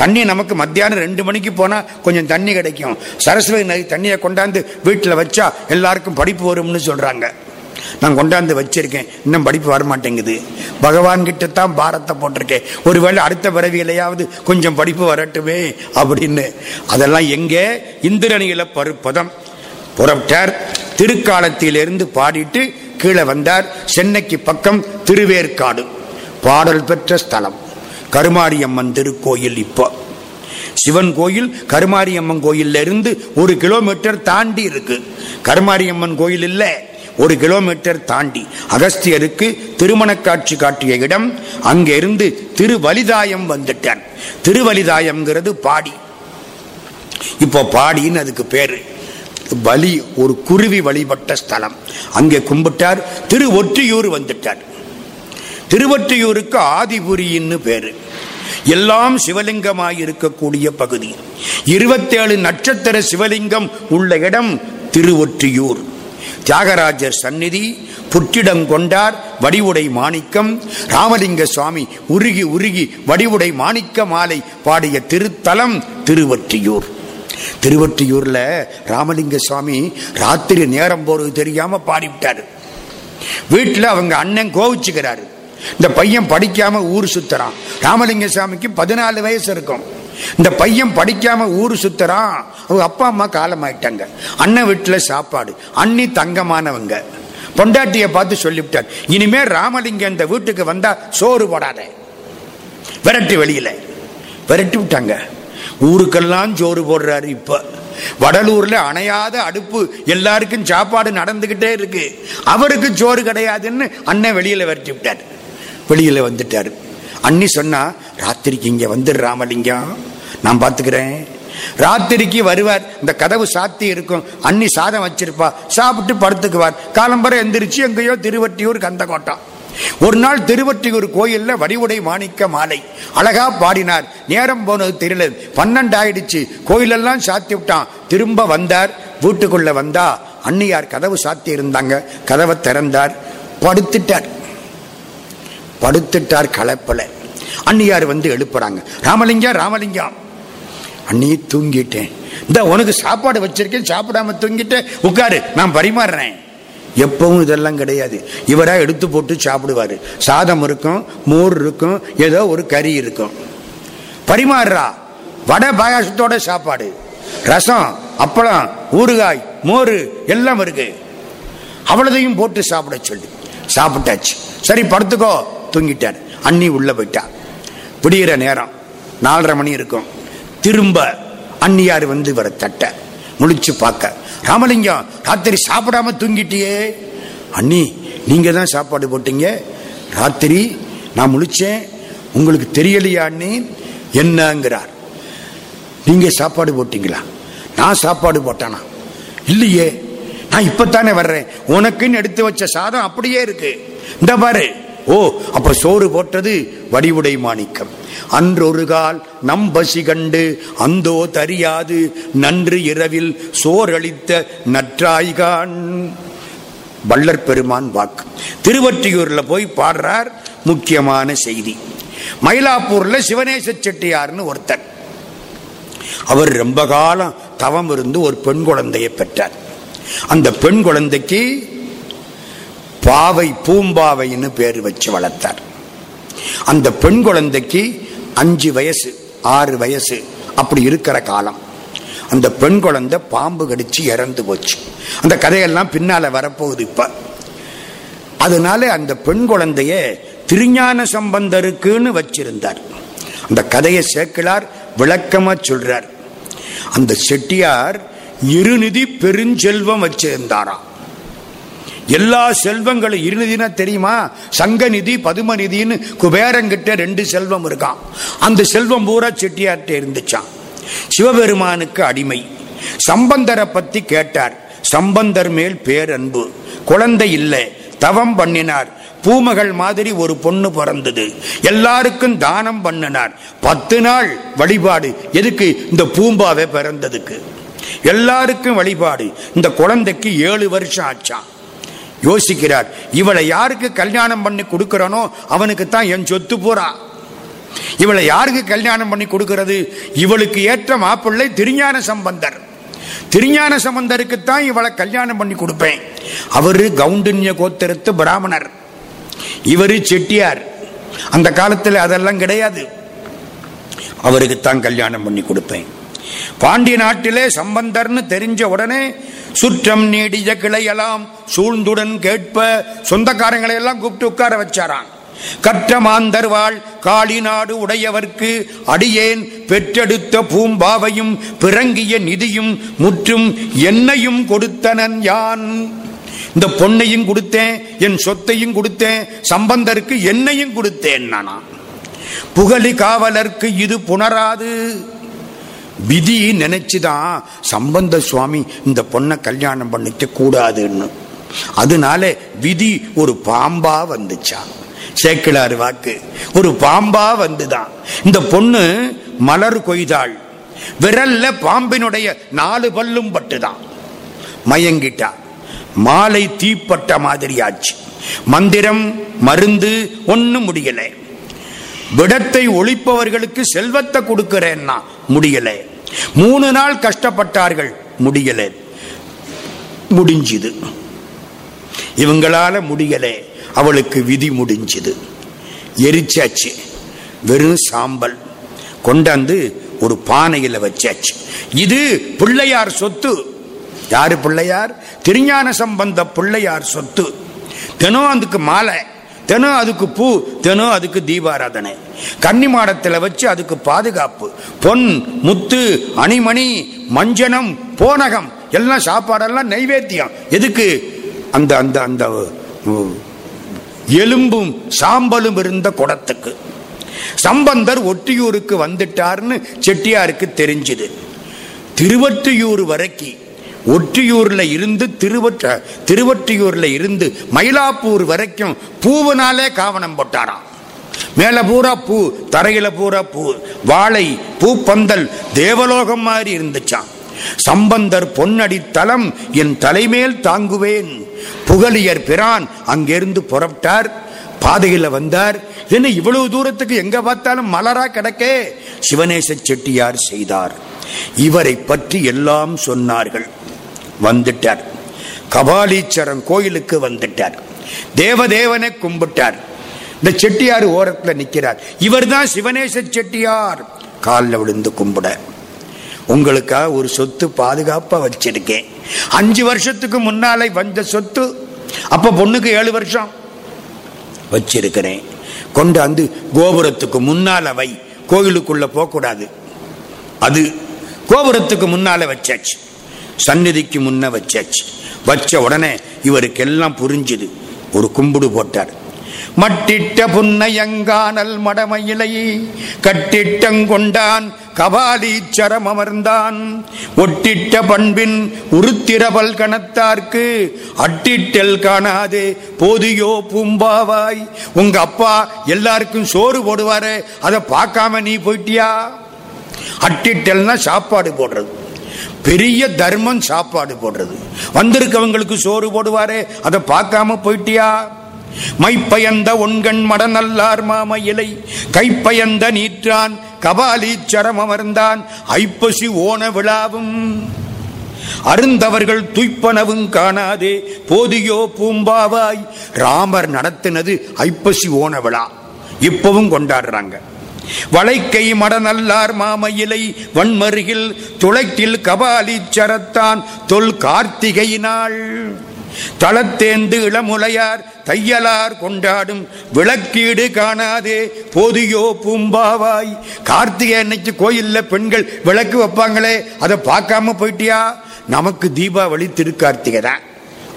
தண்ணி நமக்கு மத்தியானம் ரெண்டு மணிக்கு போனால் கொஞ்சம் தண்ணி கிடைக்கும். சரஸ்வதி நதி தண்ணியை கொண்டாந்து வீட்டில் வச்சா எல்லாருக்கும் படிப்பு வரும்னு சொல்கிறாங்க நான் கொண்டாந்து வச்சிருக்கேன். இன்னும் படிப்பு வர மாட்டேங்குது பகவான் கிட்ட தான் பாரத்தை போட்டிருக்கேன். ஒருவேளை அடுத்த பிறவியிலையாவது கொஞ்சம் படிப்பு வரட்டுமே அப்படின்னு. அதெல்லாம் எங்கே? இந்திரனியில பருப்பதம். புறப்பட்டார். திருக்காலத்திலிருந்து பாடிட்டு கீழே வந்தார். சென்னைக்கு பக்கம் திருவேற்காடு. பாடல் பெற்ற ஸ்தலம். கருமாரியம்மன் திருக்கோயில் இப்போ. சிவன் கோயில் கருமாரியம்மன் கோயில்ல இருந்து ஒரு கிலோமீட்டர் தாண்டி இருக்கு. கருமாரியம்மன் கோயில் இல்லை ஒரு கிலோமீட்டர் தாண்டி. அகஸ்தியருக்கு திருமண காட்சி காட்டிய இடம் அங்கிருந்து திருவலிதாயம் வந்துட்டான் திருவலிதாயம்ங்கிறது பாடி. இப்போ பாடின்னு அதுக்கு பேரு. வழி ஒரு குருவி வழிபட்ட ஸ்தலம். அங்கே கும்பிட்டார் திரு ஒற்றியூர் வந்துட்டார். திருவொற்றியூருக்கு ஆதிபுரின்னு பேரு. எல்லாம் சிவலிங்கமாய் இருக்கக்கூடிய பகுதி. இருபத்தேழு நட்சத்திர சிவலிங்கம் உள்ள இடம் திருவொற்றியூர். தியாகராஜர் சந்நிதி புற்றிடம் கொண்டார் வடிவுடை மாணிக்கம். ராமலிங்க சுவாமி உருகி உருகி வடிவுடை மாணிக்க மாலை பாடிய திருத்தலம் திருவொற்றியூர். திருவொற்றியூர்ல ராமலிங்க சுவாமி ராத்திரி நேரம் போறது தெரியாம பாடிவிட்டாரு. வீட்டில் அவங்க அண்ணன் கோவிச்சுக்கிறாரு. இந்த பையன் படிக்காம ஊர் சுத்துறான். ராமலிங்க சாமிக்கு பதினாலு வயசு இருக்கும். இந்த பையன் படிக்காம ஊர் சுத்துறான். அவங்க அப்பா அம்மா காலமாயிட்டாங்க. அண்ணன் வீட்டில் சாப்பாடு. அண்ணி தங்கமானவங்க. பொண்டாட்டியை பார்த்து சொல்லிவிட்டார் இனிமே ராமலிங்க இந்த வீட்டுக்கு வந்தா சோறு போடாத. விரட்டு வெளியில. விரட்டி விட்டாங்க. ஊருக்கெல்லாம் சோறு போடுறாரு இப்ப. வடலூர்ல அணையாத அடுப்பு எல்லாருக்கும் சாப்பாடு நடந்துகிட்டே இருக்கு. அவருக்கு சோறு கிடையாதுன்னு அண்ணன் வெளியில விரட்டி விட்டார். வெளியில வந்துட்டாரு. அண்ணி சொன்னா ராத்திரிக்கு இங்க வந்துடுறாமலிங்கம் நான் பாத்துக்கிறேன். ராத்திரிக்கு வருவார். இந்த கதவு சாத்தி இருக்கும். அண்ணி சாதம் வச்சிருப்பா. சாப்பிட்டு படுத்துக்குவார். காலம்பரம் எந்திரிச்சு எங்கேயோ திருவட்டியூர் கந்தக்கோட்டம் ஒரு நாள் திருவற்றியூர் கோயில்ல வடிவுடை மாணிக்க மாலை. அழகா பாடினார். நேரம் போனது தெரியல. பன்னெண்டு ஆயிடுச்சு கோயிலெல்லாம் சாத்தி விட்டான். திரும்ப வந்தார். வீட்டுக்குள்ள வந்தா அன்னியார் கதவு சாத்தி இருந்தாங்க. கதவை திறந்தார். படுத்துட்டார். படுத்துட்டார் கலப்பல அண்ணியார் வந்து எழுப்புறாங்க. ராமலிங்கம் ராமலிங்கம். அண்ணி தூங்கிட்டேன். இந்த உனக்கு சாப்பாடு வச்சிருக்கேன். சாப்பிடாம தூங்கிட்டேன். உட்காரு. நான் பரிமாறுறேன். எப்பவும் இதெல்லாம் கிடையாது. இவராக எடுத்து போட்டு சாப்பிடுவாரு. சாதம் இருக்கும் மோர் இருக்கும் ஏதோ ஒரு கறி இருக்கும். பரிமாறுறா வடை பாயாசத்தோட சாப்பாடு. ரசம் அப்பளம் ஊறுகாய் மோர் எல்லாம் இருக்கு. அவ்வளதையும் போட்டு சாப்பிட சொல்லி. சாப்பிட்டாச்சு. சரி படுத்துக்கோ. தூங்கிட்டார். அண்ணி உள்ள போயிட்டா. விடுகிற நேரம். நாலரை மணி இருக்கும். திரும்ப அண்ணியார் வந்து இவரை தட்ட. முழிச்சு பார்க்க. ராமலிங்கம் ராத்திரி சாப்பிடாம தூங்கிட்டியே. அண்ணி நீங்க தான் சாப்பாடு போட்டீங்க. ராத்திரி நான் முழிச்சேன். உங்களுக்கு தெரியலையா அண்ணி? என்னங்கிறார். நீங்க சாப்பாடு போட்டீங்களா? நான் சாப்பாடு போட்டானா? இல்லையே. நான் இப்பத்தானே வர்றேன். உனக்குன்னு எடுத்து வச்ச சாதம் அப்படியே இருக்கு. இந்த பாரு. ஓ அப்ப சோறு போட்டது வடிவுடை மாணிக்கம். அன்றொரு கால் நம் பசி கண்டு அந்தோ தரியாது நன்று இரவில் சோரளித்த நற்றாய்கான். வள்ளற் பெருமான் வாக்கு. திருவற்றியூர்ல போய் பாடுறார் முக்கியமான செய்தி. மயிலாப்பூர்ல சிவநேச செட்டியார்னு ஒருத்தர் அவர் ரொம்ப காலம் தவம் இருந்து ஒரு பெண் குழந்தையை பெற்றார். அந்த பெண் குழந்தைக்கு பாவை பூம்பாவைன்னு பேர் வச்சு வளர்த்தார். அந்த பெண் குழந்தைக்கு அஞ்சு வயசு ஆறு வயசு அப்படி இருக்கிற காலம். அந்த பெண் குழந்தை பாம்பு கடிச்சு இறந்து போச்சு. அந்த கதையெல்லாம் பின்னால வரப்போகுது இப்ப. அதனால அந்த பெண் குழந்தைய திருஞான சம்பந்தருக்குன்னு வச்சிருந்தார். அந்த கதையை சேர்க்கலார் விளக்கமா சொல்றார். அந்த செட்டியார் இருநிதி பெருஞ்செல்வம் வச்சிருந்தாராம். எல்லா செல்வங்களும் இருநிதினா தெரியுமா? சங்கநிதி பதுமநிதின்னு குபேரங்கிட்ட ரெண்டு செல்வம் இருக்கான் அந்த செல்வம் பூரா செட்டியார்கிட்ட இருந்துச்சான் சிவபெருமானுக்கு அடிமை. சம்பந்தரை பத்தி கேட்டார். சம்பந்தர் மேல் பேரன்பு. குழந்தை இல்லை. தவம் பண்ணினார். பூமகள் மாதிரி ஒரு பொண்ணு பிறந்தது. எல்லாருக்கும் தானம் பண்ணினார். பத்து நாள் வழிபாடு. எதுக்கு? இந்த பூம்பாவை பிறந்ததுக்கு. எல்லாருக்கும் வழிபாடு. இந்த குழந்தைக்கு ஏழு வருஷம் ஆச்சான் யோசிக்கிறார் இவளை யாருக்கு கல்யாணம் பண்ணி கொடுக்கிறனோ அவனுக்கு தான் என் சொத்து பூரா இவளை யாருக்கு கல்யாணம் பண்ணி கொடுக்கிறது? இவளுக்கு ஏற்ற மாப்பிள்ளை திருஞான சம்பந்தர். திருஞான சம்பந்தருக்குத்தான் இவளை கல்யாணம் பண்ணி கொடுப்பேன். அவரு கவுண்டன்ய கோத்திரத்து பிராமணர். இவரு செட்டியார். அந்த காலத்தில் அதெல்லாம் கிடையாது. அவருக்குத்தான் கல்யாணம் பண்ணி கொடுப்பேன். பாண்டிய நாட்டிலே சம்பந்தர்னு தெரிஞ்ச உடனே சுற்றம் நீடிய கிளையெல்லாம் சூழ்ந்துடன் கேட்ப சொந்தக்காரங்களை எல்லாம் கூப்பிட்டு உட்கார வச்சாரான் கற்ற மாந்தர்வாள் காளி நாடு உடையவர்க்கு அடியேன் பெற்றெடுத்த பூம்பாவையும் பிறங்கிய நிதியும் முற்றும் என்னையும் கொடுத்தனன் யான். இந்த பொண்ணையும் கொடுத்தேன் என் சொத்தையும் கொடுத்தேன் சம்பந்தருக்கு என்னையும் கொடுத்தேன் நானா. புகழி காவலர்க்கு இது புணராது. விதி நினைச்சுதான் சம்பந்த சுவாமி இந்த பொண்ணை கல்யாணம் பண்ணிக்க கூடாதுன்னு. அதனால விதி ஒரு பாம்பா வந்துச்சா? சேக்கிழாறு வாக்கு. ஒரு பாம்பா வந்துதான் இந்த பொண்ணு மலர் கொய்தாள். விரல்ல பாம்பினுடைய நாலு பல்லும் பட்டுதான் மயங்கிட்டா. மாலை தீப்பட்ட மாதிரி ஆச்சு மந்திரம் மருந்து ஒன்னும் முடியல. விடத்தை ஒழிப்பவர்களுக்கு செல்வத்தை கொடுக்கிறேன்னா முடியல. மூணு நாள் கஷ்டப்பட்டார்கள் முடியல. முடிஞ்சுது. இவங்களால முடியல அவளுக்கு விதி முடிஞ்சுது. எரிச்சாச்சு வெறும் சாம்பல். கொண்டாந்து ஒரு பானையில் வச்சாச்சு. இது பிள்ளையார் சொத்து. யாரு பிள்ளையார்? திருஞான சம்பந்த பிள்ளையார் சொத்து. தினம் அதுக்கு மாலை. தினம் அதுக்கு பூ தினம் அதுக்கு தீபாராதனை. கன்னி மாடத்தில் வச்சு அதுக்கு பாதுகாப்பு. பொன் முத்து அணிமணி மஞ்சனம் போனகம் எல்லாம் சாப்பாடெல்லாம் நைவேத்தியம். எதுக்கு? அந்த அந்த அந்த எலும்பும் சாம்பலும் இருந்த குடத்துக்கு. சம்பந்தர் ஒட்டியூருக்கு வந்துட்டார்னு செட்டியாருக்கு தெரிஞ்சுது. திருவற்றியூர் வரைக்கும் ஒற்றியூர்ல இருந்து திருவற்ற திருவற்றியூர்ல இருந்து மயிலாப்பூர் வரைக்கும் பூவனாலே காவனம் போட்டாராம். மேல பூரா பூ தரையில பூரா பூ வாழை பூப்பந்தல் தேவலோகம் மாதிரி இருந்துச்சான் சம்பந்தர் பொன்னடித்தலம் என் தலைமேல் தாங்குவேன். புகழியர் பிரான் அங்கிருந்து புறப்பட்டார். பாதையில வந்தார். என்ன இவ்வளவு தூரத்துக்கு எங்க பார்த்தாலும் மலரா கிடக்கே? சிவனேச செட்டியார் செய்தார். இவரை பற்றி எல்லாம் சொன்னார்கள். வந்துட்டார். கபாலீச்சரம் கோயிலுக்கு வந்துட்டார். தேவதேவனை கும்பிட்டார். இந்த செட்டியார் ஓரத்தில் நிற்கிறார் இவர் தான் சிவனேச செட்டியார். காலில் விழுந்து கும்பிட. உங்களுக்காக ஒரு சொத்து பாதுகாப்பாக வச்சிருக்கேன். அஞ்சு வருஷத்துக்கு முன்னாலே வந்த சொத்து அப்போ பொண்ணுக்கு ஏழு வருஷம் வச்சிருக்கிறேன். கொண்டு வந்து கோபுரத்துக்கு முன்னால வை. கோயிலுக்குள்ளே போகக்கூடாது. அது கோபுரத்துக்கு முன்னால் வச்சாச்சு. சந்நிதிக்கு முன்ன வச்சாச்சு. வச்ச உடனே இவருக்கெல்லாம் புரிஞ்சுது. ஒரு கும்பிடு போட்டார். மட்டிட்ட புன்னையங்கானல் மடமயிலை கட்டிட்டங்கொண்டான் கபாலீச்சரம் அமர்ந்தான். ஒட்டிட்ட பண்பின் உருத்திரபல் கணத்தார்க்கு அட்டிட்டல் காணாதே போதியோ பூம்பாவாய். உங்க அப்பா எல்லாருக்கும் சோறு போடுவாரு அதை பார்க்காம நீ போயிட்டியா? அட்டிட்டல்னா சாப்பாடு போடுறது. பெரிய தர்மம் சாப்பாடு போடுறது. வந்திருக்கவங்களுக்கு சோறு போடுவாரே அதை பார்க்காம போயிட்டியா? மைப்பயந்த ஒன்கண் மடநல்லார் மாம இலை கைப்பயந்த நீற்றான் கபாலீச்சரம் அமர்ந்தான் ஐப்பசி ஓன விழாவும். அருந்தவர்கள் துய்ப்பனவும் காணாதே போதியோ பூம்பாவாய். ராமர் நடத்தினது ஐப்பசி ஓன விழா. இப்பவும் கொண்டாடுறாங்க. வளைக்கை மடநல்லார் மாமையிலை வன்மருகில் துளைக்கில் சரத்தான் தொல் கார்த்திகையினாள் தளத்தேந்து இளமுலையார் தையலார் கொண்டாடும் விளக்கீடு காணாதே போதியோ பூம்பாவாய். கார்த்திகை அன்னைக்கு கோயில்ல பெண்கள் விளக்கு வைப்பாங்களே அதை பார்க்காம போயிட்டியா? நமக்கு தீபாவளி திருக்கார்த்திகை தான்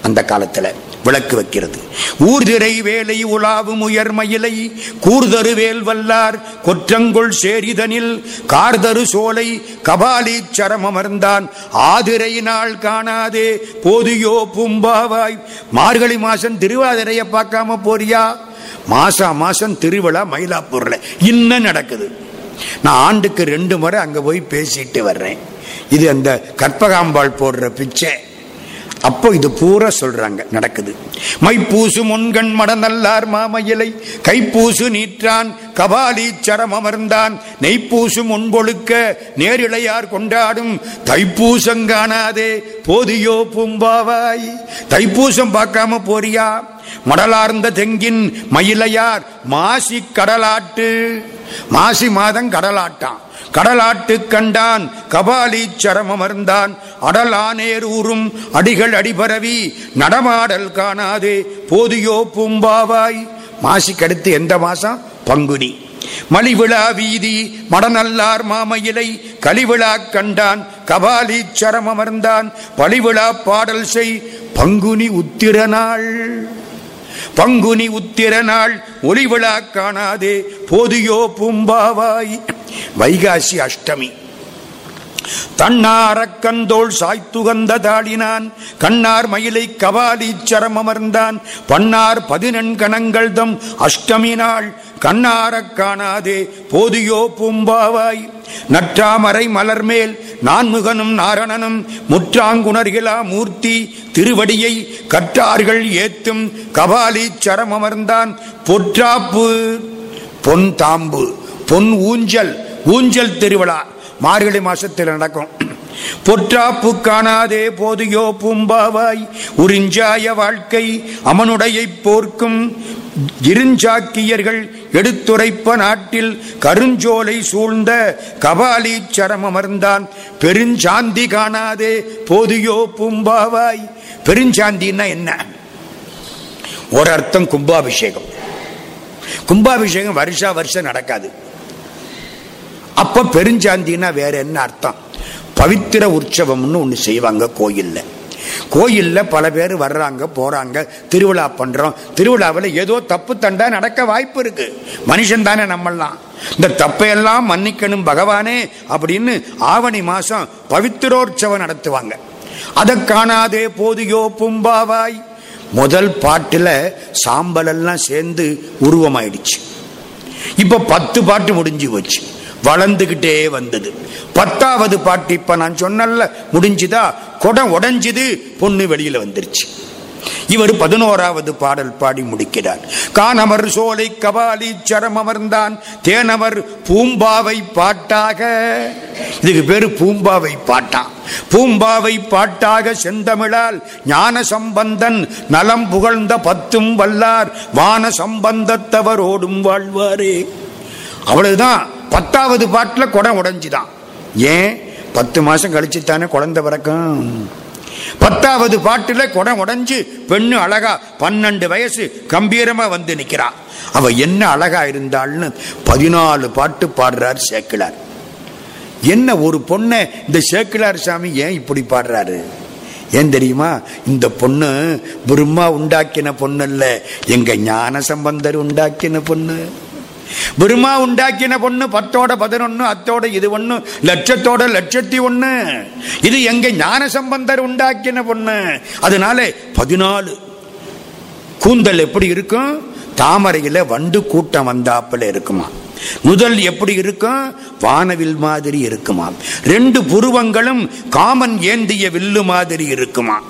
அந்த காலத்துல. விளக்கு வைக்கிறது. ஊர்திரை வேலை உலாவும் உயர்மயிலை கூர்தரு வேல் வல்லார் கொற்றங்கொள் சேரிதனில் கார்தரு சோலை கபாலி சரம் அமர்ந்தான். ஆதிரை நாள் காணாதே போதியோ பூம்பாவாய். மார்கழி மாசம் திருவாதிரையை பார்க்காம போறியா? மாசா மாசம் திருவிழா மயிலாப்பூர்ல. இன்னும் நடக்குது. நான் ஆண்டுக்கு ரெண்டு முறை அங்க போய் பேசிட்டு வர்றேன். இது அந்த கற்பகாம்பாள் போடுற பிச்சை. அப்போ இது பூரா சொல்றாங்க நடக்குது. மைப்பூசு முன்கண் மடநல்லார் மாமையிலை கைப்பூசு நீற்றான் கபாலீச்சரம் அமர்ந்தான். நெய்ப்பூசு முன்பொழுக்க நேரிழையார் கொண்டாடும் தைப்பூசம் காணாதே போதியோ பூம்பாவாய். தைப்பூசம் பார்க்காம போறியா? மடலார்ந்த தெங்கின் மயிலையார் மாசி கடலாட்டு. மாசி மாதம் கடலாட்டான். கடலாட்டு கண்டான் கபாலி சரமமர்ந்தான் அடலானேரூரும் அடிகள் அடிபரவி நடமாடல் காணாதே போதியோ பூம்பாவாய். மாசிக்கடுத்து எந்த மாசம் பங்குனி. மலிவிழா வீதி மடநல்லார் மாமையிலை கலிவிழா கண்டான் கபாலி சரமமர்ந்தான் பலிவிழா பாடல் செய் பங்குனி உத்திர நாள். பங்குனி உத்திர நாள் ஒளிவிழா காணாதே போதியோ பூம்பாவாய். வைகாசி அஷ்டமி. தன்னாரக்கந்தோள் சாய்த்துகந்த தாடினான் கண்ணார் மயிலை கபாலீச்சரம் அமர்ந்தான் பன்னார் பதினெண் கணங்கள் தம் அஷ்டமி நாள் கண்ணாரக் காணாதே போதியோ பூம்பாவாய். நற்றாமரை மலர்மேல் நான்முகனும் நாரணனும் முற்றாங்குணர்கிலா மூர்த்தி திருவடியை கற்றார்கள் ஏத்தும் கபாலி அமர்ந்தான் பொற்றாப்பு. பொன் தாம்பு பொன் ஊஞ்சல் ஊஞ்சல் திருவிழா. மார்கழி மாசத்தில் நடக்கும். பொற்றாப்பு காணாதே போதியோ பூம்பாவாய் உறிஞ்சாய வாழ்க்கை அவனுடைய போர்க்கும் இருஞ்சாக்கியர்கள் எடுத்துரைப்ப நாட்டில் கருஞ்சோலை சூழ்ந்த கபாலி அமர்ந்தான் பெருஞ்சாந்தி காணாதே போதியோ பூம்பாவாய். பெருஞ்சாந்தின்னா என்ன? ஒரு அர்த்தம் கும்பாபிஷேகம். கும்பாபிஷேகம் வருஷா வருஷம் நடக்காது. அப்ப பெருஞ்சாந்தின்னா வேற என்ன அர்த்தம்? பவித்திர உற்சவம்னு ஒன்று செய்வாங்க கோயிலில். கோயிலில் பல பேர் வர்றாங்க போகிறாங்க திருவிழா பண்ணுறோம் திருவிழாவில் ஏதோ தப்பு தண்டா நடக்க வாய்ப்பு இருக்கு. மனுஷன் தானே நம்மெல்லாம். இந்த தப்பையெல்லாம் மன்னிக்கணும் பகவானே அப்படின்னு ஆவணி மாதம் பவித்திரோற்சவம் நடத்துவாங்க. அதை காணாதே போதியோ பும்பாவாய். முதல் பாட்டில் சாம்பல் எல்லாம் சேர்ந்து உருவமாயிடுச்சு. இப்போ பத்து பாட்டு முடிஞ்சு போச்சு. வளர்ந்துகிட்டே வந்தது. பத்தாவது பாட்டு இப்ப நான் சொன்னல முடிஞ்சுதா? குடம் உடைஞ்சுது பொண்ணு வெளியில வந்துருச்சு. இவர் பதினோராவது பாடல் பாடி முடிக்கிறார். காணவர் சோலை கபாலி சரம் அமர்ந்தான். தேனவர் பூம்பாவை பாட்டாக. இதுக்கு பேரு பூம்பாவை பாட்டான் பூம்பாவை பாட்டாக செந்தமிழால் ஞான சம்பந்தன் நலம் புகழ்ந்த பத்தும் வல்லார். வான சம்பந்தத்தவர் ஓடும் வாழ்வாரே. அவ்வளவுதான். பத்தாவது பாட்டில் குடம் உடஞ்சிதான். ஏன்? பத்து மாசம் கழிச்சு தானே குழந்தை பிறக்கும். பத்தாவது பாட்டில் குடம் உடஞ்சு பெண்ணு அழகா பன்னெண்டு வயசு கம்பீரமா வந்து நிற்கிறா அவ என்ன அழகா இருந்தாள்னு பதினாலு பாட்டு பாடுறார் சேக்கிலார் என்ன ஒரு பொண்ணை இந்த சேக்கிலார் சாமி ஏன் இப்படி பாடுறாரு? ஏன் தெரியுமா? இந்த பொண்ணு பிரம்மா உண்டாக்கின பொண்ணு இல்லை எங்க ஞான சம்பந்தர் உண்டாக்கின பொண்ணு. பெருமா உண்டாக்கின பொண்ணு பத்தோட பதினொன்னு அத்தோட இது ஒண்ணு லட்சத்தோட லட்சத்தி ஒண்ணு. இது எங்க ஞான சம்பந்தர் உண்டாக்கின பொண்ணு. அதனால பதினாலு. கூந்தல் எப்படி இருக்கும்? தாமரையில வண்டு கூட்டம் வந்தாப்புல இருக்குமா? முதல் எப்படி இருக்கும்? வானவில் மாதிரி இருக்குமா? ரெண்டு புருவங்களும் காமன் ஏந்திய வில்லு மாதிரி இருக்குமா?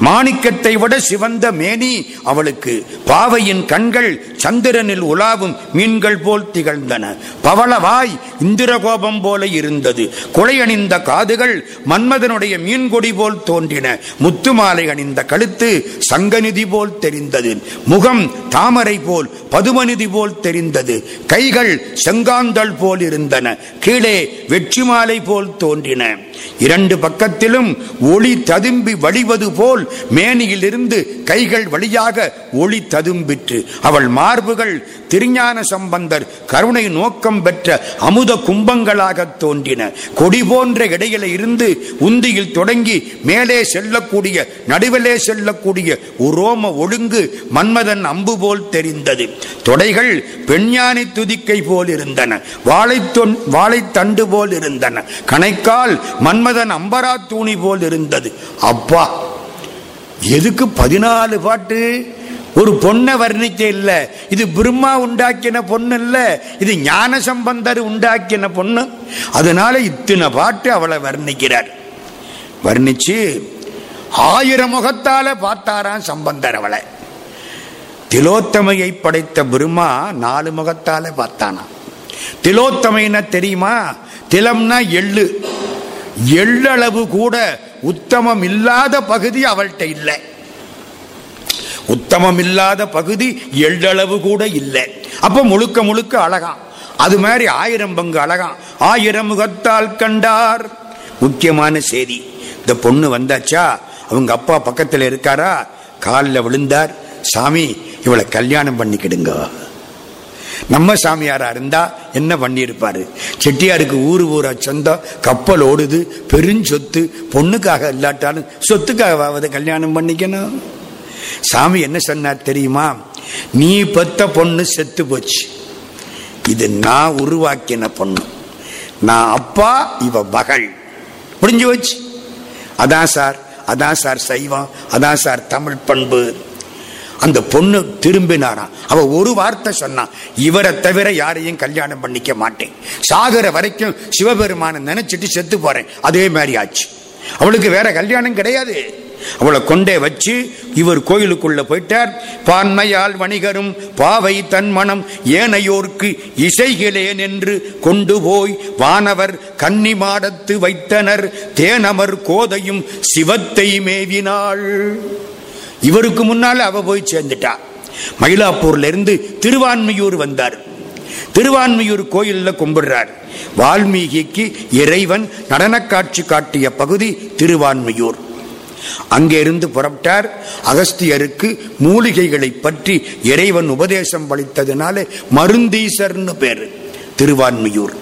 மாணிக்கத்தை விட சிவந்த மேனி அவளுக்கு பாவையின் கண்கள் சந்திரனில் உலாவும் மீன்கள் போல் திகழ்ந்தன. பவளவாய் இந்திரகோபம் போல இருந்தது. குலை அணிந்த காதுகள் மன்மதனுடைய மீன்கொடி போல் தோன்றின. முத்துமாலை அணிந்த கழுத்து சங்கநிதி போல் தெரிந்தது. முகம் தாமரை போல் பதுமநிதி போல் தெரிந்தது. கைகள் செங்காந்தள் போல் இருந்தன. கீழே வெற்றி மாலை போல் தோன்றின. இரண்டு பக்கத்திலும் ஒளி ததும்பி வழிவது போல் போல் மேனியிலிருந்து கைகள் வழியாக ஒளி ததும்பிற்று. அவள் மார்புகள் திருஞான சம்பந்தர் கருணை நோக்கம் பெற்ற அமுத கும்பங்களாக தோன்றின. கொடி போன்ற இடையில இருந்து உந்தியில் தொடங்கி மேலே செல்லக்கூடிய நடுவிலே செல்லக்கூடிய உரோம ஒழுங்கு மன்மதன் அம்பு போல் தெரிந்தது. தொடைகள் பெண்யானை துதிக்கை போல் இருந்தன. வாழைத்தொன் வாழைத்தண்டு போல் இருந்தன. கணைக்கால் மன்மதன் அம்பரா தூணி போல் இருந்தது. அப்பா! எதுக்கு பதினாலு பாட்டு? ஒரு பொண்ணை வர்ணிக்க இல்ல. இது பிரம்மா உண்டாக்கின பொண்ணு இல்ல. இது ஞான சம்பந்தர் உண்டாக்கின பொண்ணு. அதனால இத்தனை பாட்டு அவளை வர்ணிக்கிறார். வர்ணிச்சு ஆயிரம் முகத்தால பார்த்தாராம் சம்பந்தர் அவளை. திலோத்தமையை படைத்த பிரம்மா நாலு முகத்தால பார்த்தானா திலோத்தமைன்னா தெரியுமா? திலம்னா எள்ளு. எள்ளளவு கூட உத்தமம் இல்லாத பகுதி அவள்கிட்ட இல்லை. உத்தமம் இல்லாத பகுதி எள்ளளவு கூட இல்லை. அப்ப முழுக்க முழுக்க அழகாம். அது மாதிரி ஆயிரம் பங்கு அழகாம். ஆயிரம் முகத்தால் கண்டார். முக்கியமான செய்தி. இந்த பொண்ணு வந்தாச்சா? அவங்க அப்பா பக்கத்தில் இருக்காரா? காலில் விழுந்தார். சாமி இவளை கல்யாணம் பண்ணிக்கிடுங்க. நம்ம சாமியாரா இருந்தா என்ன பண்ணியிருப்பாரு? செட்டியாருக்கு ஊரு ஊரா சொந்தம் கப்பல் ஓடுது பெருஞ்சொத்து பொண்ணுக்காக இல்லாட்டாலும் சொத்துக்காகவாவது கல்யாணம் பண்ணிக்கணும். சாமி என்ன சொன்னார் தெரியுமா? நீ பெத்த பொண்ணு செத்து போச்சு. இது நான் உருவாக்கின பொண்ணு. நான் அப்பா இவ மகள். முடிஞ்சு வச்சு அதான் சார் அதான் சார் சைவம் அதான் சார் தமிழ் பண்பு. அந்த பொண்ணு திரும்பினாராம் அவ ஒரு வார்த்தை சொன்னான் இவரை தவிர யாரையும் கல்யாணம் பண்ணிக்க மாட்டேன். சாகர வரைக்கும் சிவபெருமான நினைச்சிட்டு செத்து போறேன். அதே மாதிரி ஆச்சு. அவளுக்கு வேற கல்யாணம் கிடையாது. அவளை கொண்டே வச்சு இவர் கோயிலுக்குள்ள போயிட்டார். பான்மையால் வணிகரும் பாவை தன் மனம் ஏனையோர்க்கு இசைகளேன் என்று கொண்டு போய் வானவர் கன்னி மாடத்து வைத்தனர். தேனமர் கோதையும் சிவத்தை மேவினாள். இவருக்கு முன்னால் அவ போய் சேர்ந்துட்டா. மயிலாப்பூர்ல இருந்து திருவான்மையூர் வந்தார். திருவான்மையூர் கோயில்ல கும்பிடுறார். வால்மீகிக்கு இறைவன் நடன காட்சி காட்டிய பகுதி திருவான்மையூர். அங்கே இருந்து புறப்பட்டார். அகஸ்தியருக்கு மூலிகைகளை பற்றி இறைவன் உபதேசம் அளித்ததுனால மருந்தீசர்னு பேரு. திருவான்மையூர்.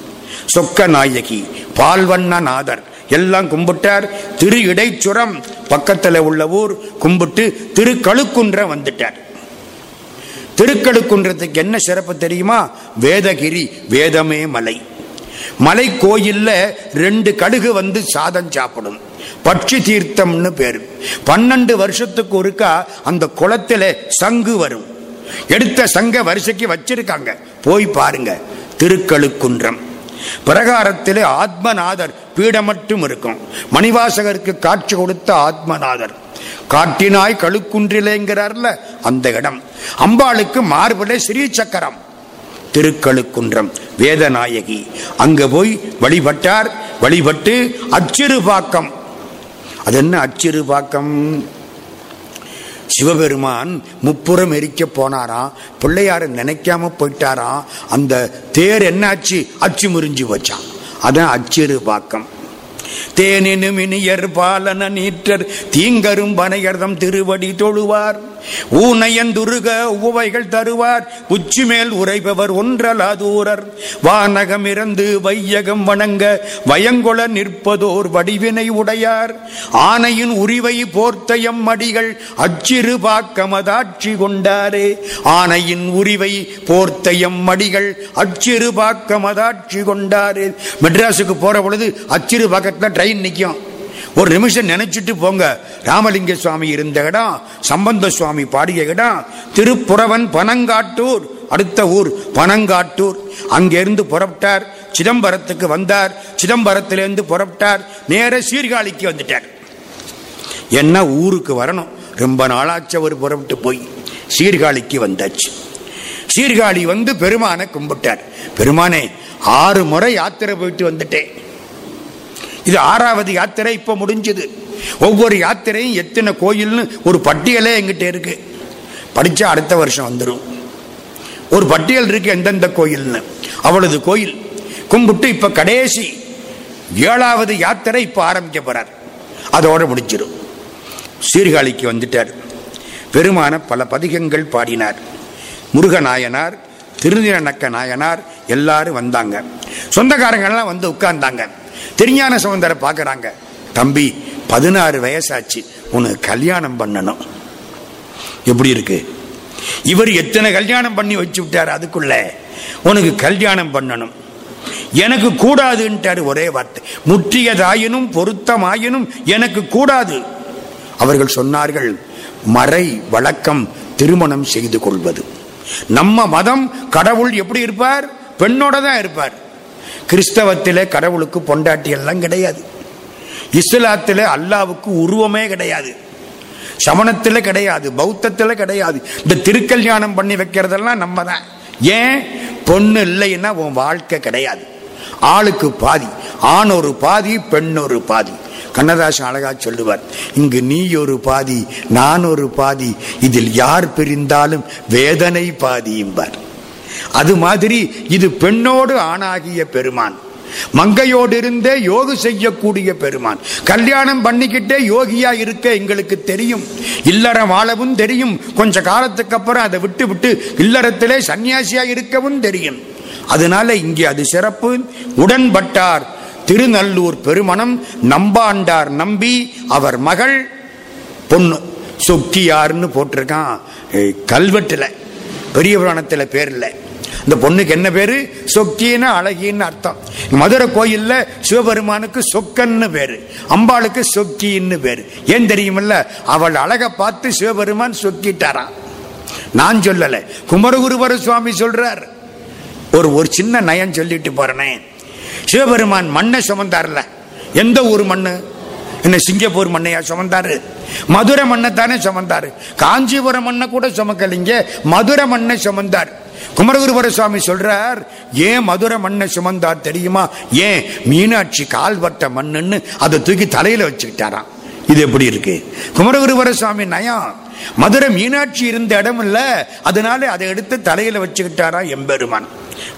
சொக்க நாயகி பால்வண்ண நாதர் எல்லாம் கும்பிட்டார். திரு இடைச்சுரம் பக்கத்தில் உள்ள ஊர் கும்பிட்டு திரு கழுக்குன்ற வந்துட்டார். திருக்கழுக்குன்றத்துக்கு என்ன சிறப்பு தெரியுமா? வேதகிரி வேதமே மலை. மலை கோயில்ல ரெண்டு கடுகு வந்து சாதம் சாப்பிடும். பட்சி தீர்த்தம்னு பேரு. பன்னெண்டு வருஷத்துக்கு ஒருக்கா அந்த குளத்துல சங்கு வரும். எடுத்த சங்க வரிசைக்கு வச்சிருக்காங்க. போய் பாருங்க. திருக்கழுக்குன்றம். பிரகாரத்திலே ஆத்மநாதர் பீடம் மட்டும் இருக்கும். மணிவாசகருக்கு காட்சி கொடுத்த ஆத்மநாதர். காட்டினாய் கழுக்குன்றிலேங்கிறார்ல அந்த இடம். அம்பாளுக்கு மார்பிலே ஸ்ரீ சக்கரம் திருக்கழுக்குன்றம் வேதநாயகி. அங்க போய் வழிபட்டார். வழிபட்டு அச்சிறுபாக்கம். அது என்ன அச்சிறுபாக்கம்? சிவபெருமான் முப்புறம் எரிக்க போனாராம் பிள்ளையார நினைக்காம போயிட்டாராம் அந்த தேர் என்னாச்சு? அச்சு முறிஞ்சு வச்சான் அதான் அச்சிறு பாக்கம் தேனினும் இனியர் பாலன நீற்றர் தீங்கரும் பனையர்தம் திருவடி தொழுவார். ஊனையந்துருக உவைகள் தருவார். உச்சி மேல் உரைபவர் ஒன்றலாதூரர். வானகம் இறந்து வையகம் வணங்க வயங்கொள நிற்பதோர் வடிவினை உடையார். ஆனையின் உரிவை போர்த்தயம் மடிகள் அச்சிறு பாக்கமதாட்சி கொண்டாரே. ஆனையின் உரிவை போர்த்தயம் மடிகள் அச்சிறு பாக்கமதாட்சி கொண்டாரே. மெட்ராஸுக்கு போற பொழுது அச்சிறு பக்கத்தில் ட்ரெயின் நிற்கும் ஒரு நிமிஷம் நினைச்சிட்டு போங்க. ராமலிங்க சுவாமி இருந்த இடம் சம்பந்த சுவாமி பாடிய இடம் திருப்புறவன் பனங்காட்டூர் அடுத்த ஊர் பனங்காட்டூர். அங்கிருந்து புறப்பட்டார் சிதம்பரத்துக்கு வந்தார் சிதம்பரத்திலிருந்து புறப்பட்டார் நேர சீர்காழிக்கு வந்துட்டார். என்ன ஊருக்கு வரணும்? ரொம்ப நாளாச்சு அவர் புறப்பட்டு போய். சீர்காழிக்கு வந்தாச்சு. சீர்காழி வந்து பெருமானை கும்பிட்டார். பெருமானே ஆறு முறை யாத்திரை போயிட்டு வந்துட்டேன். இது ஆறாவது யாத்திரை இப்போ முடிஞ்சது. ஒவ்வொரு யாத்திரையும் எத்தனை கோயில்னு ஒரு பட்டியலே எங்கிட்ட இருக்கு. படித்தா அடுத்த வருஷம் வந்துடும் ஒரு பட்டியல் இருக்கு எந்தெந்த கோயில்னு. அவ்வளவு கோயில். கும்பிட்டு இப்போ கடைசி ஏழாவது யாத்திரை இப்போ ஆரம்பிக்க போறார். அதோட முடிச்சிடும் சீர்காழிக்கு வந்துட்டார். பெருமான பல பதிகங்கள் பாடினார். முருகநாயனார் திருநிலநக்க நாயனார் எல்லாரும் வந்தாங்க. சொந்தக்காரங்கள்லாம் வந்து உட்கார்ந்தாங்க. திருஞான சமுந்தர பார்க்குறாங்க. தம்பி பதினாறு வயசாச்சு. உனக்கு கல்யாணம் பண்ணணும். எப்படி இருக்கு? இவர் எத்தனை கல்யாணம் பண்ணி வச்சு விட்டார் அதுக்குள்ள? உனக்கு கல்யாணம் பண்ணணும். எனக்கு கூடாதுன்ட்டார் ஒரே வார்த்தை. முற்றியதாயினும் பொருத்தமாயினும் எனக்கு கூடாது. அவர்கள் சொன்னார்கள் மறை வழக்கம் திருமணம் செய்து கொள்வது. நம்ம மதம் கடவுள் எப்படி இருப்பார்? பெண்ணோட தான் இருப்பார். கிறிஸ்தவத்தில் கடவுளுக்கு பொண்டாட்டி எல்லாம் கிடையாது. இஸ்லாத்தில் அல்லாவுக்கு உருவமே கிடையாது. சமணத்தில் கிடையாது பௌத்தத்தில் கிடையாது. இந்த திருக்கல்யாணம் பண்ணி வைக்கிறதெல்லாம் நம்ம தான் ஏன்? பொண்ணு இல்லைன்னா உன் வாழ்க்கை கிடையாது. ஆளுக்கு பாதி ஆண் ஒரு பாதி பெண் ஒரு பாதி. கண்ணதாசன் அழகா சொல்லுவார் இங்கு நீ ஒரு பாதி நான் ஒரு பாதி இதில் யார் பிரிந்தாலும் வேதனை பாதியும்பார் அது மாதிரி இது பெண்ணோடு ஆணாகிய பெருமான். மங்கையோடு இருந்தே யோகு செய்யக்கூடிய பெருமான். கல்யாணம் பண்ணிக்கிட்டே யோகியா இருக்க எங்களுக்கு தெரியும். இல்லறம் வாழவும் தெரியும். கொஞ்ச காலத்துக்கு அப்புறம் அதை விட்டு விட்டு இல்லறத்திலே சன்னியாசியா இருக்கவும் தெரியும். அதனால இங்கே அது சிறப்பு. உடன்பட்டார் திருநல்லூர் பெருமணம். நம்பாண்டார் நம்பி அவர் மகள். பொண்ணு. சொக்கியார்னு போட்டிருக்கான். கல்வெட்டுல. பெரிய புராணத்தில் பேர் இல்லை. இந்த பொண்ணுக்கு என்ன பேரு? சொக்கின்னு அழகின்னு அர்த்தம். மதுரை கோயில்ல சிவபெருமானுக்கு சொக்கன்னு பேரு. அம்பாளுக்கு சொக்கின்னு பேரு. ஏன் தெரியுமில்ல? அவள் அழகை பார்த்து சிவபெருமான் சொக்கிட்டாராம் நான் சொல்லல. குமரகுருவர சுவாமி சொல்றார். ஒரு ஒரு சின்ன நயம் சொல்லிட்டு போறேனே. சிவபெருமான் மண்ணை சுமந்தார்ல. எந்த ஊர் மண்ணு? என்ன சிங்கப்பூர் மண்ணையா சுமந்தாரு? மதுரை மண்ணை தானே சுமந்தாரு? காஞ்சிபுரம் மண்ணை கூட சுமக்கலிங்க. மதுரை மண்ணை சுமந்தார். குமரகுருவர சுவாமி சொல்றார் ஏன் மதுரை மண்ணை சுமந்தார் தெரியுமா? ஏன் மீனாட்சி கால்வட்ட மண்ணுன்னு அதை தூக்கி தலையில வச்சுக்கிட்டாராம். இது எப்படி இருக்கு? குமரகுருவர சுவாமி நயம். மதுரை மீனாட்சி இருந்த இடம் இல்ல அதனால அதை எடுத்து தலையில வச்சுக்கிட்டாரா எம்பெருமான்.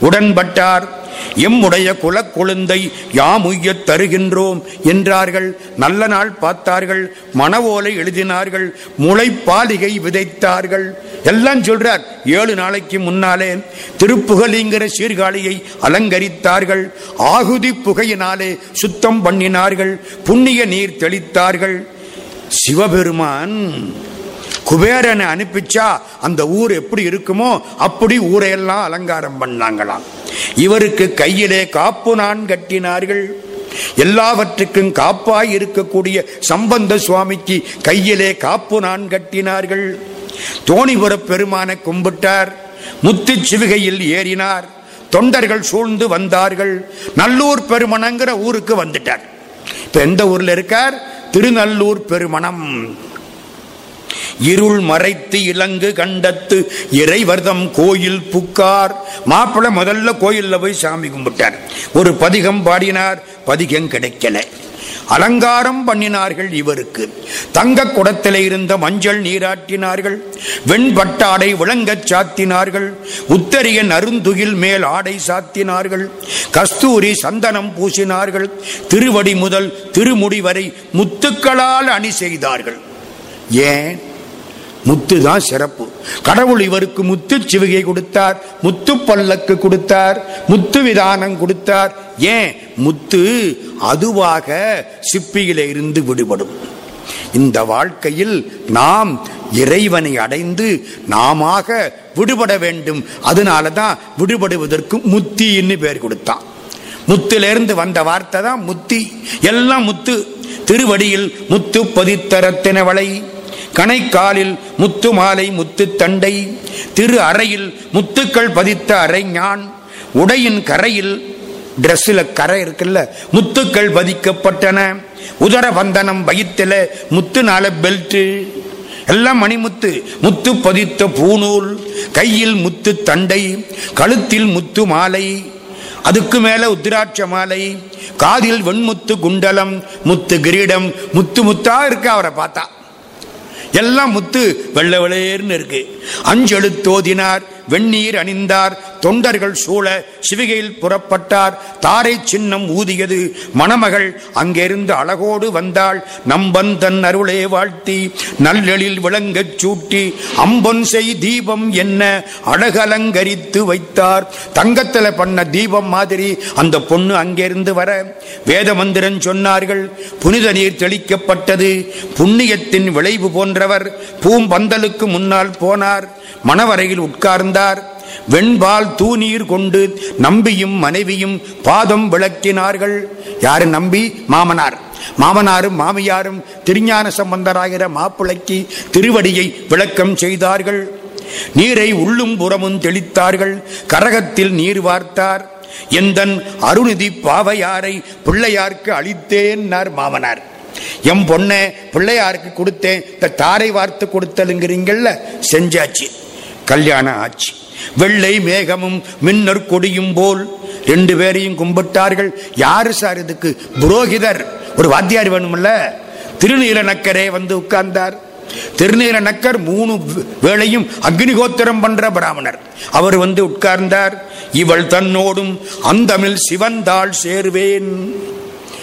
உடன்பட்டார். எம்முடைய குலக்குழுந்தை யாம் உய்யத் தருகின்றோம் என்றார்கள். நல்ல நாள் பார்த்தார்கள். மனவோலை எழுதினார்கள். முளைப்பாலிகை விதைத்தார்கள். எல்லாம் சொல்றார். ஏழு நாளைக்கு முன்னாலே திருப்புகலிங்கிற சீர்காழியை அலங்கரித்தார்கள். ஆகுதி புகையினாலே சுத்தம் பண்ணினார்கள். புண்ணிய நீர் தெளித்தார்கள். சிவபெருமான் குபேரனை அனுப்பிச்சா அந்த ஊர் எப்படி இருக்குமோ அப்படி ஊரையெல்லாம் அலங்காரம் பண்ணாங்களாம். இவருக்கு கையிலே காப்பு நான் கட்டினார்கள். எல்லாவற்றுக்கும் காப்பாய் இருக்கக்கூடிய சம்பந்த சுவாமிக்கு கையிலே காப்பு நான் கட்டினார்கள். தோணிபுர பெருமானை கும்பிட்டார். முத்து சிவிகையில் ஏறினார். தொண்டர்கள் சூழ்ந்து வந்தார்கள். நல்லூர் பெருமணங்கிற ஊருக்கு வந்துட்டார். இப்ப எந்த ஊர்ல இருக்கார்? திருநல்லூர் பெருமணம். இருள் மறைத்து இலங்கு கண்டத்து இறைவர்தம் கோயில் புக்கார். மாப்பிள்ள முதல்ல கோயிலில் போய் சாமி கும்பிட்டார். ஒரு பதிகம் பாடினார் பதிகம் கிடைக்கல. அலங்காரம் பண்ணினார்கள் இவருக்கு. தங்க குடத்தில் இருந்த மஞ்சள் நீராட்டினார்கள். வெண்பட்டாடை விளங்கச் சாத்தினார்கள். உத்தரிய நருந்துகில் மேல் ஆடை சாத்தினார்கள். கஸ்தூரி சந்தனம் பூசினார்கள். திருவடி முதல் திருமுடி வரை முத்துக்களால் அணி செய்தார்கள். ஏன்? முத்து தான் சிறப்பு. கடவுள் இவருக்கு முத்து சிவிகை கொடுத்தார் முத்து பல்லக்கு கொடுத்தார் முத்து விதானம் கொடுத்தார். ஏன்? முத்து அதுவாக சிப்பியில இருந்து விடுபடும். இந்த வாழ்க்கையில் நாம் இறைவனை அடைந்து நாம விடுபட வேண்டும். அதனால தான் விடுபடுவதற்கு முத்தின்னு பேர் கொடுத்தான். முத்திலிருந்து வந்த வார்த்தை தான் முத்தி. எல்லாம் முத்து. திருவடியில் முத்து பதித்தரத்தினவளை கணைக்காலில் முத்து மாலை முத்து தண்டை திரு அறையில் முத்துக்கள் பதித்த அரைஞான் உடையின் கரையில் ட்ரெஸ்ஸில் கரை இருக்குல்ல முத்துக்கள் பதிக்கப்பட்டன. உதர பந்தனம் வயிற்றில முத்து நாள பெல்ட் எல்லாம் மணிமுத்து முத்து பதித்த பூநூல் கையில் முத்து தண்டை கழுத்தில் முத்து மாலை அதுக்கு மேல உத்திராட்ச மாலை காதில் வெண்முத்து குண்டலம் முத்து கிரீடம் முத்து முத்தா இருக்கு அவரை பார்த்தா. எல்லாம் முத்து வெள்ள வெளேர்னு இருக்கு. அஞ்செழுத்தோதினார் வெந்நீர் அணிந்தார் தொண்டர்கள் சூழ சிவிகையில் புறப்பட்டார். தாரை சின்னம் ஊதியது. மணமகள் அங்கிருந்து அழகோடு வந்தாள். நம்பன் தன் அருளே வாழ்த்தி நல்லெழில் விளங்கச் சூட்டி அம்பொன் செய் தீபம் என்ன அழகலங்கரித்து வைத்தார். தங்கத்தில் பண்ண தீபம் மாதிரி அந்த பொண்ணு அங்கிருந்து வர வேத மந்திரன் சொன்னார்கள். புனித நீர் தெளிக்கப்பட்டது. புண்ணியத்தின் விளைவு போன்றவர் பூம்பந்தலுக்கு முன்னால் போனார். மணவரையில் உட்கார்ந்தார். வெண்பால் தூநீர் கொண்டு நம்பியும் மனைவியும் பாதம் விளக்கினார்கள். யாரு நம்பி? மாமனார். மாமனாரும் மாமியாரும் திருஞான சம்பந்தராகிற மாப்பிளைக்கு திருவடியை விளக்கம் செய்தார்கள். நீரை உள்ளும் புறமும் தெளித்தார்கள். கரகத்தில் நீர் வார்த்தார். எந்தன் அருணிதி பாவையாரை பிள்ளையார்க்கு அளித்தேன் மாமனார். எம் பொண்ண பிள்ளையாருக்கு கொடுத்தேன். இந்த தாரை வார்த்து கொடுத்தலுங்கிறீங்கள்ல செஞ்சாச்சு. கல்யாணம் ஆச்சு. வெள்ளை மேகமும் மின்னர் கொடியும் போல் ரெண்டு பேரையும் கும்பிட்டார்கள். யாரு சார் இதுக்கு? புரோகிதர். ஒரு வாத்தியார் வேணும்ல திருநீலநக்கரே வந்து உட்கார்ந்தார். திருநீலநக்கர் மூணு வேளையும் அக்னிகோத்திரம் பண்ற பிராமணர். அவர் வந்து உட்கார்ந்தார். இவள் தன்னோடும் அந்தமில் சிவந்தாள் சேர்வேன்.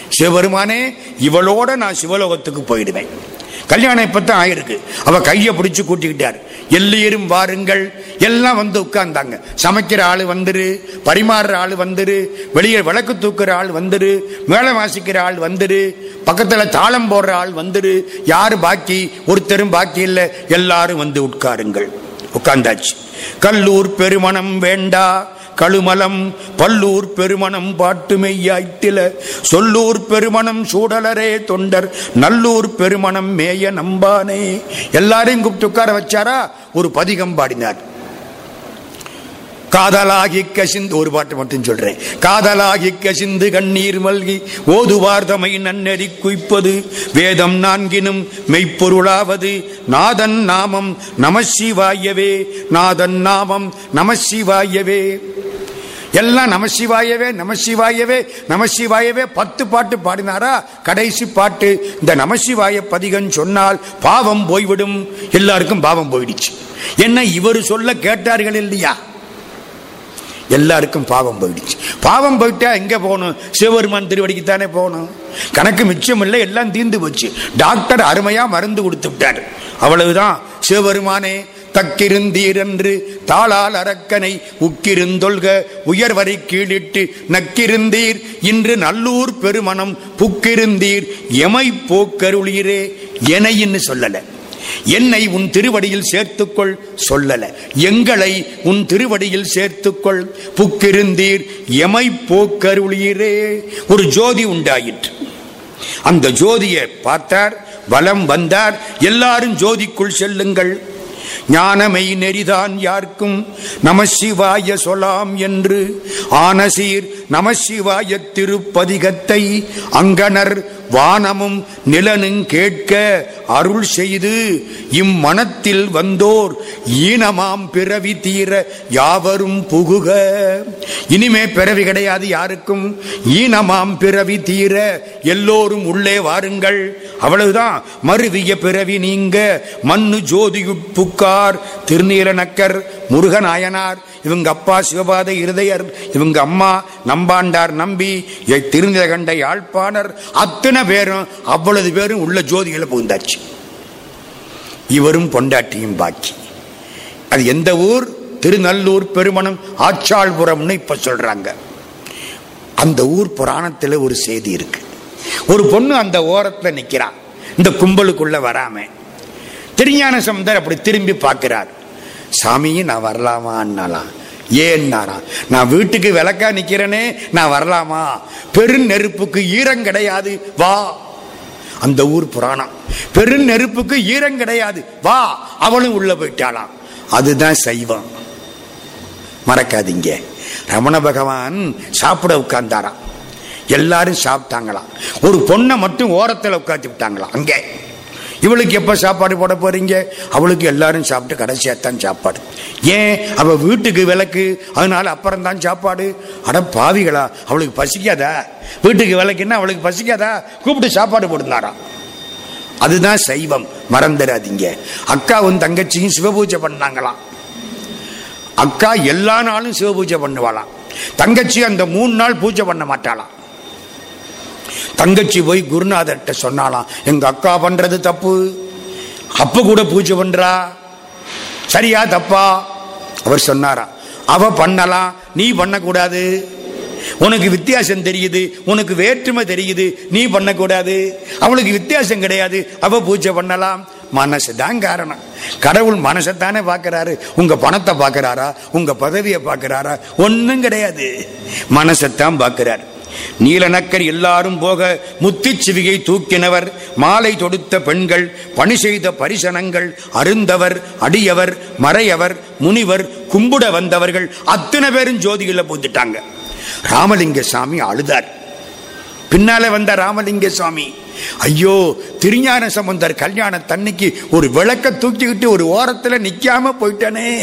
சிவபெருமானே இவளோட நான் சிவலோகத்துக்கு போயிடுவேன். கல்யாணம் இப்பத்தான் ஆயிருக்கு. அவ கையை பிடிச்சு கூட்டிக்கிட்டார். எல்லீரும் வாருங்கள். எல்லாம் வந்து உட்கார்ந்தாங்க. சமைக்கிற ஆள் வந்துரு பரிமாறுற ஆள் வந்துரு வெளியே விளக்கு தூக்குற ஆள் வந்துரு மேலே வாசிக்கிற ஆள் வந்துரு பக்கத்துல தாளம் போடுற ஆள் வந்துரு. யாரு பாக்கி? ஒருத்தரும் பாக்கி இல்லை. எல்லாரும் வந்து உட்காருங்கள். உட்கார்ந்தாச்சு. கல்லூர் பெருமணம் வேண்டா. கழுமலம் பல்லூர் பெருமணம் பாட்டு மெய்யாய்த்தில சொல்லூர் பெருமணம் சூடலரே தொண்டர் நல்லூர் பெருமணம் மேய நம்பானே. எல்லாரையும் கூப்பிட்டு உட்கார வச்சாரா? ஒரு பதிகம் பாடினார். காதலாகி கசிந்து ஒரு பாட்டு மட்டும் சொல்றேன். காதலாகி கசிந்து கண்ணீர் மல்கி ஓதுவார்தமை நன்னெறி குய்ப்பது. வேதம் நான்கினும் மெய்ப்பொருளாவது. நாதன் நாமம் நமசிவாயவே. நாதன் நாமம் நமசிவாயவே. எல்லாம் நமசிவாயவே நமசிவாயவே நமசிவாயவே. பத்து பாட்டு பாடினாரா? கடைசி பாட்டு. இந்த நமசிவாய பதிகம் சொன்னால் பாவம் போய்விடும். எல்லாருக்கும் பாவம் போயிடுச்சு. என்ன இவர் சொல்ல கேட்டார்கள் இல்லையா? எல்லாருக்கும் பாவம் போயிடுச்சு. பாவம் போயிட்டா எங்க போகணும்? சிவபெருமான் திருவடிக்கு தானே போகணும்? கணக்கு மிச்சம் இல்லை எல்லாம் தீர்ந்து போச்சு. டாக்டர் அருமையா மருந்து கொடுத்து விட்டார். அவ்வளவுதான். சிவபெருமானே தக்கிருந்தீர் என்று தாளால் அரக்கனை உக்கிருந்தொல்க உயர்வரை கீழிட்டு நக்கிருந்தீர். இன்று நல்லூர் பெருமணம் புக்கிருந்தீர். எமை போக்கருளீரே எனையின்னு சொல்லலை. என்னை உன் திருவடியில் சேர்த்துக்கொள் சொல்லல. எங்களை உன் திருவடியில் சேர்த்துக்கொள். புக்கிருந்தீர் எமை போக்கருளீரே. ஒரு ஜோதி உண்டாயிற்று. அந்த ஜோதியை பார்த்தார் வலம் வந்தார். எல்லாரும் ஜோதிக்குள் செல்லுங்கள். ஞானமை நெறிதான் யார்க்கும். நமசிவாய சொலாம் என்று. ஆனசீர் நமசிவாய திருப்பதிகத்தை அங்கனர் வானமும் நிலனும் கேட்க அருள் செய்து இம்மனத்தில் வந்தோர் ஈனமாம் பிறவி தீர யாவரும் புகுக. இனிமே பிறவி கிடையாது யாருக்கும் ஈனமாம் பிறவி தீர எல்லோரும் உள்ளே வாருங்கள். அவ்வளவுதான் மருவிய பிறவி நீங்க மண்ணு ஜோதியுட்புக்கார் திருநீலநக்கர் முருகநாயனார் இவங்க அப்பா சிவபாத இருதயர். இவங்க அம்மா நம்பாண்டார் நம்பி திருநிலகண்ட யாழ்ப்பாணர். அத்தனை பேரும் அவ்வளவு பேரும் உள்ள ஜோதிகளை புகுந்தாச்சு. இவரும் பொண்டாட்டியும் பாக்கி. அது எந்த ஊர்? திருநல்லூர் பெருமணம் ஆச்சாள்புரம்னு இப்ப சொல்றாங்க. அந்த ஊர் புராணத்தில் ஒரு செய்தி இருக்கு. ஒரு பொண்ணு அந்த ஓரத்தில் நிற்கிறான் இந்த கும்பலுக்குள்ள வராம. திருஞான சம்பந்தர் அப்படி திரும்பி பார்க்கிறார். சாமியும் நான் வரலாமான்னாலாம் ஏன்னாராம். நான் வீட்டுக்கு விளக்கா நிக்கிறேனே நான் வரலாமா? பெருநெருப்புக்கு ஈரம் கிடையாது வா. அந்த ஊர் புராணம். பெருநெருப்புக்கு ஈரம் கிடையாது வா. அவளும் உள்ள போயிட்டாளாம். அதுதான் சைவம். மறக்காதீங்க. ரமண பகவான் சாப்பிட உட்கார்ந்தாராம். எல்லாரும் சாப்பிட்டாங்களாம். ஒரு பொண்ணை மட்டும் ஓரத்தில் உட்காந்து விட்டாங்களாம் அங்கே. இவளுக்கு எப்ப சாப்பாடு போட போறீங்க? அவளுக்கு எல்லாரும் சாப்பிட்டு கடைசியாத்தான் சாப்பாடு. ஏன்? அவ வீட்டுக்கு விளக்கு அதனால அப்புறம் தான் சாப்பாடு. அட பாவிகளா அவளுக்கு பசிக்காதா? வீட்டுக்கு விளக்குன்னா அவளுக்கு பசிக்காதா? கூப்பிட்டு சாப்பாடு போடுனாராம் அதுதான் சைவம் மறந்துடாதீங்க. அக்காவும் தங்கச்சியும் சிவபூஜை பண்ணாங்களாம். அக்கா எல்லா நாளும் சிவபூஜை பண்ணுவாளாம். தங்கச்சி அந்த மூணு நாள் பூஜை பண்ண மாட்டாளாம். தங்கச்சி போய் குருநாதர்கிட்ட சொன்னாலாம் எங்க அக்கா பண்றது தப்பு? அப்ப கூட பூஜை பண்றா? சரியா தப்பா? அவர் சொன்னாரா அவ பண்ணலாம் நீ பண்ணக்கூடாது. உனக்கு வித்தியாசம் தெரியுது உனக்கு வேற்றுமை தெரியுது நீ பண்ணக்கூடாது. அவளுக்கு வித்தியாசம் கிடையாது அவ பூஜை பண்ணலாம். மனசு தான் காரணம். கடவுள் மனசைத்தானே பார்க்கிறாரு உங்க பணத்தை பார்க்கிறாரா உங்க பதவியை பார்க்கிறாரா ஒன்றும் கிடையாது. மனசைத்தான் பார்க்கிறாரு நீலநக்கர் எல்லாரும் போக முத்திச்சிவிகை தூக்கினவர் மாலை தொடுத்த பெண்கள் பணி செய்த பரிசனங்கள் அருந்தவர் அடியவர் மறையவர் முனிவர் கும்பிட வந்தவர்கள் அத்தனை பேரும் ஜோதிகளை பூந்துட்டாங்க. ராமலிங்க சாமி அழுதார். பின்னால வந்த ராமலிங்க சுவாமி ஐயோ திருஞான சம்பந்தர் கல்யாண தன்னைக்கு ஒரு விளக்க தூக்கிக்கிட்டு ஒரு ஓரத்துல நிக்காம போயிட்டானே.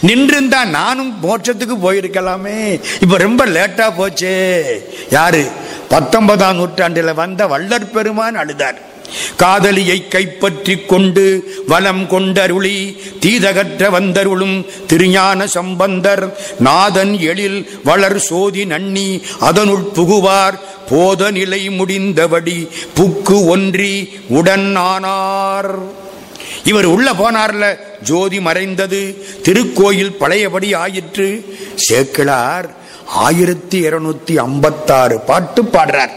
நின்றிருந்தா நானும் மோட்சத்துக்கு போயிருக்கலாமே. இப்ப ரொம்ப லேட்டா போச்சே. யாரு? பத்தொன்பதாம் நூற்றாண்டுல வந்த வள்ளற் பெருமான் அழுதார். காதலியை கைப்பற்றி கொண்டு வலம் கொண்டருளி தீதகற்ற வந்தருளும் திருஞான சம்பந்தர். நாதன் எழில் வளர் சோதி நன்னி அதனுள் புகுவார் போத நிலை முடிந்தபடி புக்கு ஒன்றி உடன் ஆனார் இவர் உள்ள போனார்ல ஜோதி மறைந்தது திருக்கோயில் பழையபடி ஆயிற்று. சேக்கிழார் ஆயிரத்தி இருநூத்தி ஐம்பத்தாறு பாட்டு பாடுறார்.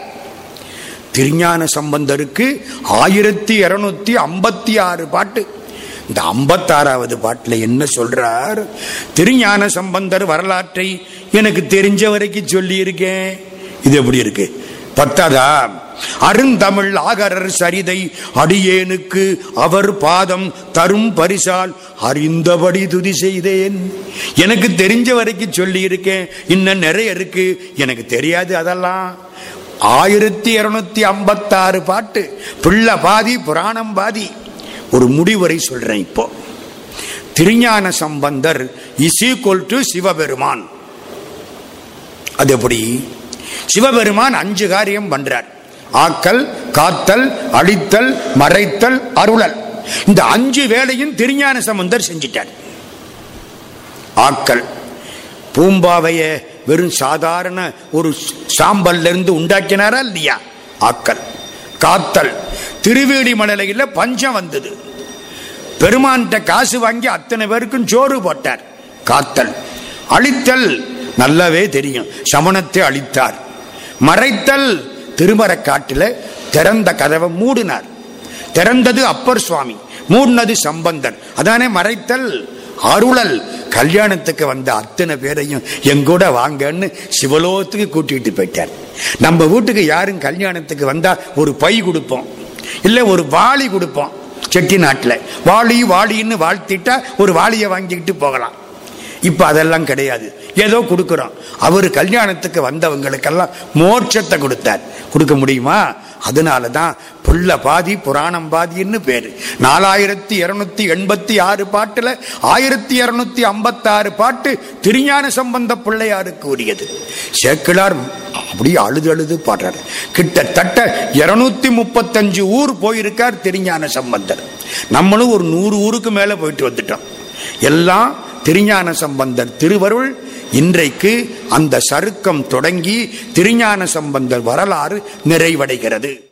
திருஞான சம்பந்தருக்கு ஆயிரத்தி இருநூத்தி ஐம்பத்தி ஆறு பாட்டு. இந்த ஐம்பத்தாறாவது பாட்டுல என்ன சொல்றார்? திருஞான சம்பந்தர் வரலாற்றை எனக்கு தெரிஞ்ச வரைக்கும் சொல்லி இருக்கேன் இது எப்படி இருக்கு? பத்தாதா? அருந்தமிழ் ஆகரர் சரிதை அடியேனுக்கு அவர் பாதம் தரும் பரிசால் அறிந்தபடி துதி செய்தேன். எனக்கு தெரிஞ்ச வரைக்கும் சொல்லி இருக்கேன் இன்னும் நிறைய இருக்கு. எனக்கு தெரியாது அதெல்லாம். ஆயிரத்தி இருநூத்தி ஐம்பத்தாறு பாட்டு. பிள்ளை பாதி புராணம் பாதி. ஒரு முடிவரை சொல்றேன் இப்போ. Thirugnana Sambandar is equal to Sivaperuman. அது எப்படி? சிவபெருமான் அஞ்சு காரியம் பண்றார். ஆக்கல் காத்தல் அழித்தல் மறைத்தல் அருளல். இந்த அஞ்சு வேலையும் திருஞான சம்பந்தர் செஞ்சிட்டார். ஆக்கல். பூம்பாவைய வெறும் சாதாரண ஒரு சாம்பல்ல இருந்து உண்டாக்கினாரா இல்லையா? ஆக்கல் காத்தல். திருவேடி மலையில பஞ்சம் வந்தது. பெருமான்கிட்ட காசு வாங்கி அத்தனை பேருக்கும் சோறு போட்டார். காத்தல். அழித்தல் நல்லாவே தெரியும். சமணத்தை அழித்தார். மறைத்தல் திருமரக்காட்டில திறந்த கதவை மூடினார். திறந்தது அப்பர் சுவாமி மூடினது சம்பந்தன் அதானே மறைத்தல் அருளல். கல்யாணத்துக்கு வந்த அத்தனை பேரையும் எங்கூட வாங்கன்னு சிவலோகத்துக்கு கூட்டிகிட்டு போயிட்டார். நம்ம வீட்டுக்கு யாரும் கல்யாணத்துக்கு வந்தா ஒரு பை கொடுப்போம். இல்லை ஒரு வாளி கொடுப்போம். செட்டி நாட்டில். வாளி வாளின்னு வாழ்த்திட்டா ஒரு வாளியை வாங்கிக்கிட்டு போகலாம். இப்போ அதெல்லாம் கிடையாது. ஏதோ கொடுக்குறோம். அவர் கல்யாணத்துக்கு வந்தவங்களுக்கெல்லாம் மோட்சத்தை கொடுத்தார். கொடுக்க முடியுமா? அதனால தான் புள்ள பாதி புராணம் பாதின்னு பேர். நாலாயிரத்தி இருநூத்தி எண்பத்தி ஆறு பாட்டுல ஆயிரத்தி இருநூத்தி ஐம்பத்தாறு பாட்டு திருஞான சம்பந்த பிள்ளையாருக்கு உரியது சேக்கிழார் அப்படியே அழுது அழுது பாடுறாரு. கிட்டத்தட்ட இருநூத்தி முப்பத்தஞ்சு ஊர் போயிருக்கார் திருஞான சம்பந்தர். நம்மளும் ஒரு நூறு ஊருக்கு மேலே போயிட்டு வந்துட்டோம். எல்லாம் திருஞான சம்பந்தர் திருவருள் இன்றைக்கு அந்த சருக்கம் தொடங்கி திருஞான சம்பந்தர் வரலாறு நிறைவடைகிறது.